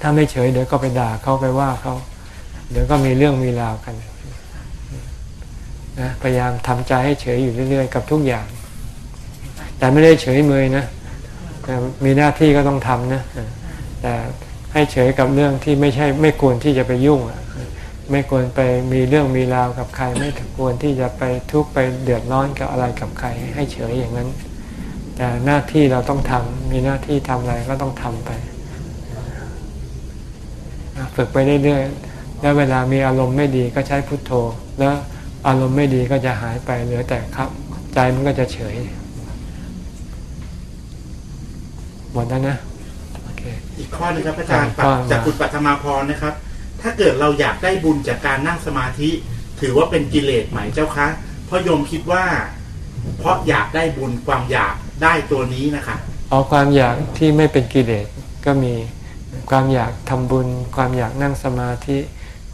ถ้าไม่เฉยเดี๋ยวก็ไปด่าเขาไปว่าเขา เดี๋ยวก็มีเรื่องมีราวกันนะพยายามทำใจให้เฉยอยู่เรื่อยๆ กับทุกอย่าง แต่ไม่ได้เฉยเมยนะแต่มีหน้าที่ก็ต้องทำนะ แต่ให้เฉยกับเรื่องที่ไม่ใช่ไม่ควรที่จะไปยุ่งอะไม่ควรไปมีเรื่องมีราวกับใคร ไม่ควรที่จะไปทุกข์ไปเดือดร้อนกับอะไรกับใคร ให้เฉยอย่างนั้น แต่หน้าที่เราต้องทำมีหน้าที่ทำอะไรก็ต้องทำไปฝึกไปเรื่อยๆแล้วเวลามีอารมณ์ไม่ดีก็ใช้พุทโธ แล้วอารมณ์ไม่ดีก็จะหายไปเหลือแต่ครับ ใจมันก็จะเฉยหมดแล้วนะ อเคอีกข้อหนึงครับอาจารย์ข้อมาจากคุณปัทมาพรนะครับ ถ้าเกิดเราอยากได้บุญจากการนั่งสมาธิ ถือว่าเป็นกิเลสไหมเจ้าคะเพราะโยมคิดว่า เพราะอยากได้บุญความอยากได้ตัวนี้นะคะเอาความอยากที่ไม่เป็นกิเลสก็มีความอยากทำบุญ ความอยากนั่งสมาธิ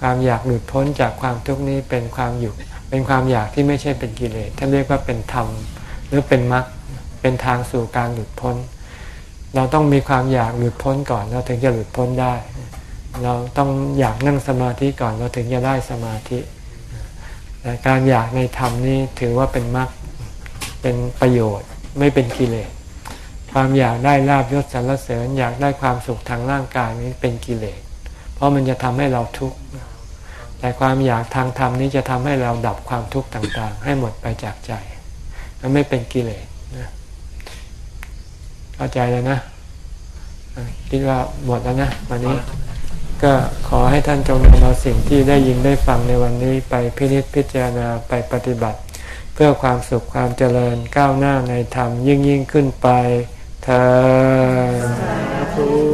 ความอยากหลุดพ้นจากความทุกข์นี้เป็นความอยู่เป็นความอยากที่ไม่ใช่เป็นกิเลสท่านเรียกว่าเป็นธรรมหรือเป็นมรรคเป็นทางสู่การหลุดพ้น เราต้องมีความอยากหลุดพ้นก่อนเราถึงจะหลุดพ้นได้ เราต้องอยากนั่งสมาธิก่อนเราถึงจะได้สมาธิแต่การอยากในธรรมนี้ถือว่าเป็นมรรคเป็นประโยชน์ไม่เป็นกิเลสความอยากได้ลาบยศสรรเสริญ อยากได้ความสุขทางร่างกายนี้เป็นกิเลส เพราะมันจะทำให้เราทุกข์แต่ความอยากทางธรรมนี้จะทำให้เราดับความทุกข์ต่างๆ ให้หมดไปจากใจมันไม่เป็นกิเลส เข้าใจแล้วนะอะคิดว่าหมดแล้วนะวันนี้ก็ขอให้ท่านจงนำเอาสิ่งที่ได้ยินได้ฟังในวันนี้ไปพินิจพิจารณาไปปฏิบัติ เพื่อความสุขความเจริญก้าวหน้าในธรรมยิ่งยิ่งขึ้นไปเธอ